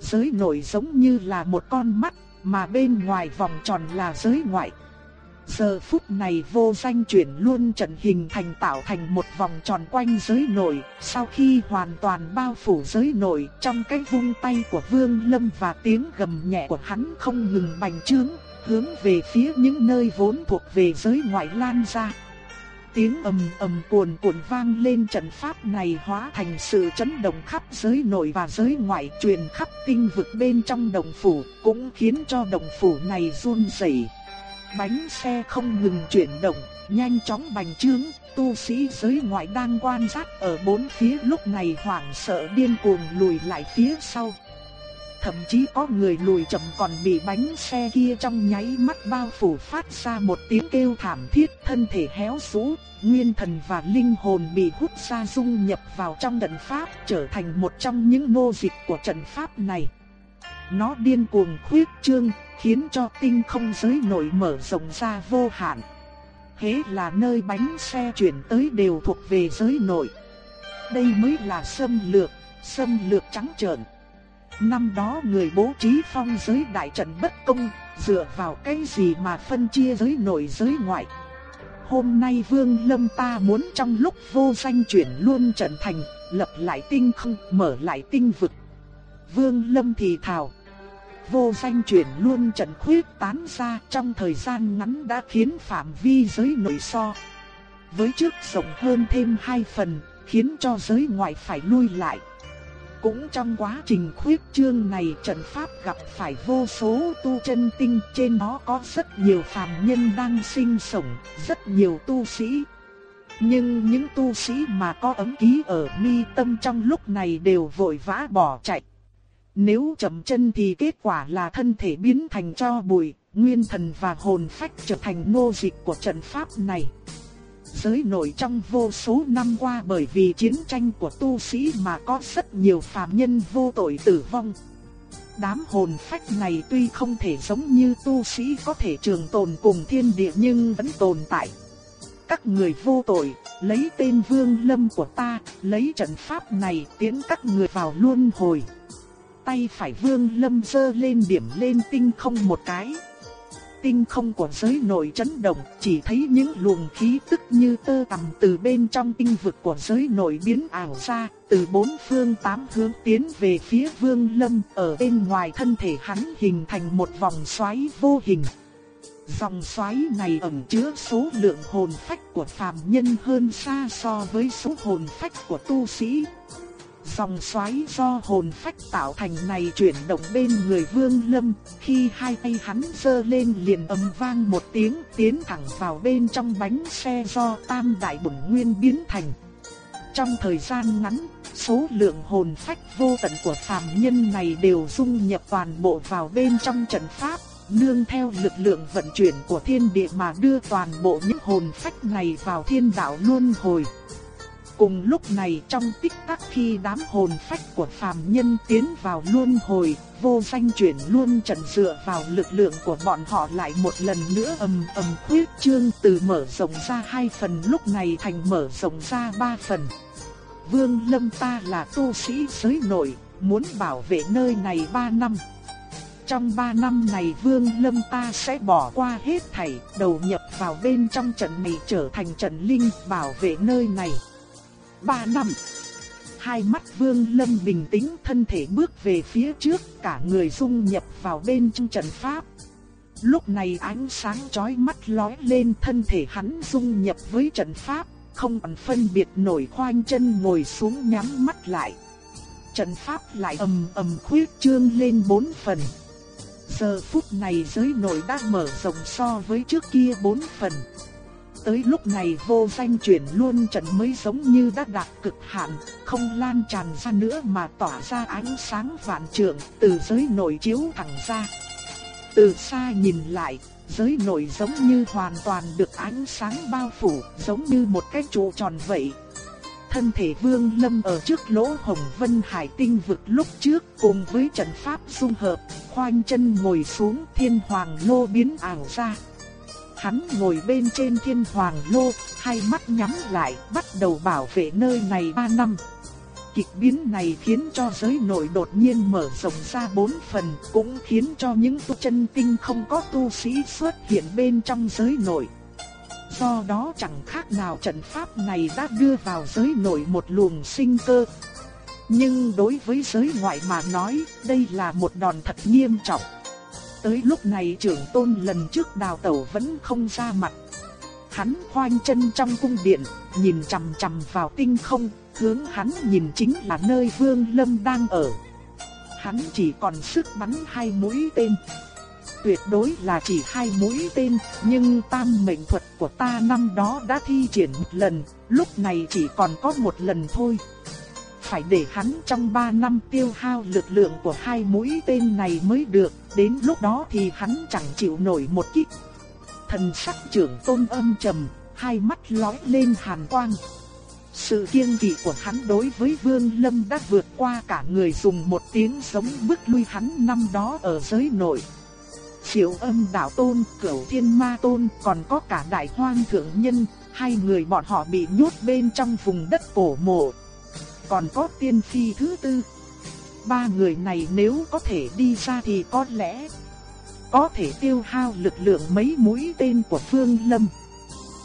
Giới nội giống như là một con mắt, mà bên ngoài vòng tròn là giới ngoại. Giờ phút này vô danh chuyển luôn trận hình thành tạo thành một vòng tròn quanh giới nội, sau khi hoàn toàn bao phủ giới nội trong cái vung tay của Vương Lâm và tiếng gầm nhẹ của hắn không ngừng bành trướng, hướng về phía những nơi vốn thuộc về giới ngoại lan ra. Tiếng ầm ầm cuồn cuộn vang lên trận pháp này hóa thành sự chấn động khắp giới nội và giới ngoại truyền khắp tinh vực bên trong đồng phủ, cũng khiến cho đồng phủ này run rẩy. Bánh xe không ngừng chuyển động, nhanh chóng bành trướng, tu sĩ giới ngoại đang quan sát ở bốn phía lúc này hoảng sợ điên cuồng lùi lại phía sau. Thậm chí có người lùi chậm còn bị bánh xe kia trong nháy mắt bao phủ phát ra một tiếng kêu thảm thiết thân thể héo rũ, nguyên thần và linh hồn bị hút ra dung nhập vào trong trận pháp trở thành một trong những nô dịch của trận pháp này. Nó điên cuồng khuyết trương, khiến cho tinh không giới nội mở rộng ra vô hạn. thế là nơi bánh xe chuyển tới đều thuộc về giới nội. Đây mới là xâm lược, xâm lược trắng trợn. Năm đó người bố trí phong giới đại trận bất công, dựa vào cái gì mà phân chia giới nội giới ngoại. Hôm nay Vương Lâm ta muốn trong lúc vô danh chuyển luôn trận thành, lập lại tinh không, mở lại tinh vực. Vương Lâm thì thào vô danh chuyển luôn trận khuyết tán ra trong thời gian ngắn đã khiến phạm vi giới nội so. Với trước rộng hơn thêm hai phần, khiến cho giới ngoại phải lui lại. Cũng trong quá trình khuyết trương này trận pháp gặp phải vô số tu chân tinh trên nó có rất nhiều phàm nhân đang sinh sống, rất nhiều tu sĩ. Nhưng những tu sĩ mà có ấm ký ở mi tâm trong lúc này đều vội vã bỏ chạy. Nếu chậm chân thì kết quả là thân thể biến thành cho bụi, nguyên thần và hồn phách trở thành nô dịch của trận pháp này. Giới nội trong vô số năm qua bởi vì chiến tranh của tu sĩ mà có rất nhiều phàm nhân vô tội tử vong. Đám hồn phách này tuy không thể giống như tu sĩ có thể trường tồn cùng thiên địa nhưng vẫn tồn tại. Các người vô tội, lấy tên vương lâm của ta, lấy trận pháp này tiến các người vào luân hồi. Tay phải vương lâm dơ lên điểm lên tinh không một cái tinh không của giới nội chấn động, chỉ thấy những luồng khí tức như tơ tằm từ bên trong tinh vực của giới nội biến ảo ra, từ bốn phương tám hướng tiến về phía Vương Lâm, ở bên ngoài thân thể hắn hình thành một vòng xoáy vô hình. Dòng xoáy này ẩn chứa số lượng hồn phách của phàm nhân hơn xa so với số hồn phách của tu sĩ. Dòng xoáy do hồn phách tạo thành này chuyển động bên người Vương Lâm, khi hai tay hắn giơ lên liền ầm vang một tiếng tiến thẳng vào bên trong bánh xe do tam đại bổn nguyên biến thành. Trong thời gian ngắn, số lượng hồn phách vô tận của phàm nhân này đều dung nhập toàn bộ vào bên trong trận pháp, nương theo lực lượng vận chuyển của thiên địa mà đưa toàn bộ những hồn phách này vào thiên đạo luân hồi. Cùng lúc này trong tích tắc khi đám hồn phách của phàm nhân tiến vào luân hồi, vô danh chuyển luôn trần dựa vào lực lượng của bọn họ lại một lần nữa ầm ầm khuyết trương từ mở rộng ra hai phần lúc này thành mở rộng ra ba phần. Vương Lâm ta là tu sĩ giới nội, muốn bảo vệ nơi này ba năm. Trong ba năm này Vương Lâm ta sẽ bỏ qua hết thảy, đầu nhập vào bên trong trận này trở thành trận linh bảo vệ nơi này ba năm. Hai mắt Vương Lâm bình tĩnh thân thể bước về phía trước, cả người dung nhập vào bên trong trận pháp. Lúc này ánh sáng chói mắt lóe lên thân thể hắn dung nhập với trận pháp, không còn phân biệt nổi khoanh chân ngồi xuống nhắm mắt lại. Trận pháp lại ầm ầm khuyết trương lên bốn phần. Giờ phút này giới nội đã mở rộng so với trước kia bốn phần tới lúc này vô danh chuyển luôn trận mới giống như đã đạt cực hạn, không lan tràn ra nữa mà tỏa ra ánh sáng vạn trượng từ giới nội chiếu thẳng ra. Từ xa nhìn lại, giới nội giống như hoàn toàn được ánh sáng bao phủ, giống như một cái trụ tròn vậy. Thân thể Vương Lâm ở trước lỗ hồng vân hải tinh vực lúc trước cùng với trận pháp dung hợp, khoanh chân ngồi xuống thiên hoàng lô biến ảo ra. Hắn ngồi bên trên thiên hoàng lô, hai mắt nhắm lại, bắt đầu bảo vệ nơi này ba năm. Kịch biến này khiến cho giới nội đột nhiên mở rộng ra bốn phần, cũng khiến cho những tu chân tinh không có tu sĩ xuất hiện bên trong giới nội. Do đó chẳng khác nào trận pháp này đã đưa vào giới nội một luồng sinh cơ. Nhưng đối với giới ngoại mà nói, đây là một đòn thật nghiêm trọng. Tới lúc này trưởng tôn lần trước đào tẩu vẫn không ra mặt. Hắn khoanh chân trong cung điện, nhìn chằm chằm vào tinh không, hướng hắn nhìn chính là nơi Vương Lâm đang ở. Hắn chỉ còn sức bắn hai mũi tên. Tuyệt đối là chỉ hai mũi tên, nhưng tam mệnh thuật của ta năm đó đã thi triển một lần, lúc này chỉ còn có một lần thôi phải để hắn trong 3 năm tiêu hao lực lượng của hai mũi tên này mới được, đến lúc đó thì hắn chẳng chịu nổi một kích. Thần sắc trưởng tôn âm trầm, hai mắt lóe lên hàn quang. Sự kiêng kỵ của hắn đối với Vương Lâm đã vượt qua cả người dùng một tiếng giống bước lui hắn năm đó ở giới nội. Triệu âm đạo tôn, cửu thiên ma tôn, còn có cả đại hoang thượng nhân, hai người bọn họ bị nhốt bên trong vùng đất cổ mộ, còn có tiên phi thứ tư. Ba người này nếu có thể đi ra thì có lẽ có thể tiêu hao lực lượng mấy mũi tên của Phương Lâm.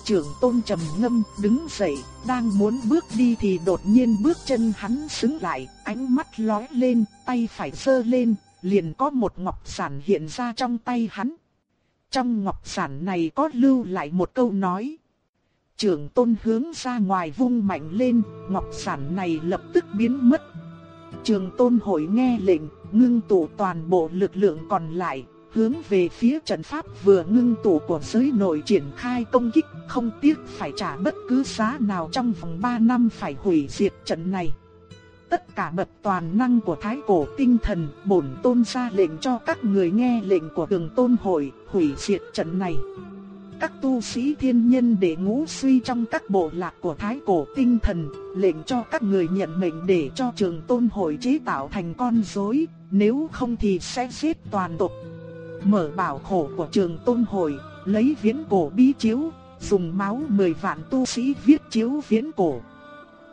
Trưởng tôn trầm ngâm đứng dậy, đang muốn bước đi thì đột nhiên bước chân hắn sững lại, ánh mắt lóe lên, tay phải giơ lên, liền có một ngọc sản hiện ra trong tay hắn. Trong ngọc sản này có lưu lại một câu nói trưởng tôn hướng ra ngoài vung mạnh lên, ngọc sản này lập tức biến mất. Trường tôn hội nghe lệnh, ngưng tụ toàn bộ lực lượng còn lại, hướng về phía trận pháp vừa ngưng tụ của giới nội triển khai công kích, không tiếc phải trả bất cứ giá nào trong vòng 3 năm phải hủy diệt trận này. Tất cả bậc toàn năng của thái cổ tinh thần, bổn tôn ra lệnh cho các người nghe lệnh của đường tôn hội, hủy diệt trận này. Các tu sĩ thiên nhân để ngũ suy trong các bộ lạc của thái cổ tinh thần, lệnh cho các người nhận mệnh để cho trường tôn hội chế tạo thành con rối, nếu không thì sẽ giết toàn tộc mở bảo khổ của trường tôn hội, lấy viễn cổ bí chiếu, dùng máu 10 vạn tu sĩ viết chiếu viễn cổ.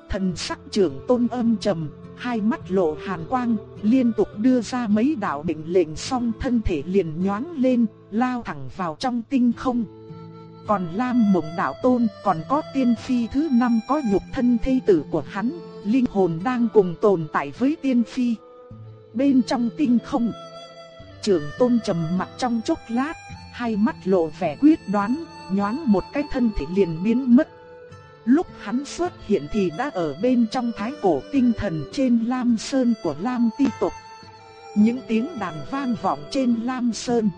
Thần sắc trưởng tôn âm trầm, hai mắt lộ hàn quang, liên tục đưa ra mấy đạo mệnh lệnh xong thân thể liền nhoáng lên, lao thẳng vào trong tinh không. Còn Lam Mộng Đạo Tôn còn có tiên phi thứ năm có nhục thân thây tử của hắn, linh hồn đang cùng tồn tại với tiên phi. Bên trong tinh không Trưởng tôn trầm mặt trong chốc lát, hai mắt lộ vẻ quyết đoán, nhoáng một cái thân thể liền biến mất. Lúc hắn xuất hiện thì đã ở bên trong thái cổ tinh thần trên Lam Sơn của Lam Ti Tộc. Những tiếng đàn vang vọng trên Lam Sơn.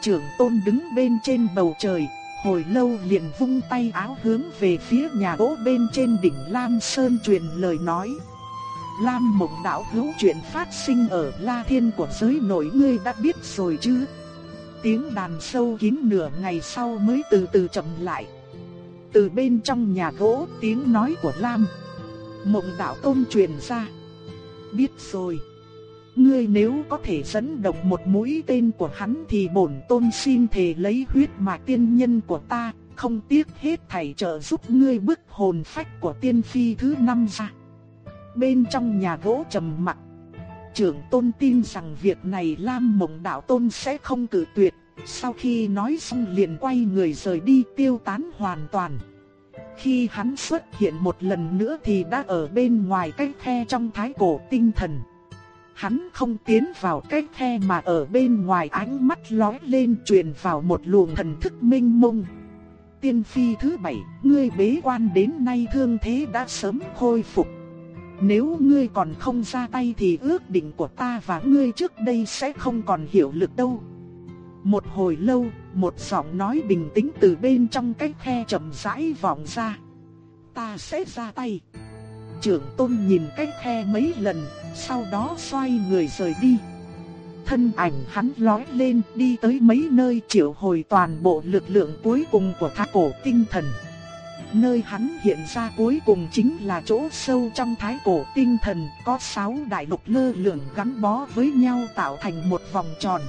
Trưởng tôn đứng bên trên bầu trời, hồi lâu liền vung tay áo hướng về phía nhà gỗ bên trên đỉnh Lam Sơn truyền lời nói. Lam Mộng đạo hữu chuyện phát sinh ở La Thiên của giới nội ngươi đã biết rồi chứ? Tiếng đàn sâu kín nửa ngày sau mới từ từ chậm lại. Từ bên trong nhà gỗ, tiếng nói của Lam Mộng đạo tôn truyền ra. Biết rồi. Ngươi nếu có thể dẫn động một mũi tên của hắn thì bổn tôn xin thề lấy huyết mạch tiên nhân của ta, không tiếc hết thảy trợ giúp ngươi bức hồn phách của tiên phi thứ năm ra. Bên trong nhà gỗ trầm mặc, trưởng tôn tin rằng việc này Lam Mộng Đạo Tôn sẽ không cử tuyệt. Sau khi nói xong liền quay người rời đi tiêu tán hoàn toàn. Khi hắn xuất hiện một lần nữa thì đã ở bên ngoài cái khe trong thái cổ tinh thần. Hắn không tiến vào cái khe mà ở bên ngoài ánh mắt lóe lên truyền vào một luồng thần thức minh mông. Tiên phi thứ bảy, ngươi bế quan đến nay thương thế đã sớm khôi phục. Nếu ngươi còn không ra tay thì ước định của ta và ngươi trước đây sẽ không còn hiệu lực đâu. Một hồi lâu, một giọng nói bình tĩnh từ bên trong cái khe chậm rãi vọng ra. Ta sẽ ra tay. Trưởng tôn nhìn cái khe mấy lần, sau đó xoay người rời đi. Thân ảnh hắn lói lên đi tới mấy nơi triệu hồi toàn bộ lực lượng cuối cùng của thái cổ tinh thần. Nơi hắn hiện ra cuối cùng chính là chỗ sâu trong thái cổ tinh thần, có sáu đại lục lơ lửng gắn bó với nhau tạo thành một vòng tròn.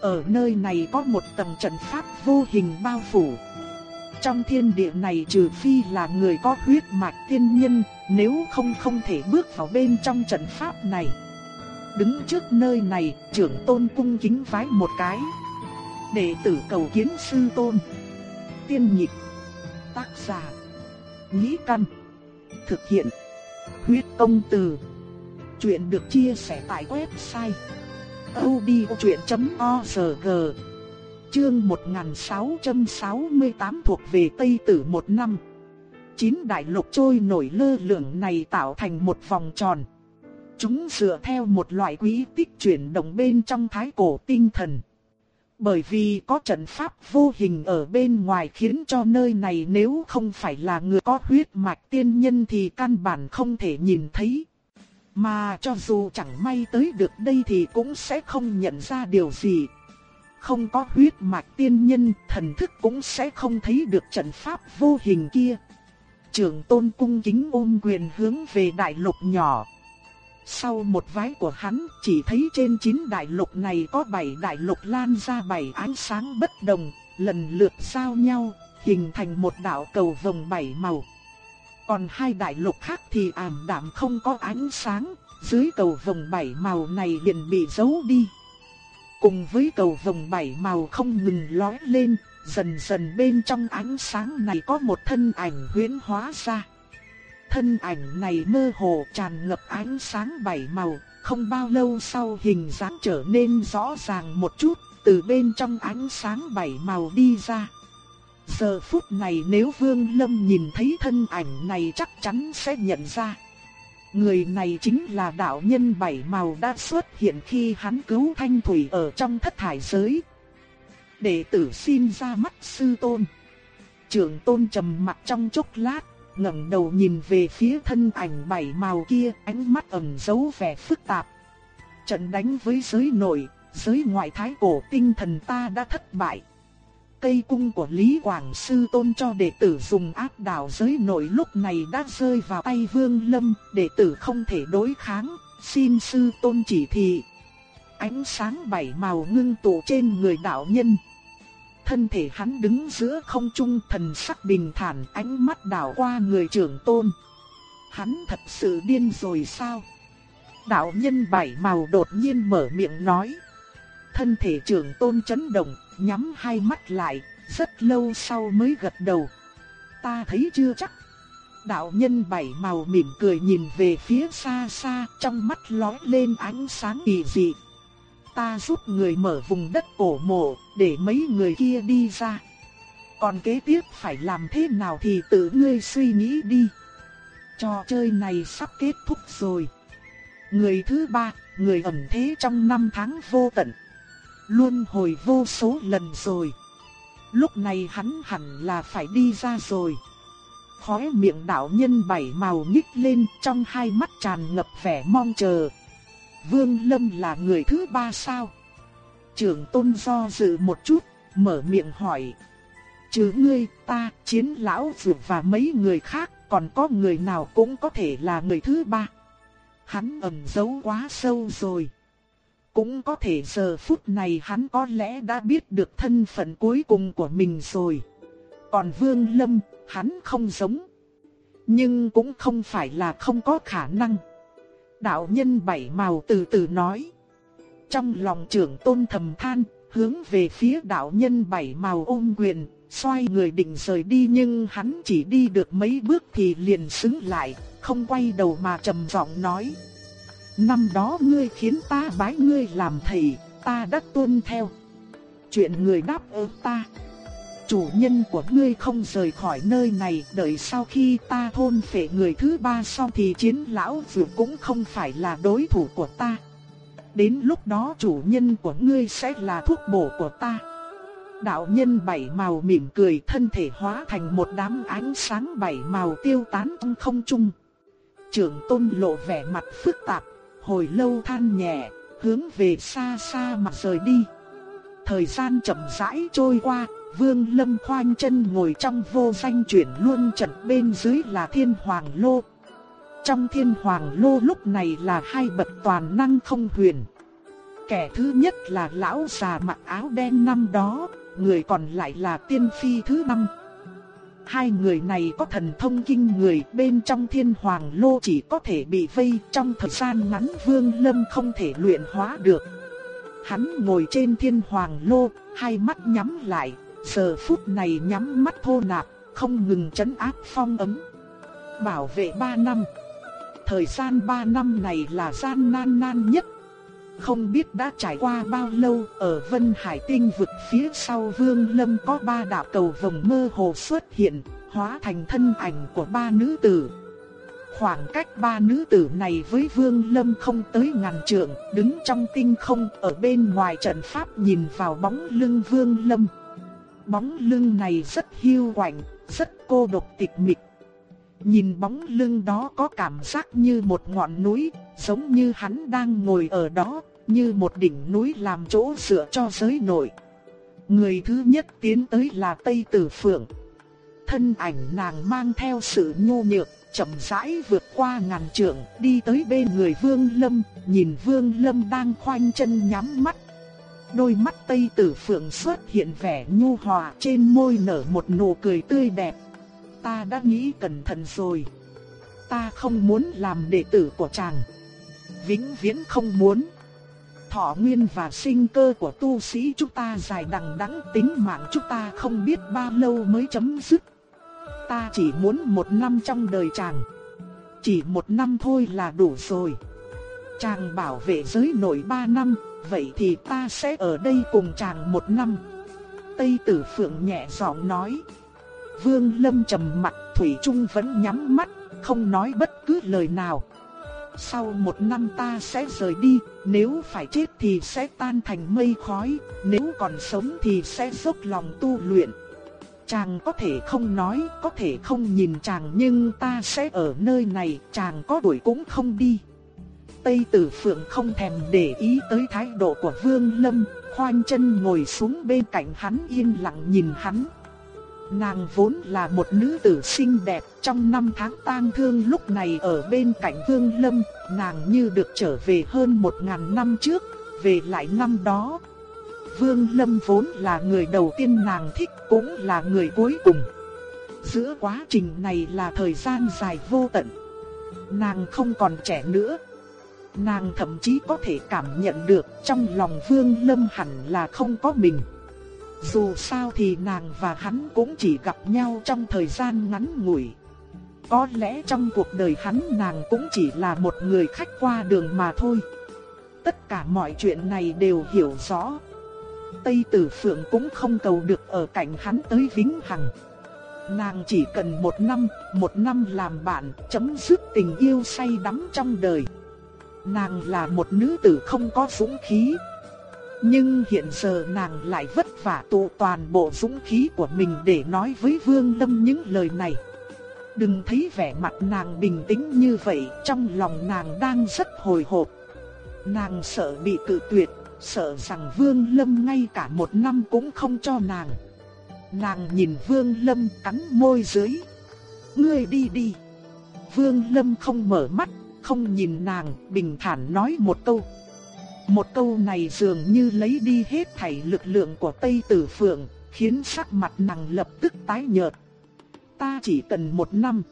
Ở nơi này có một tầng trận pháp vô hình bao phủ. Trong thiên địa này trừ phi là người có huyết mạch tiên nhân, nếu không không thể bước vào bên trong trận pháp này. Đứng trước nơi này, trưởng tôn cung kính vái một cái. Đệ tử cầu kiến sư tôn. Tiên nhịp Tác giả. Nhĩ Căn. Thực hiện. Huyết công từ. Chuyện được chia sẻ tại website. odchuyện.org Chương 1668 thuộc về Tây Tử một năm. Chín đại lục trôi nổi lơ lửng này tạo thành một vòng tròn. Chúng dựa theo một loại quỹ tích chuyển động bên trong thái cổ tinh thần. Bởi vì có trận pháp vô hình ở bên ngoài khiến cho nơi này nếu không phải là người có huyết mạch tiên nhân thì căn bản không thể nhìn thấy. Mà cho dù chẳng may tới được đây thì cũng sẽ không nhận ra điều gì. Không có huyết mạch tiên nhân, thần thức cũng sẽ không thấy được trận pháp vô hình kia. trưởng tôn cung kính ôm quyền hướng về đại lục nhỏ. Sau một vái của hắn, chỉ thấy trên chín đại lục này có bảy đại lục lan ra bảy ánh sáng bất đồng, lần lượt giao nhau, hình thành một đạo cầu vồng bảy màu. Còn hai đại lục khác thì ảm đạm không có ánh sáng, dưới cầu vồng bảy màu này liền bị giấu đi. Cùng với cầu vồng bảy màu không ngừng lóe lên, dần dần bên trong ánh sáng này có một thân ảnh huyễn hóa ra. Thân ảnh này mơ hồ tràn ngập ánh sáng bảy màu, không bao lâu sau hình dáng trở nên rõ ràng một chút, từ bên trong ánh sáng bảy màu đi ra. Giờ phút này nếu Vương Lâm nhìn thấy thân ảnh này chắc chắn sẽ nhận ra. Người này chính là đạo nhân bảy màu đã xuất hiện khi hắn cứu thanh thủy ở trong thất thải giới. Đệ tử xin ra mắt sư tôn. Trưởng tôn trầm mặt trong chốc lát, ngẩng đầu nhìn về phía thân ảnh bảy màu kia, ánh mắt ẩn giấu vẻ phức tạp. Trận đánh với giới nội, giới ngoại thái cổ tinh thần ta đã thất bại. Cây cung của Lý Quảng Sư tôn cho đệ tử dùng áp đảo giới nội lúc này đã rơi vào tay Vương Lâm, đệ tử không thể đối kháng, xin Sư tôn chỉ thị. Ánh sáng bảy màu ngưng tụ trên người đạo nhân. Thân thể hắn đứng giữa không trung thần sắc bình thản ánh mắt đảo qua người trưởng tôn. Hắn thật sự điên rồi sao? Đạo nhân bảy màu đột nhiên mở miệng nói. Thân thể trưởng tôn chấn động, nhắm hai mắt lại, rất lâu sau mới gật đầu. Ta thấy chưa chắc. Đạo nhân bảy màu mỉm cười nhìn về phía xa xa, trong mắt lóe lên ánh sáng kỳ dị. Ta giúp người mở vùng đất cổ mộ, để mấy người kia đi ra. Còn kế tiếp phải làm thế nào thì tự ngươi suy nghĩ đi. Trò chơi này sắp kết thúc rồi. Người thứ ba, người ẩn thế trong năm tháng vô tận. Luôn hồi vô số lần rồi. Lúc này hắn hẳn là phải đi ra rồi. Khóe miệng đạo nhân bảy màu nhích lên trong hai mắt tràn ngập vẻ mong chờ. Vương Lâm là người thứ ba sao? Trưởng tôn do dự một chút, mở miệng hỏi. Chứ ngươi, ta, chiến lão dược và mấy người khác, còn có người nào cũng có thể là người thứ ba. Hắn ẩn giấu quá sâu rồi. Cũng có thể giờ phút này hắn có lẽ đã biết được thân phận cuối cùng của mình rồi. Còn Vương Lâm, hắn không giống. Nhưng cũng không phải là không có khả năng. Đạo nhân bảy màu từ từ nói. Trong lòng trưởng tôn thầm than, hướng về phía đạo nhân bảy màu ôm quyền, xoay người định rời đi nhưng hắn chỉ đi được mấy bước thì liền xứng lại, không quay đầu mà trầm giọng nói. Năm đó ngươi khiến ta bái ngươi làm thầy, ta đã tuân theo. Chuyện người đáp ứng ta. Chủ nhân của ngươi không rời khỏi nơi này, đợi sau khi ta thôn phệ người thứ ba xong thì chiến lão dược cũng không phải là đối thủ của ta. Đến lúc đó chủ nhân của ngươi sẽ là thuốc bổ của ta. Đạo nhân bảy màu mỉm cười thân thể hóa thành một đám ánh sáng bảy màu tiêu tán trong không trung. Trưởng tôn lộ vẻ mặt phức tạp hồi lâu than nhẹ, hướng về xa xa mà rời đi. Thời gian chậm rãi trôi qua, Vương Lâm khoanh chân ngồi trong vô danh chuyển luôn trận bên dưới là Thiên Hoàng Lô. Trong Thiên Hoàng Lô lúc này là hai bậc toàn năng không huyền. Kẻ thứ nhất là lão già mặc áo đen năm đó, người còn lại là tiên phi thứ năm. Hai người này có thần thông kinh người bên trong thiên hoàng lô chỉ có thể bị vây trong thời gian ngắn vương lâm không thể luyện hóa được. Hắn ngồi trên thiên hoàng lô, hai mắt nhắm lại, giờ phút này nhắm mắt thô nạp, không ngừng chấn áp phong ấm. Bảo vệ ba năm. Thời gian ba năm này là gian nan nan nhất. Không biết đã trải qua bao lâu, ở Vân Hải Tinh vực phía sau Vương Lâm có ba đạo cầu vồng mơ hồ xuất hiện, hóa thành thân ảnh của ba nữ tử. Khoảng cách ba nữ tử này với Vương Lâm không tới ngàn trượng, đứng trong tinh không ở bên ngoài trận pháp nhìn vào bóng lưng Vương Lâm. Bóng lưng này rất hiu quạnh, rất cô độc tịch mịch. Nhìn bóng lưng đó có cảm giác như một ngọn núi, giống như hắn đang ngồi ở đó, như một đỉnh núi làm chỗ dựa cho giới nội. Người thứ nhất tiến tới là Tây Tử Phượng. Thân ảnh nàng mang theo sự nhu nhược, chậm rãi vượt qua ngàn trượng, đi tới bên người Vương Lâm, nhìn Vương Lâm đang khoanh chân nhắm mắt. Đôi mắt Tây Tử Phượng xuất hiện vẻ nhu hòa, trên môi nở một nụ cười tươi đẹp. Ta đã nghĩ cẩn thận rồi. Ta không muốn làm đệ tử của chàng. Vĩnh viễn không muốn thọ nguyên và sinh cơ của tu sĩ chúng ta dài đằng đẵng tính mạng chúng ta không biết bao lâu mới chấm dứt. Ta chỉ muốn một năm trong đời chàng. Chỉ một năm thôi là đủ rồi. Chàng bảo vệ giới nội ba năm, vậy thì ta sẽ ở đây cùng chàng một năm. Tây tử phượng nhẹ giọng nói. Vương lâm trầm mặt Thủy Trung vẫn nhắm mắt, không nói bất cứ lời nào. Sau một năm ta sẽ rời đi, nếu phải chết thì sẽ tan thành mây khói, nếu còn sống thì sẽ dốc lòng tu luyện. Chàng có thể không nói, có thể không nhìn chàng nhưng ta sẽ ở nơi này, chàng có đuổi cũng không đi. Tây Tử Phượng không thèm để ý tới thái độ của Vương Lâm, khoanh chân ngồi xuống bên cạnh hắn yên lặng nhìn hắn. Nàng vốn là một nữ tử xinh đẹp, trong năm tháng tang thương lúc này ở bên cạnh Vương Lâm, nàng như được trở về hơn một ngàn năm trước, về lại năm đó. Vương Lâm vốn là người đầu tiên nàng thích, cũng là người cuối cùng. Giữa quá trình này là thời gian dài vô tận. Nàng không còn trẻ nữa. Nàng thậm chí có thể cảm nhận được trong lòng Vương Lâm hẳn là không có mình. Dù sao thì nàng và hắn cũng chỉ gặp nhau trong thời gian ngắn ngủi. Có lẽ trong cuộc đời hắn nàng cũng chỉ là một người khách qua đường mà thôi. Tất cả mọi chuyện này đều hiểu rõ. Tây Tử Phượng cũng không cầu được ở cạnh hắn tới vĩnh hằng. Nàng chỉ cần một năm, một năm làm bạn, chấm dứt tình yêu say đắm trong đời. Nàng là một nữ tử không có dũng khí, nhưng hiện giờ nàng lại vất vả tụ toàn bộ dũng khí của mình để nói với Vương Lâm những lời này. Đừng thấy vẻ mặt nàng bình tĩnh như vậy, trong lòng nàng đang rất hồi hộp. Nàng sợ bị cự tuyệt, sợ rằng Vương Lâm ngay cả một năm cũng không cho nàng. Nàng nhìn Vương Lâm cắn môi dưới. Ngươi đi đi. Vương Lâm không mở mắt, không nhìn nàng, bình thản nói một câu. Một câu này dường như lấy đi hết thảy lực lượng của Tây Tử Phượng, khiến sắc mặt nàng lập tức tái nhợt. Ta chỉ cần một năm.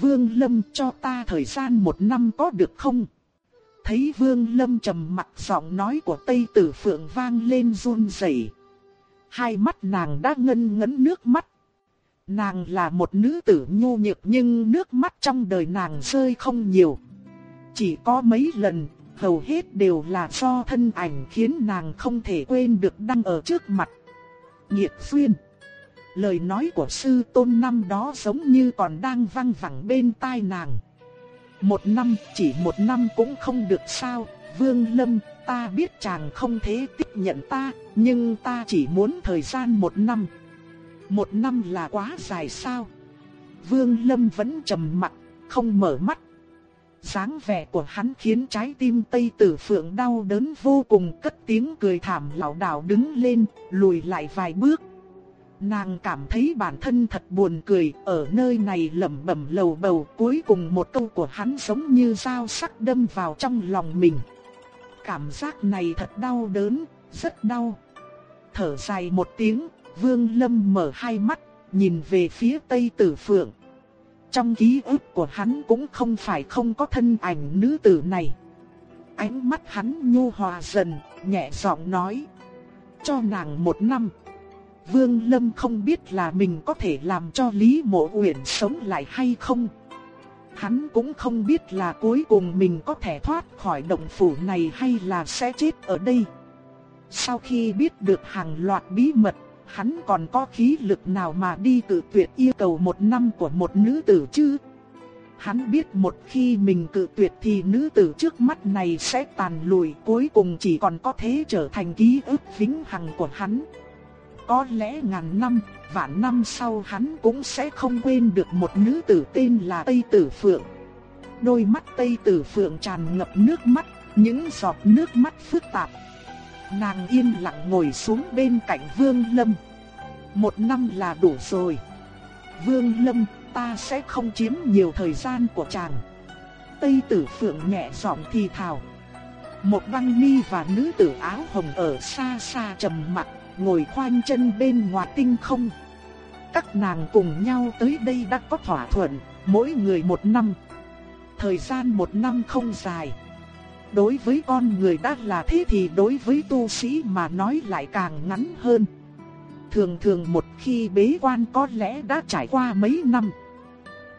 Vương Lâm cho ta thời gian một năm có được không? Thấy Vương Lâm trầm mặt giọng nói của Tây Tử Phượng vang lên run rẩy. Hai mắt nàng đã ngân ngấn nước mắt. Nàng là một nữ tử nhu nhược nhưng nước mắt trong đời nàng rơi không nhiều. Chỉ có mấy lần hầu hết đều là do thân ảnh khiến nàng không thể quên được đang ở trước mặt. Nhiệt xuyên. Lời nói của sư tôn năm đó giống như còn đang vang vẳng bên tai nàng. Một năm, chỉ một năm cũng không được sao, Vương Lâm, ta biết chàng không thể tiếp nhận ta, nhưng ta chỉ muốn thời gian một năm. Một năm là quá dài sao? Vương Lâm vẫn trầm mặt, không mở mắt dáng vẻ của hắn khiến trái tim Tây Tử Phượng đau đớn vô cùng cất tiếng cười thảm lão đảo đứng lên, lùi lại vài bước. Nàng cảm thấy bản thân thật buồn cười, ở nơi này lẩm bẩm lầu bầu, cuối cùng một câu của hắn giống như dao sắc đâm vào trong lòng mình. Cảm giác này thật đau đớn, rất đau. Thở dài một tiếng, Vương Lâm mở hai mắt, nhìn về phía Tây Tử Phượng. Trong ký ức của hắn cũng không phải không có thân ảnh nữ tử này. Ánh mắt hắn nhu hòa dần, nhẹ giọng nói. Cho nàng một năm. Vương Lâm không biết là mình có thể làm cho Lý Mộ Uyển sống lại hay không. Hắn cũng không biết là cuối cùng mình có thể thoát khỏi động phủ này hay là sẽ chết ở đây. Sau khi biết được hàng loạt bí mật hắn còn có khí lực nào mà đi cự tuyệt yêu cầu một năm của một nữ tử chứ? Hắn biết một khi mình cự tuyệt thì nữ tử trước mắt này sẽ tàn lùi cuối cùng chỉ còn có thế trở thành ký ức vĩnh hằng của hắn. Có lẽ ngàn năm, vạn năm sau hắn cũng sẽ không quên được một nữ tử tên là Tây Tử Phượng. Đôi mắt Tây Tử Phượng tràn ngập nước mắt, những giọt nước mắt phức tạp Nàng yên lặng ngồi xuống bên cạnh Vương Lâm. Một năm là đủ rồi. Vương Lâm, ta sẽ không chiếm nhiều thời gian của chàng. Tây tử phượng nhẹ giọng thì thào. Một băng mi và nữ tử áo hồng ở xa xa trầm mặt, ngồi khoanh chân bên ngoài tinh không. Các nàng cùng nhau tới đây đã có thỏa thuận, mỗi người một năm. Thời gian một năm không dài. Đối với con người đã là thế thì đối với tu sĩ mà nói lại càng ngắn hơn. Thường thường một khi bế quan có lẽ đã trải qua mấy năm.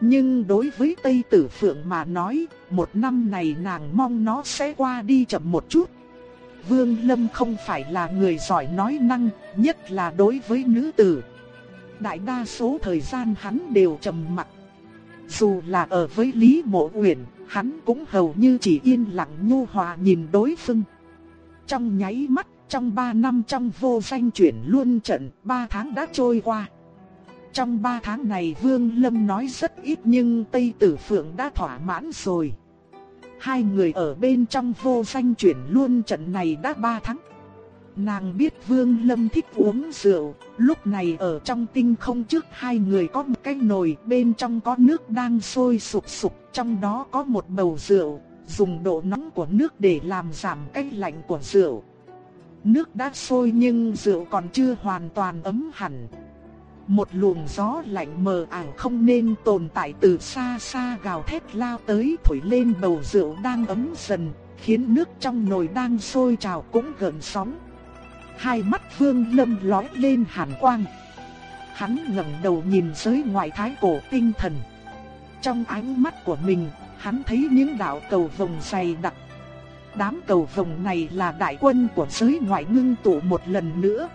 Nhưng đối với Tây Tử Phượng mà nói, một năm này nàng mong nó sẽ qua đi chậm một chút. Vương Lâm không phải là người giỏi nói năng, nhất là đối với nữ tử. Đại đa số thời gian hắn đều trầm mặc. Dù là ở với Lý Mộ Uyển, hắn cũng hầu như chỉ yên lặng nhu hòa nhìn đối phương. Trong nháy mắt, trong 3 năm trong vô danh chuyển luôn trận, 3 tháng đã trôi qua. Trong 3 tháng này Vương Lâm nói rất ít nhưng Tây Tử Phượng đã thỏa mãn rồi. Hai người ở bên trong vô danh chuyển luôn trận này đã 3 tháng. Nàng biết Vương Lâm thích uống rượu, lúc này ở trong tinh không trước hai người có một cái nồi, bên trong có nước đang sôi sục sục, trong đó có một bầu rượu, dùng độ nóng của nước để làm giảm cái lạnh của rượu. Nước đã sôi nhưng rượu còn chưa hoàn toàn ấm hẳn. Một luồng gió lạnh mờ ảo không nên tồn tại từ xa xa gào thét lao tới thổi lên bầu rượu đang ấm dần, khiến nước trong nồi đang sôi trào cũng gợn sóng. Hai mắt Vương Lâm lóe lên hàn quang. Hắn ngẩng đầu nhìn giới ngoại thái cổ tinh thần. Trong ánh mắt của mình, hắn thấy những đạo cầu vồng dày đặc. Đám cầu vồng này là đại quân của giới ngoại ngưng tụ một lần nữa.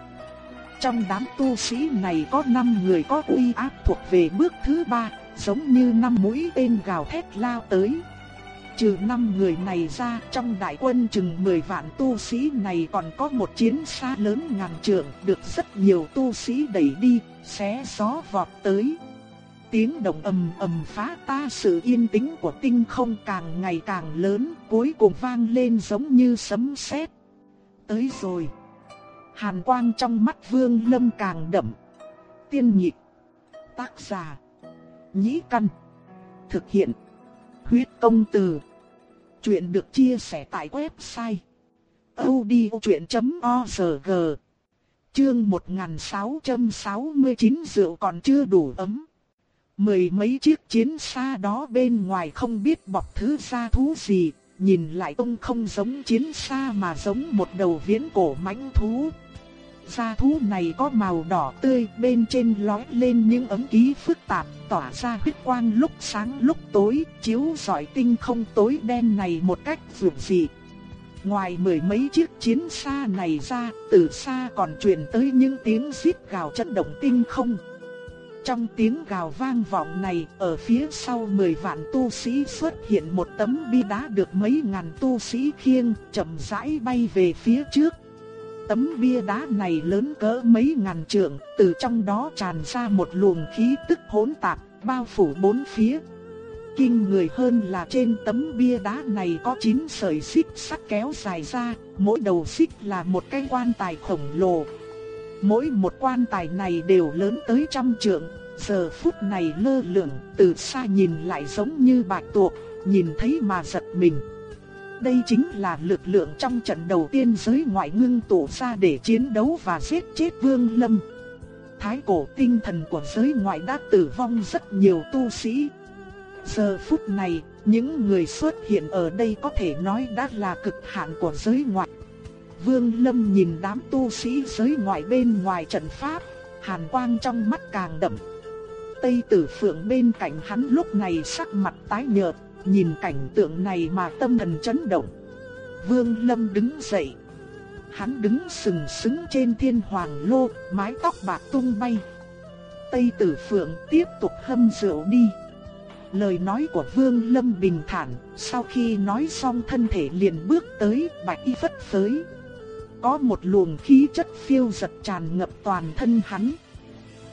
Trong đám tu sĩ này có 5 người có uy áp thuộc về bước thứ ba, giống như năm mũi tên gào thét lao tới. Trừ năm người này ra, trong đại quân chừng 10 vạn tu sĩ này còn có một chiến xa lớn ngàn trượng, được rất nhiều tu sĩ đẩy đi, xé gió vọt tới. Tiếng động ầm ầm phá ta sự yên tĩnh của tinh không càng ngày càng lớn, cuối cùng vang lên giống như sấm sét. Tới rồi. Hàn quang trong mắt Vương Lâm càng đậm. Tiên nhịp. Tác giả. Nhĩ căn. Thực hiện. Huyết công từ. Chuyện được chia sẻ tại website. odchuyện.org Chương 1669 rượu còn chưa đủ ấm. Mười mấy chiếc chiến xa đó bên ngoài không biết bọc thứ xa thú gì, nhìn lại ông không giống chiến xa mà giống một đầu viễn cổ mãnh thú. Gia thú này có màu đỏ tươi, bên trên lóe lên những ấm ký phức tạp, tỏa ra huyết quang lúc sáng lúc tối, chiếu rọi tinh không tối đen này một cách vượt dị. Ngoài mười mấy chiếc chiến xa này ra, từ xa còn truyền tới những tiếng xít gào chấn động tinh không. Trong tiếng gào vang vọng này, ở phía sau mười vạn tu sĩ xuất hiện một tấm bi đá được mấy ngàn tu sĩ khiêng, chậm rãi bay về phía trước. Tấm bia đá này lớn cỡ mấy ngàn trượng, từ trong đó tràn ra một luồng khí tức hỗn tạp, bao phủ bốn phía. Kinh người hơn là trên tấm bia đá này có 9 sợi xích sắt kéo dài ra, mỗi đầu xích là một cái quan tài khổng lồ. Mỗi một quan tài này đều lớn tới trăm trượng, giờ phút này lơ lửng, từ xa nhìn lại giống như bạch tuộc, nhìn thấy mà giật mình. Đây chính là lực lượng trong trận đầu tiên giới ngoại ngưng tụ ra để chiến đấu và giết chết Vương Lâm. Thái cổ tinh thần của giới ngoại đã tử vong rất nhiều tu sĩ. Giờ phút này, những người xuất hiện ở đây có thể nói đã là cực hạn của giới ngoại. Vương Lâm nhìn đám tu sĩ giới ngoại bên ngoài trận pháp, hàn quang trong mắt càng đậm. Tây Tử Phượng bên cạnh hắn lúc này sắc mặt tái nhợt, nhìn cảnh tượng này mà tâm thần chấn động. Vương Lâm đứng dậy. Hắn đứng sừng sững trên thiên hoàng lô, mái tóc bạc tung bay. Tây Tử Phượng tiếp tục hâm rượu đi. Lời nói của Vương Lâm bình thản, sau khi nói xong thân thể liền bước tới bạch y phất phới. Có một luồng khí chất phiêu giật tràn ngập toàn thân hắn.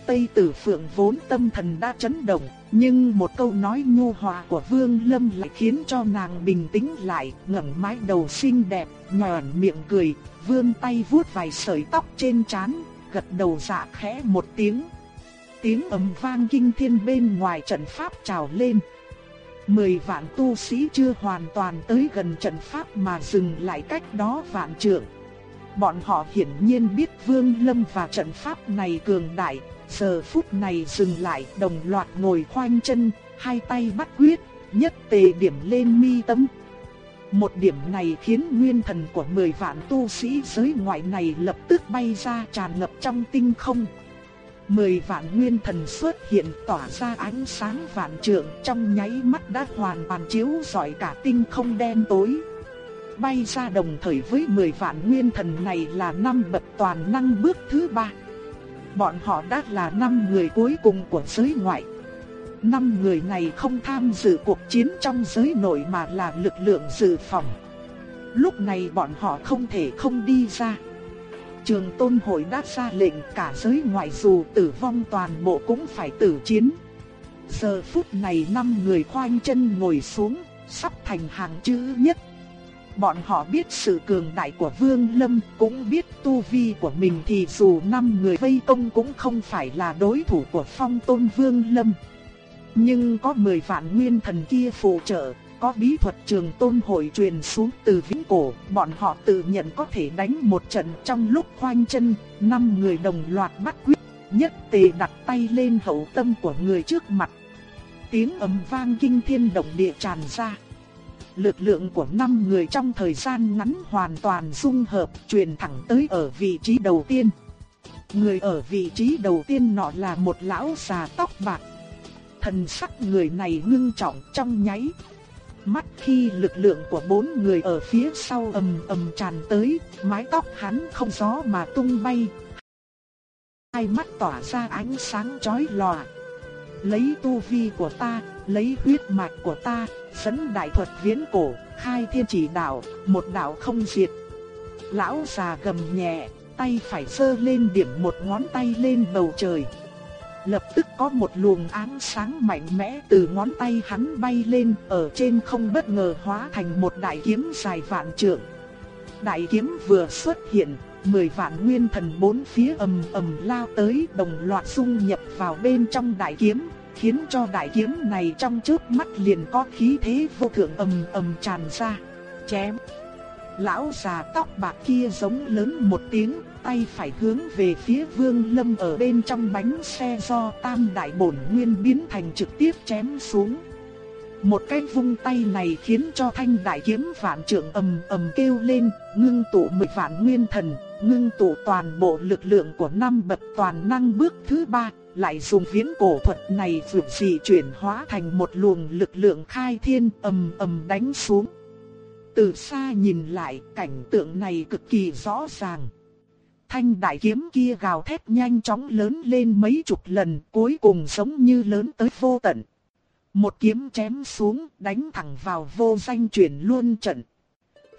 Tây Tử Phượng vốn tâm thần đã chấn động, nhưng một câu nói nhu hòa của Vương Lâm lại khiến cho nàng bình tĩnh lại, ngẩng mái đầu xinh đẹp, nhọn miệng cười, vươn tay vuốt vài sợi tóc trên trán, gật đầu dạ khẽ một tiếng. Tiếng ầm vang kinh thiên bên ngoài trận pháp trào lên. Mười vạn tu sĩ chưa hoàn toàn tới gần trận pháp mà dừng lại cách đó vạn trượng. Bọn họ hiển nhiên biết Vương Lâm và trận pháp này cường đại, giờ phút này dừng lại đồng loạt ngồi khoanh chân, hai tay bắt quyết, nhất tề điểm lên mi tâm. Một điểm này khiến nguyên thần của 10 vạn tu sĩ giới ngoại này lập tức bay ra tràn ngập trong tinh không. 10 vạn nguyên thần xuất hiện tỏa ra ánh sáng vạn trượng trong nháy mắt đã hoàn toàn chiếu rọi cả tinh không đen tối. Bay ra đồng thời với 10 vạn nguyên thần này là năm bậc toàn năng bước thứ ba bọn họ đã là năm người cuối cùng của giới ngoại. năm người này không tham dự cuộc chiến trong giới nội mà là lực lượng dự phòng. Lúc này bọn họ không thể không đi ra. Trường tôn hội đã ra lệnh cả giới ngoại dù tử vong toàn bộ cũng phải tử chiến. Giờ phút này năm người khoanh chân ngồi xuống, sắp thành hàng chữ nhất. Bọn họ biết sự cường đại của Vương Lâm, cũng biết tu vi của mình thì dù năm người vây công cũng không phải là đối thủ của phong tôn Vương Lâm. Nhưng có 10 vạn nguyên thần kia phụ trợ, có bí thuật trường tôn hội truyền xuống từ vĩnh cổ, bọn họ tự nhận có thể đánh một trận trong lúc khoanh chân, năm người đồng loạt bắt quyết, nhất tề đặt tay lên hậu tâm của người trước mặt. Tiếng ầm vang kinh thiên động địa tràn ra. Lực lượng của năm người trong thời gian ngắn hoàn toàn dung hợp, truyền thẳng tới ở vị trí đầu tiên. Người ở vị trí đầu tiên nọ là một lão già tóc bạc. Thần sắc người này ngưng trọng trong nháy, mắt khi lực lượng của bốn người ở phía sau ầm ầm tràn tới, mái tóc hắn không gió mà tung bay. Hai mắt tỏa ra ánh sáng chói lòa. Lấy tu vi của ta, lấy huyết mạch của ta, sấn đại thuật viễn cổ, khai thiên chỉ đạo, một đạo không diệt. Lão già gầm nhẹ, tay phải sơ lên điểm một ngón tay lên bầu trời. Lập tức có một luồng ánh sáng mạnh mẽ từ ngón tay hắn bay lên, ở trên không bất ngờ hóa thành một đại kiếm dài vạn trượng. Đại kiếm vừa xuất hiện, mười vạn nguyên thần bốn phía ầm ầm lao tới, đồng loạt xung nhập vào bên trong đại kiếm, khiến cho đại kiếm này trong chớp mắt liền có khí thế vô thượng ầm ầm tràn ra. Chém. Lão già tóc bạc kia giống lớn một tiếng, tay phải hướng về phía Vương Lâm ở bên trong bánh xe do Tam Đại Bổn Nguyên biến thành trực tiếp chém xuống. Một cái vung tay này khiến cho thanh đại kiếm vạn trượng ầm ầm kêu lên, ngưng tụ mười vạn nguyên thần, ngưng tụ toàn bộ lực lượng của năm bậc toàn năng bước thứ ba, lại dùng viễn cổ thuật này dược dị chuyển hóa thành một luồng lực lượng khai thiên ầm ầm đánh xuống. Từ xa nhìn lại, cảnh tượng này cực kỳ rõ ràng. Thanh đại kiếm kia gào thét nhanh chóng lớn lên mấy chục lần, cuối cùng giống như lớn tới vô tận. Một kiếm chém xuống, đánh thẳng vào vô danh chuyển luôn trận.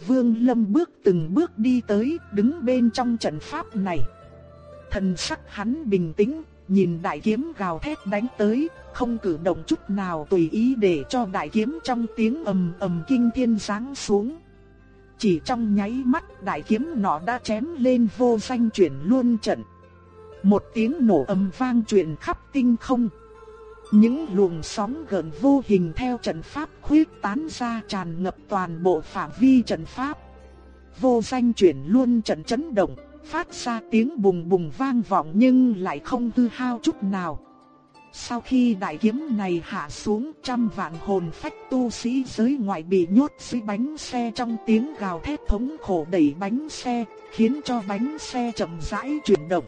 Vương Lâm bước từng bước đi tới, đứng bên trong trận pháp này. Thần sắc hắn bình tĩnh, nhìn đại kiếm gào thét đánh tới, không cử động chút nào tùy ý để cho đại kiếm trong tiếng ầm ầm kinh thiên giáng xuống. Chỉ trong nháy mắt đại kiếm nọ đã chém lên vô danh chuyển luôn trận. Một tiếng nổ ầm vang truyền khắp tinh không. Những luồng sóng gần vô hình theo trận pháp khuyết tán ra tràn ngập toàn bộ phạm vi trận pháp. Vô danh chuyển luôn trận chấn động, phát ra tiếng bùng bùng vang vọng nhưng lại không hư hao chút nào. Sau khi đại kiếm này hạ xuống trăm vạn hồn phách tu sĩ giới ngoại bị nhốt dưới bánh xe trong tiếng gào thét thống khổ đẩy bánh xe, khiến cho bánh xe chậm rãi chuyển động.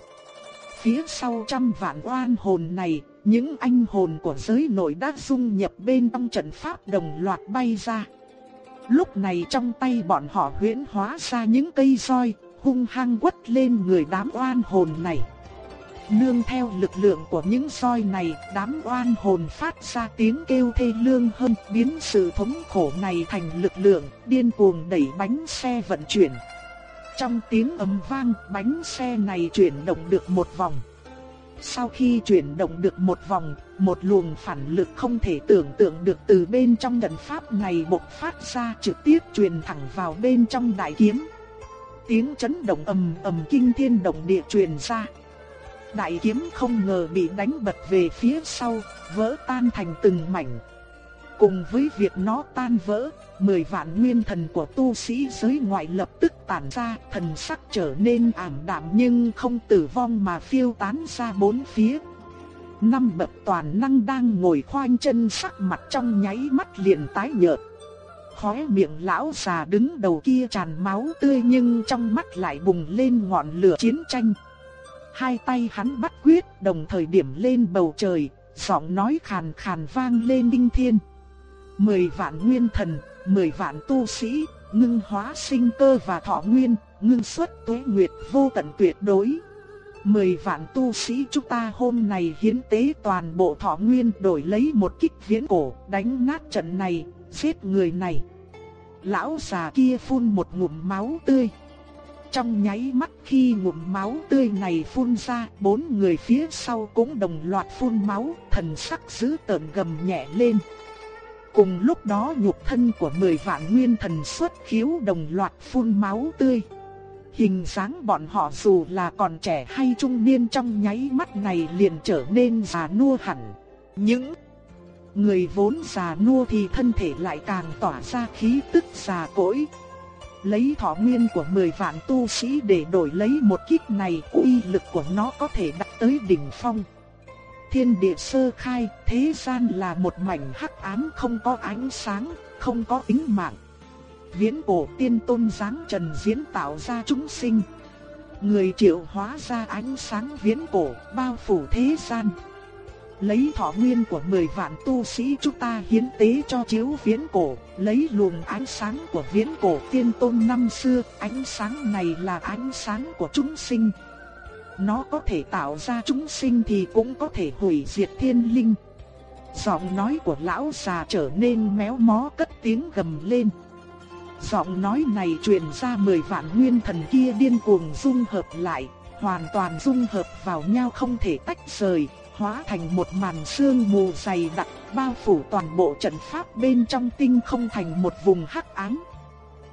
Phía sau trăm vạn oan hồn này, những anh hồn của giới nội đã dung nhập bên trong trận pháp đồng loạt bay ra. Lúc này trong tay bọn họ huyễn hóa ra những cây roi, hung hăng quất lên người đám oan hồn này. Nương theo lực lượng của những roi này, đám oan hồn phát ra tiếng kêu thê lương hơn, biến sự thống khổ này thành lực lượng, điên cuồng đẩy bánh xe vận chuyển. Trong tiếng ầm vang, bánh xe này chuyển động được một vòng. Sau khi chuyển động được một vòng, một luồng phản lực không thể tưởng tượng được từ bên trong trận pháp này bộc phát ra trực tiếp truyền thẳng vào bên trong đại kiếm. Tiếng chấn động ầm ầm kinh thiên động địa truyền ra. Đại kiếm không ngờ bị đánh bật về phía sau, vỡ tan thành từng mảnh. Cùng với việc nó tan vỡ, mười vạn nguyên thần của tu sĩ giới ngoại lập tức tản ra, thần sắc trở nên ảm đạm nhưng không tử vong mà phiêu tán ra bốn phía. Năm bậc toàn năng đang ngồi khoanh chân sắc mặt trong nháy mắt liền tái nhợt. Khóe miệng lão già đứng đầu kia tràn máu tươi nhưng trong mắt lại bùng lên ngọn lửa chiến tranh. Hai tay hắn bắt quyết đồng thời điểm lên bầu trời, giọng nói khàn khàn vang lên đinh thiên. Mười vạn nguyên thần, mười vạn tu sĩ, ngưng hóa sinh cơ và thọ nguyên, ngưng xuất tuế nguyệt vô tận tuyệt đối. Mười vạn tu sĩ chúng ta hôm nay hiến tế toàn bộ thọ nguyên đổi lấy một kích viễn cổ, đánh nát trận này, giết người này. Lão già kia phun một ngụm máu tươi. Trong nháy mắt khi ngụm máu tươi này phun ra, bốn người phía sau cũng đồng loạt phun máu, thần sắc dữ tợn gầm nhẹ lên. Cùng lúc đó nhục thân của mười vạn nguyên thần xuất khiếu đồng loạt phun máu tươi. Hình dáng bọn họ dù là còn trẻ hay trung niên trong nháy mắt này liền trở nên già nua hẳn. Những người vốn già nua thì thân thể lại càng tỏa ra khí tức già cỗi. Lấy thọ nguyên của 10 vạn tu sĩ để đổi lấy một kích này, uy lực của nó có thể đạt tới đỉnh phong. Thiên địa sơ khai, thế gian là một mảnh hắc ám không có ánh sáng, không có tính mạng. Viễn cổ tiên tôn dáng trần diễn tạo ra chúng sinh. Người triệu hóa ra ánh sáng viễn cổ, bao phủ thế gian. Lấy thọ nguyên của 10 vạn tu sĩ chúng ta hiến tế cho chiếu viễn cổ, lấy luồng ánh sáng của viễn cổ tiên tôn năm xưa, ánh sáng này là ánh sáng của chúng sinh. Nó có thể tạo ra chúng sinh thì cũng có thể hủy diệt thiên linh. Giọng nói của lão già trở nên méo mó cất tiếng gầm lên. Giọng nói này truyền ra mười vạn nguyên thần kia điên cuồng dung hợp lại, hoàn toàn dung hợp vào nhau không thể tách rời, hóa thành một màn sương mù dày đặc, bao phủ toàn bộ trận pháp bên trong tinh không thành một vùng hắc ám.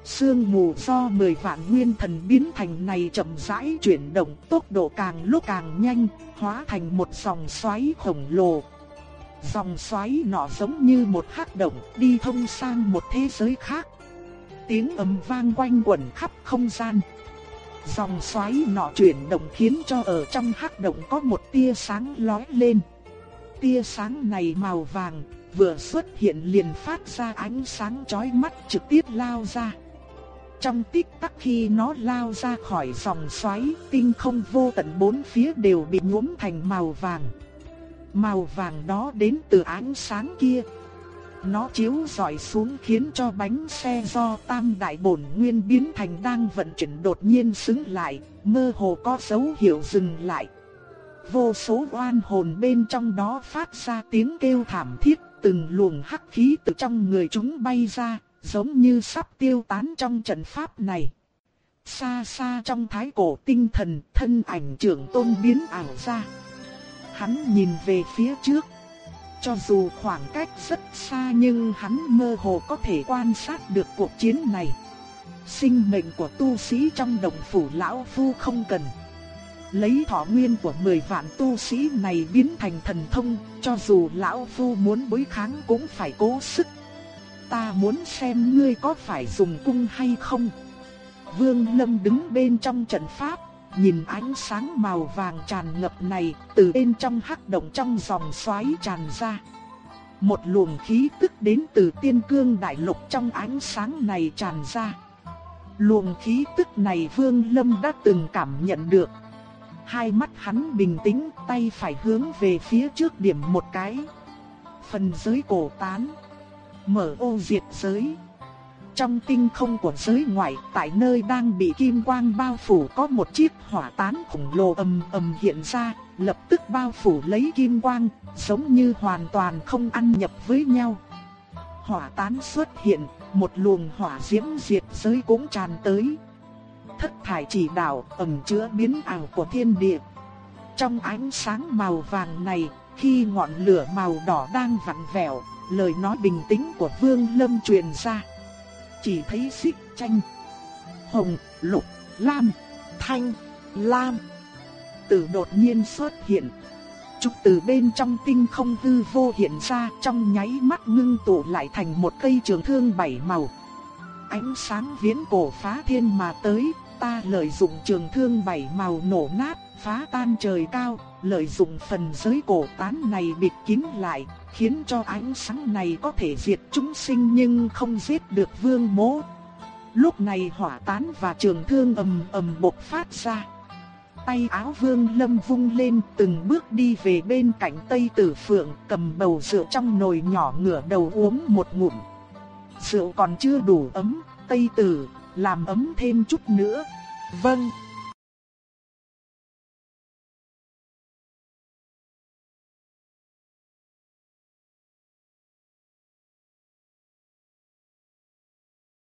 Sương mù do 10 vạn nguyên thần biến thành này chậm rãi chuyển động, tốc độ càng lúc càng nhanh, hóa thành một dòng xoáy khổng lồ. Dòng xoáy nọ giống như một hắc động, đi thông sang một thế giới khác. Tiếng ầm vang quanh quẩn khắp không gian. Dòng xoáy nọ chuyển động khiến cho ở trong hắc động có một tia sáng lóe lên. Tia sáng này màu vàng, vừa xuất hiện liền phát ra ánh sáng chói mắt trực tiếp lao ra. Trong tích tắc khi nó lao ra khỏi dòng xoáy, tinh không vô tận bốn phía đều bị nhuốm thành màu vàng. Màu vàng đó đến từ ánh sáng kia, nó chiếu rọi xuống khiến cho bánh xe do tam đại bổn nguyên biến thành đang vận chuyển đột nhiên xứng lại, mơ hồ có dấu hiệu dừng lại. Vô số oan hồn bên trong đó phát ra tiếng kêu thảm thiết, từng luồng hắc khí từ trong người chúng bay ra, giống như sắp tiêu tán trong trận pháp này. Xa xa trong thái cổ tinh thần, thân ảnh trưởng tôn biến ảo ra. Hắn nhìn về phía trước, cho dù khoảng cách rất xa nhưng hắn mơ hồ có thể quan sát được cuộc chiến này. Sinh mệnh của tu sĩ trong đồng phủ lão phu không cần. Lấy thọ nguyên của 10 vạn tu sĩ này biến thành thần thông, cho dù lão phu muốn bối kháng cũng phải cố sức. Ta muốn xem ngươi có phải dùng cung hay không. Vương Lâm đứng bên trong trận pháp, nhìn ánh sáng màu vàng tràn ngập này, từ bên trong hắc động trong dòng xoáy tràn ra. Một luồng khí tức đến từ tiên cương đại lục trong ánh sáng này tràn ra. Luồng khí tức này Vương Lâm đã từng cảm nhận được. Hai mắt hắn bình tĩnh, tay phải hướng về phía trước điểm một cái. Phần dưới cổ tán, mở ô diệt giới. Trong tinh không của giới ngoại, tại nơi đang bị kim quang bao phủ có một chiếc hỏa tán khổng lồ ầm ầm hiện ra, lập tức bao phủ lấy kim quang, giống như hoàn toàn không ăn nhập với nhau. Hỏa tán xuất hiện, một luồng hỏa diễm diệt giới cũng tràn tới. Thất thải chỉ đạo ẩn chứa biến ảo của thiên địa. Trong ánh sáng màu vàng này, khi ngọn lửa màu đỏ đang vặn vẹo, lời nói bình tĩnh của Vương Lâm truyền ra chỉ thấy xích tranh. Hồng, lục, lam, thanh, lam. Từ đột nhiên xuất hiện. Trúc từ bên trong tinh không hư vô hiện ra trong nháy mắt ngưng tụ lại thành một cây trường thương bảy màu. Ánh sáng viễn cổ phá thiên mà tới, ta lợi dụng trường thương bảy màu nổ nát, phá tan trời cao, lợi dụng phần giới cổ tán này bịt kín lại, khiến cho ánh sáng này có thể diệt chúng sinh nhưng không giết được vương mố. Lúc này hỏa tán và trường thương ầm ầm bộc phát ra. Tay áo vương lâm vung lên từng bước đi về bên cạnh Tây Tử Phượng cầm bầu rượu trong nồi nhỏ ngửa đầu uống một ngụm. Rượu còn chưa đủ ấm, Tây Tử, làm ấm thêm chút nữa. Vâng.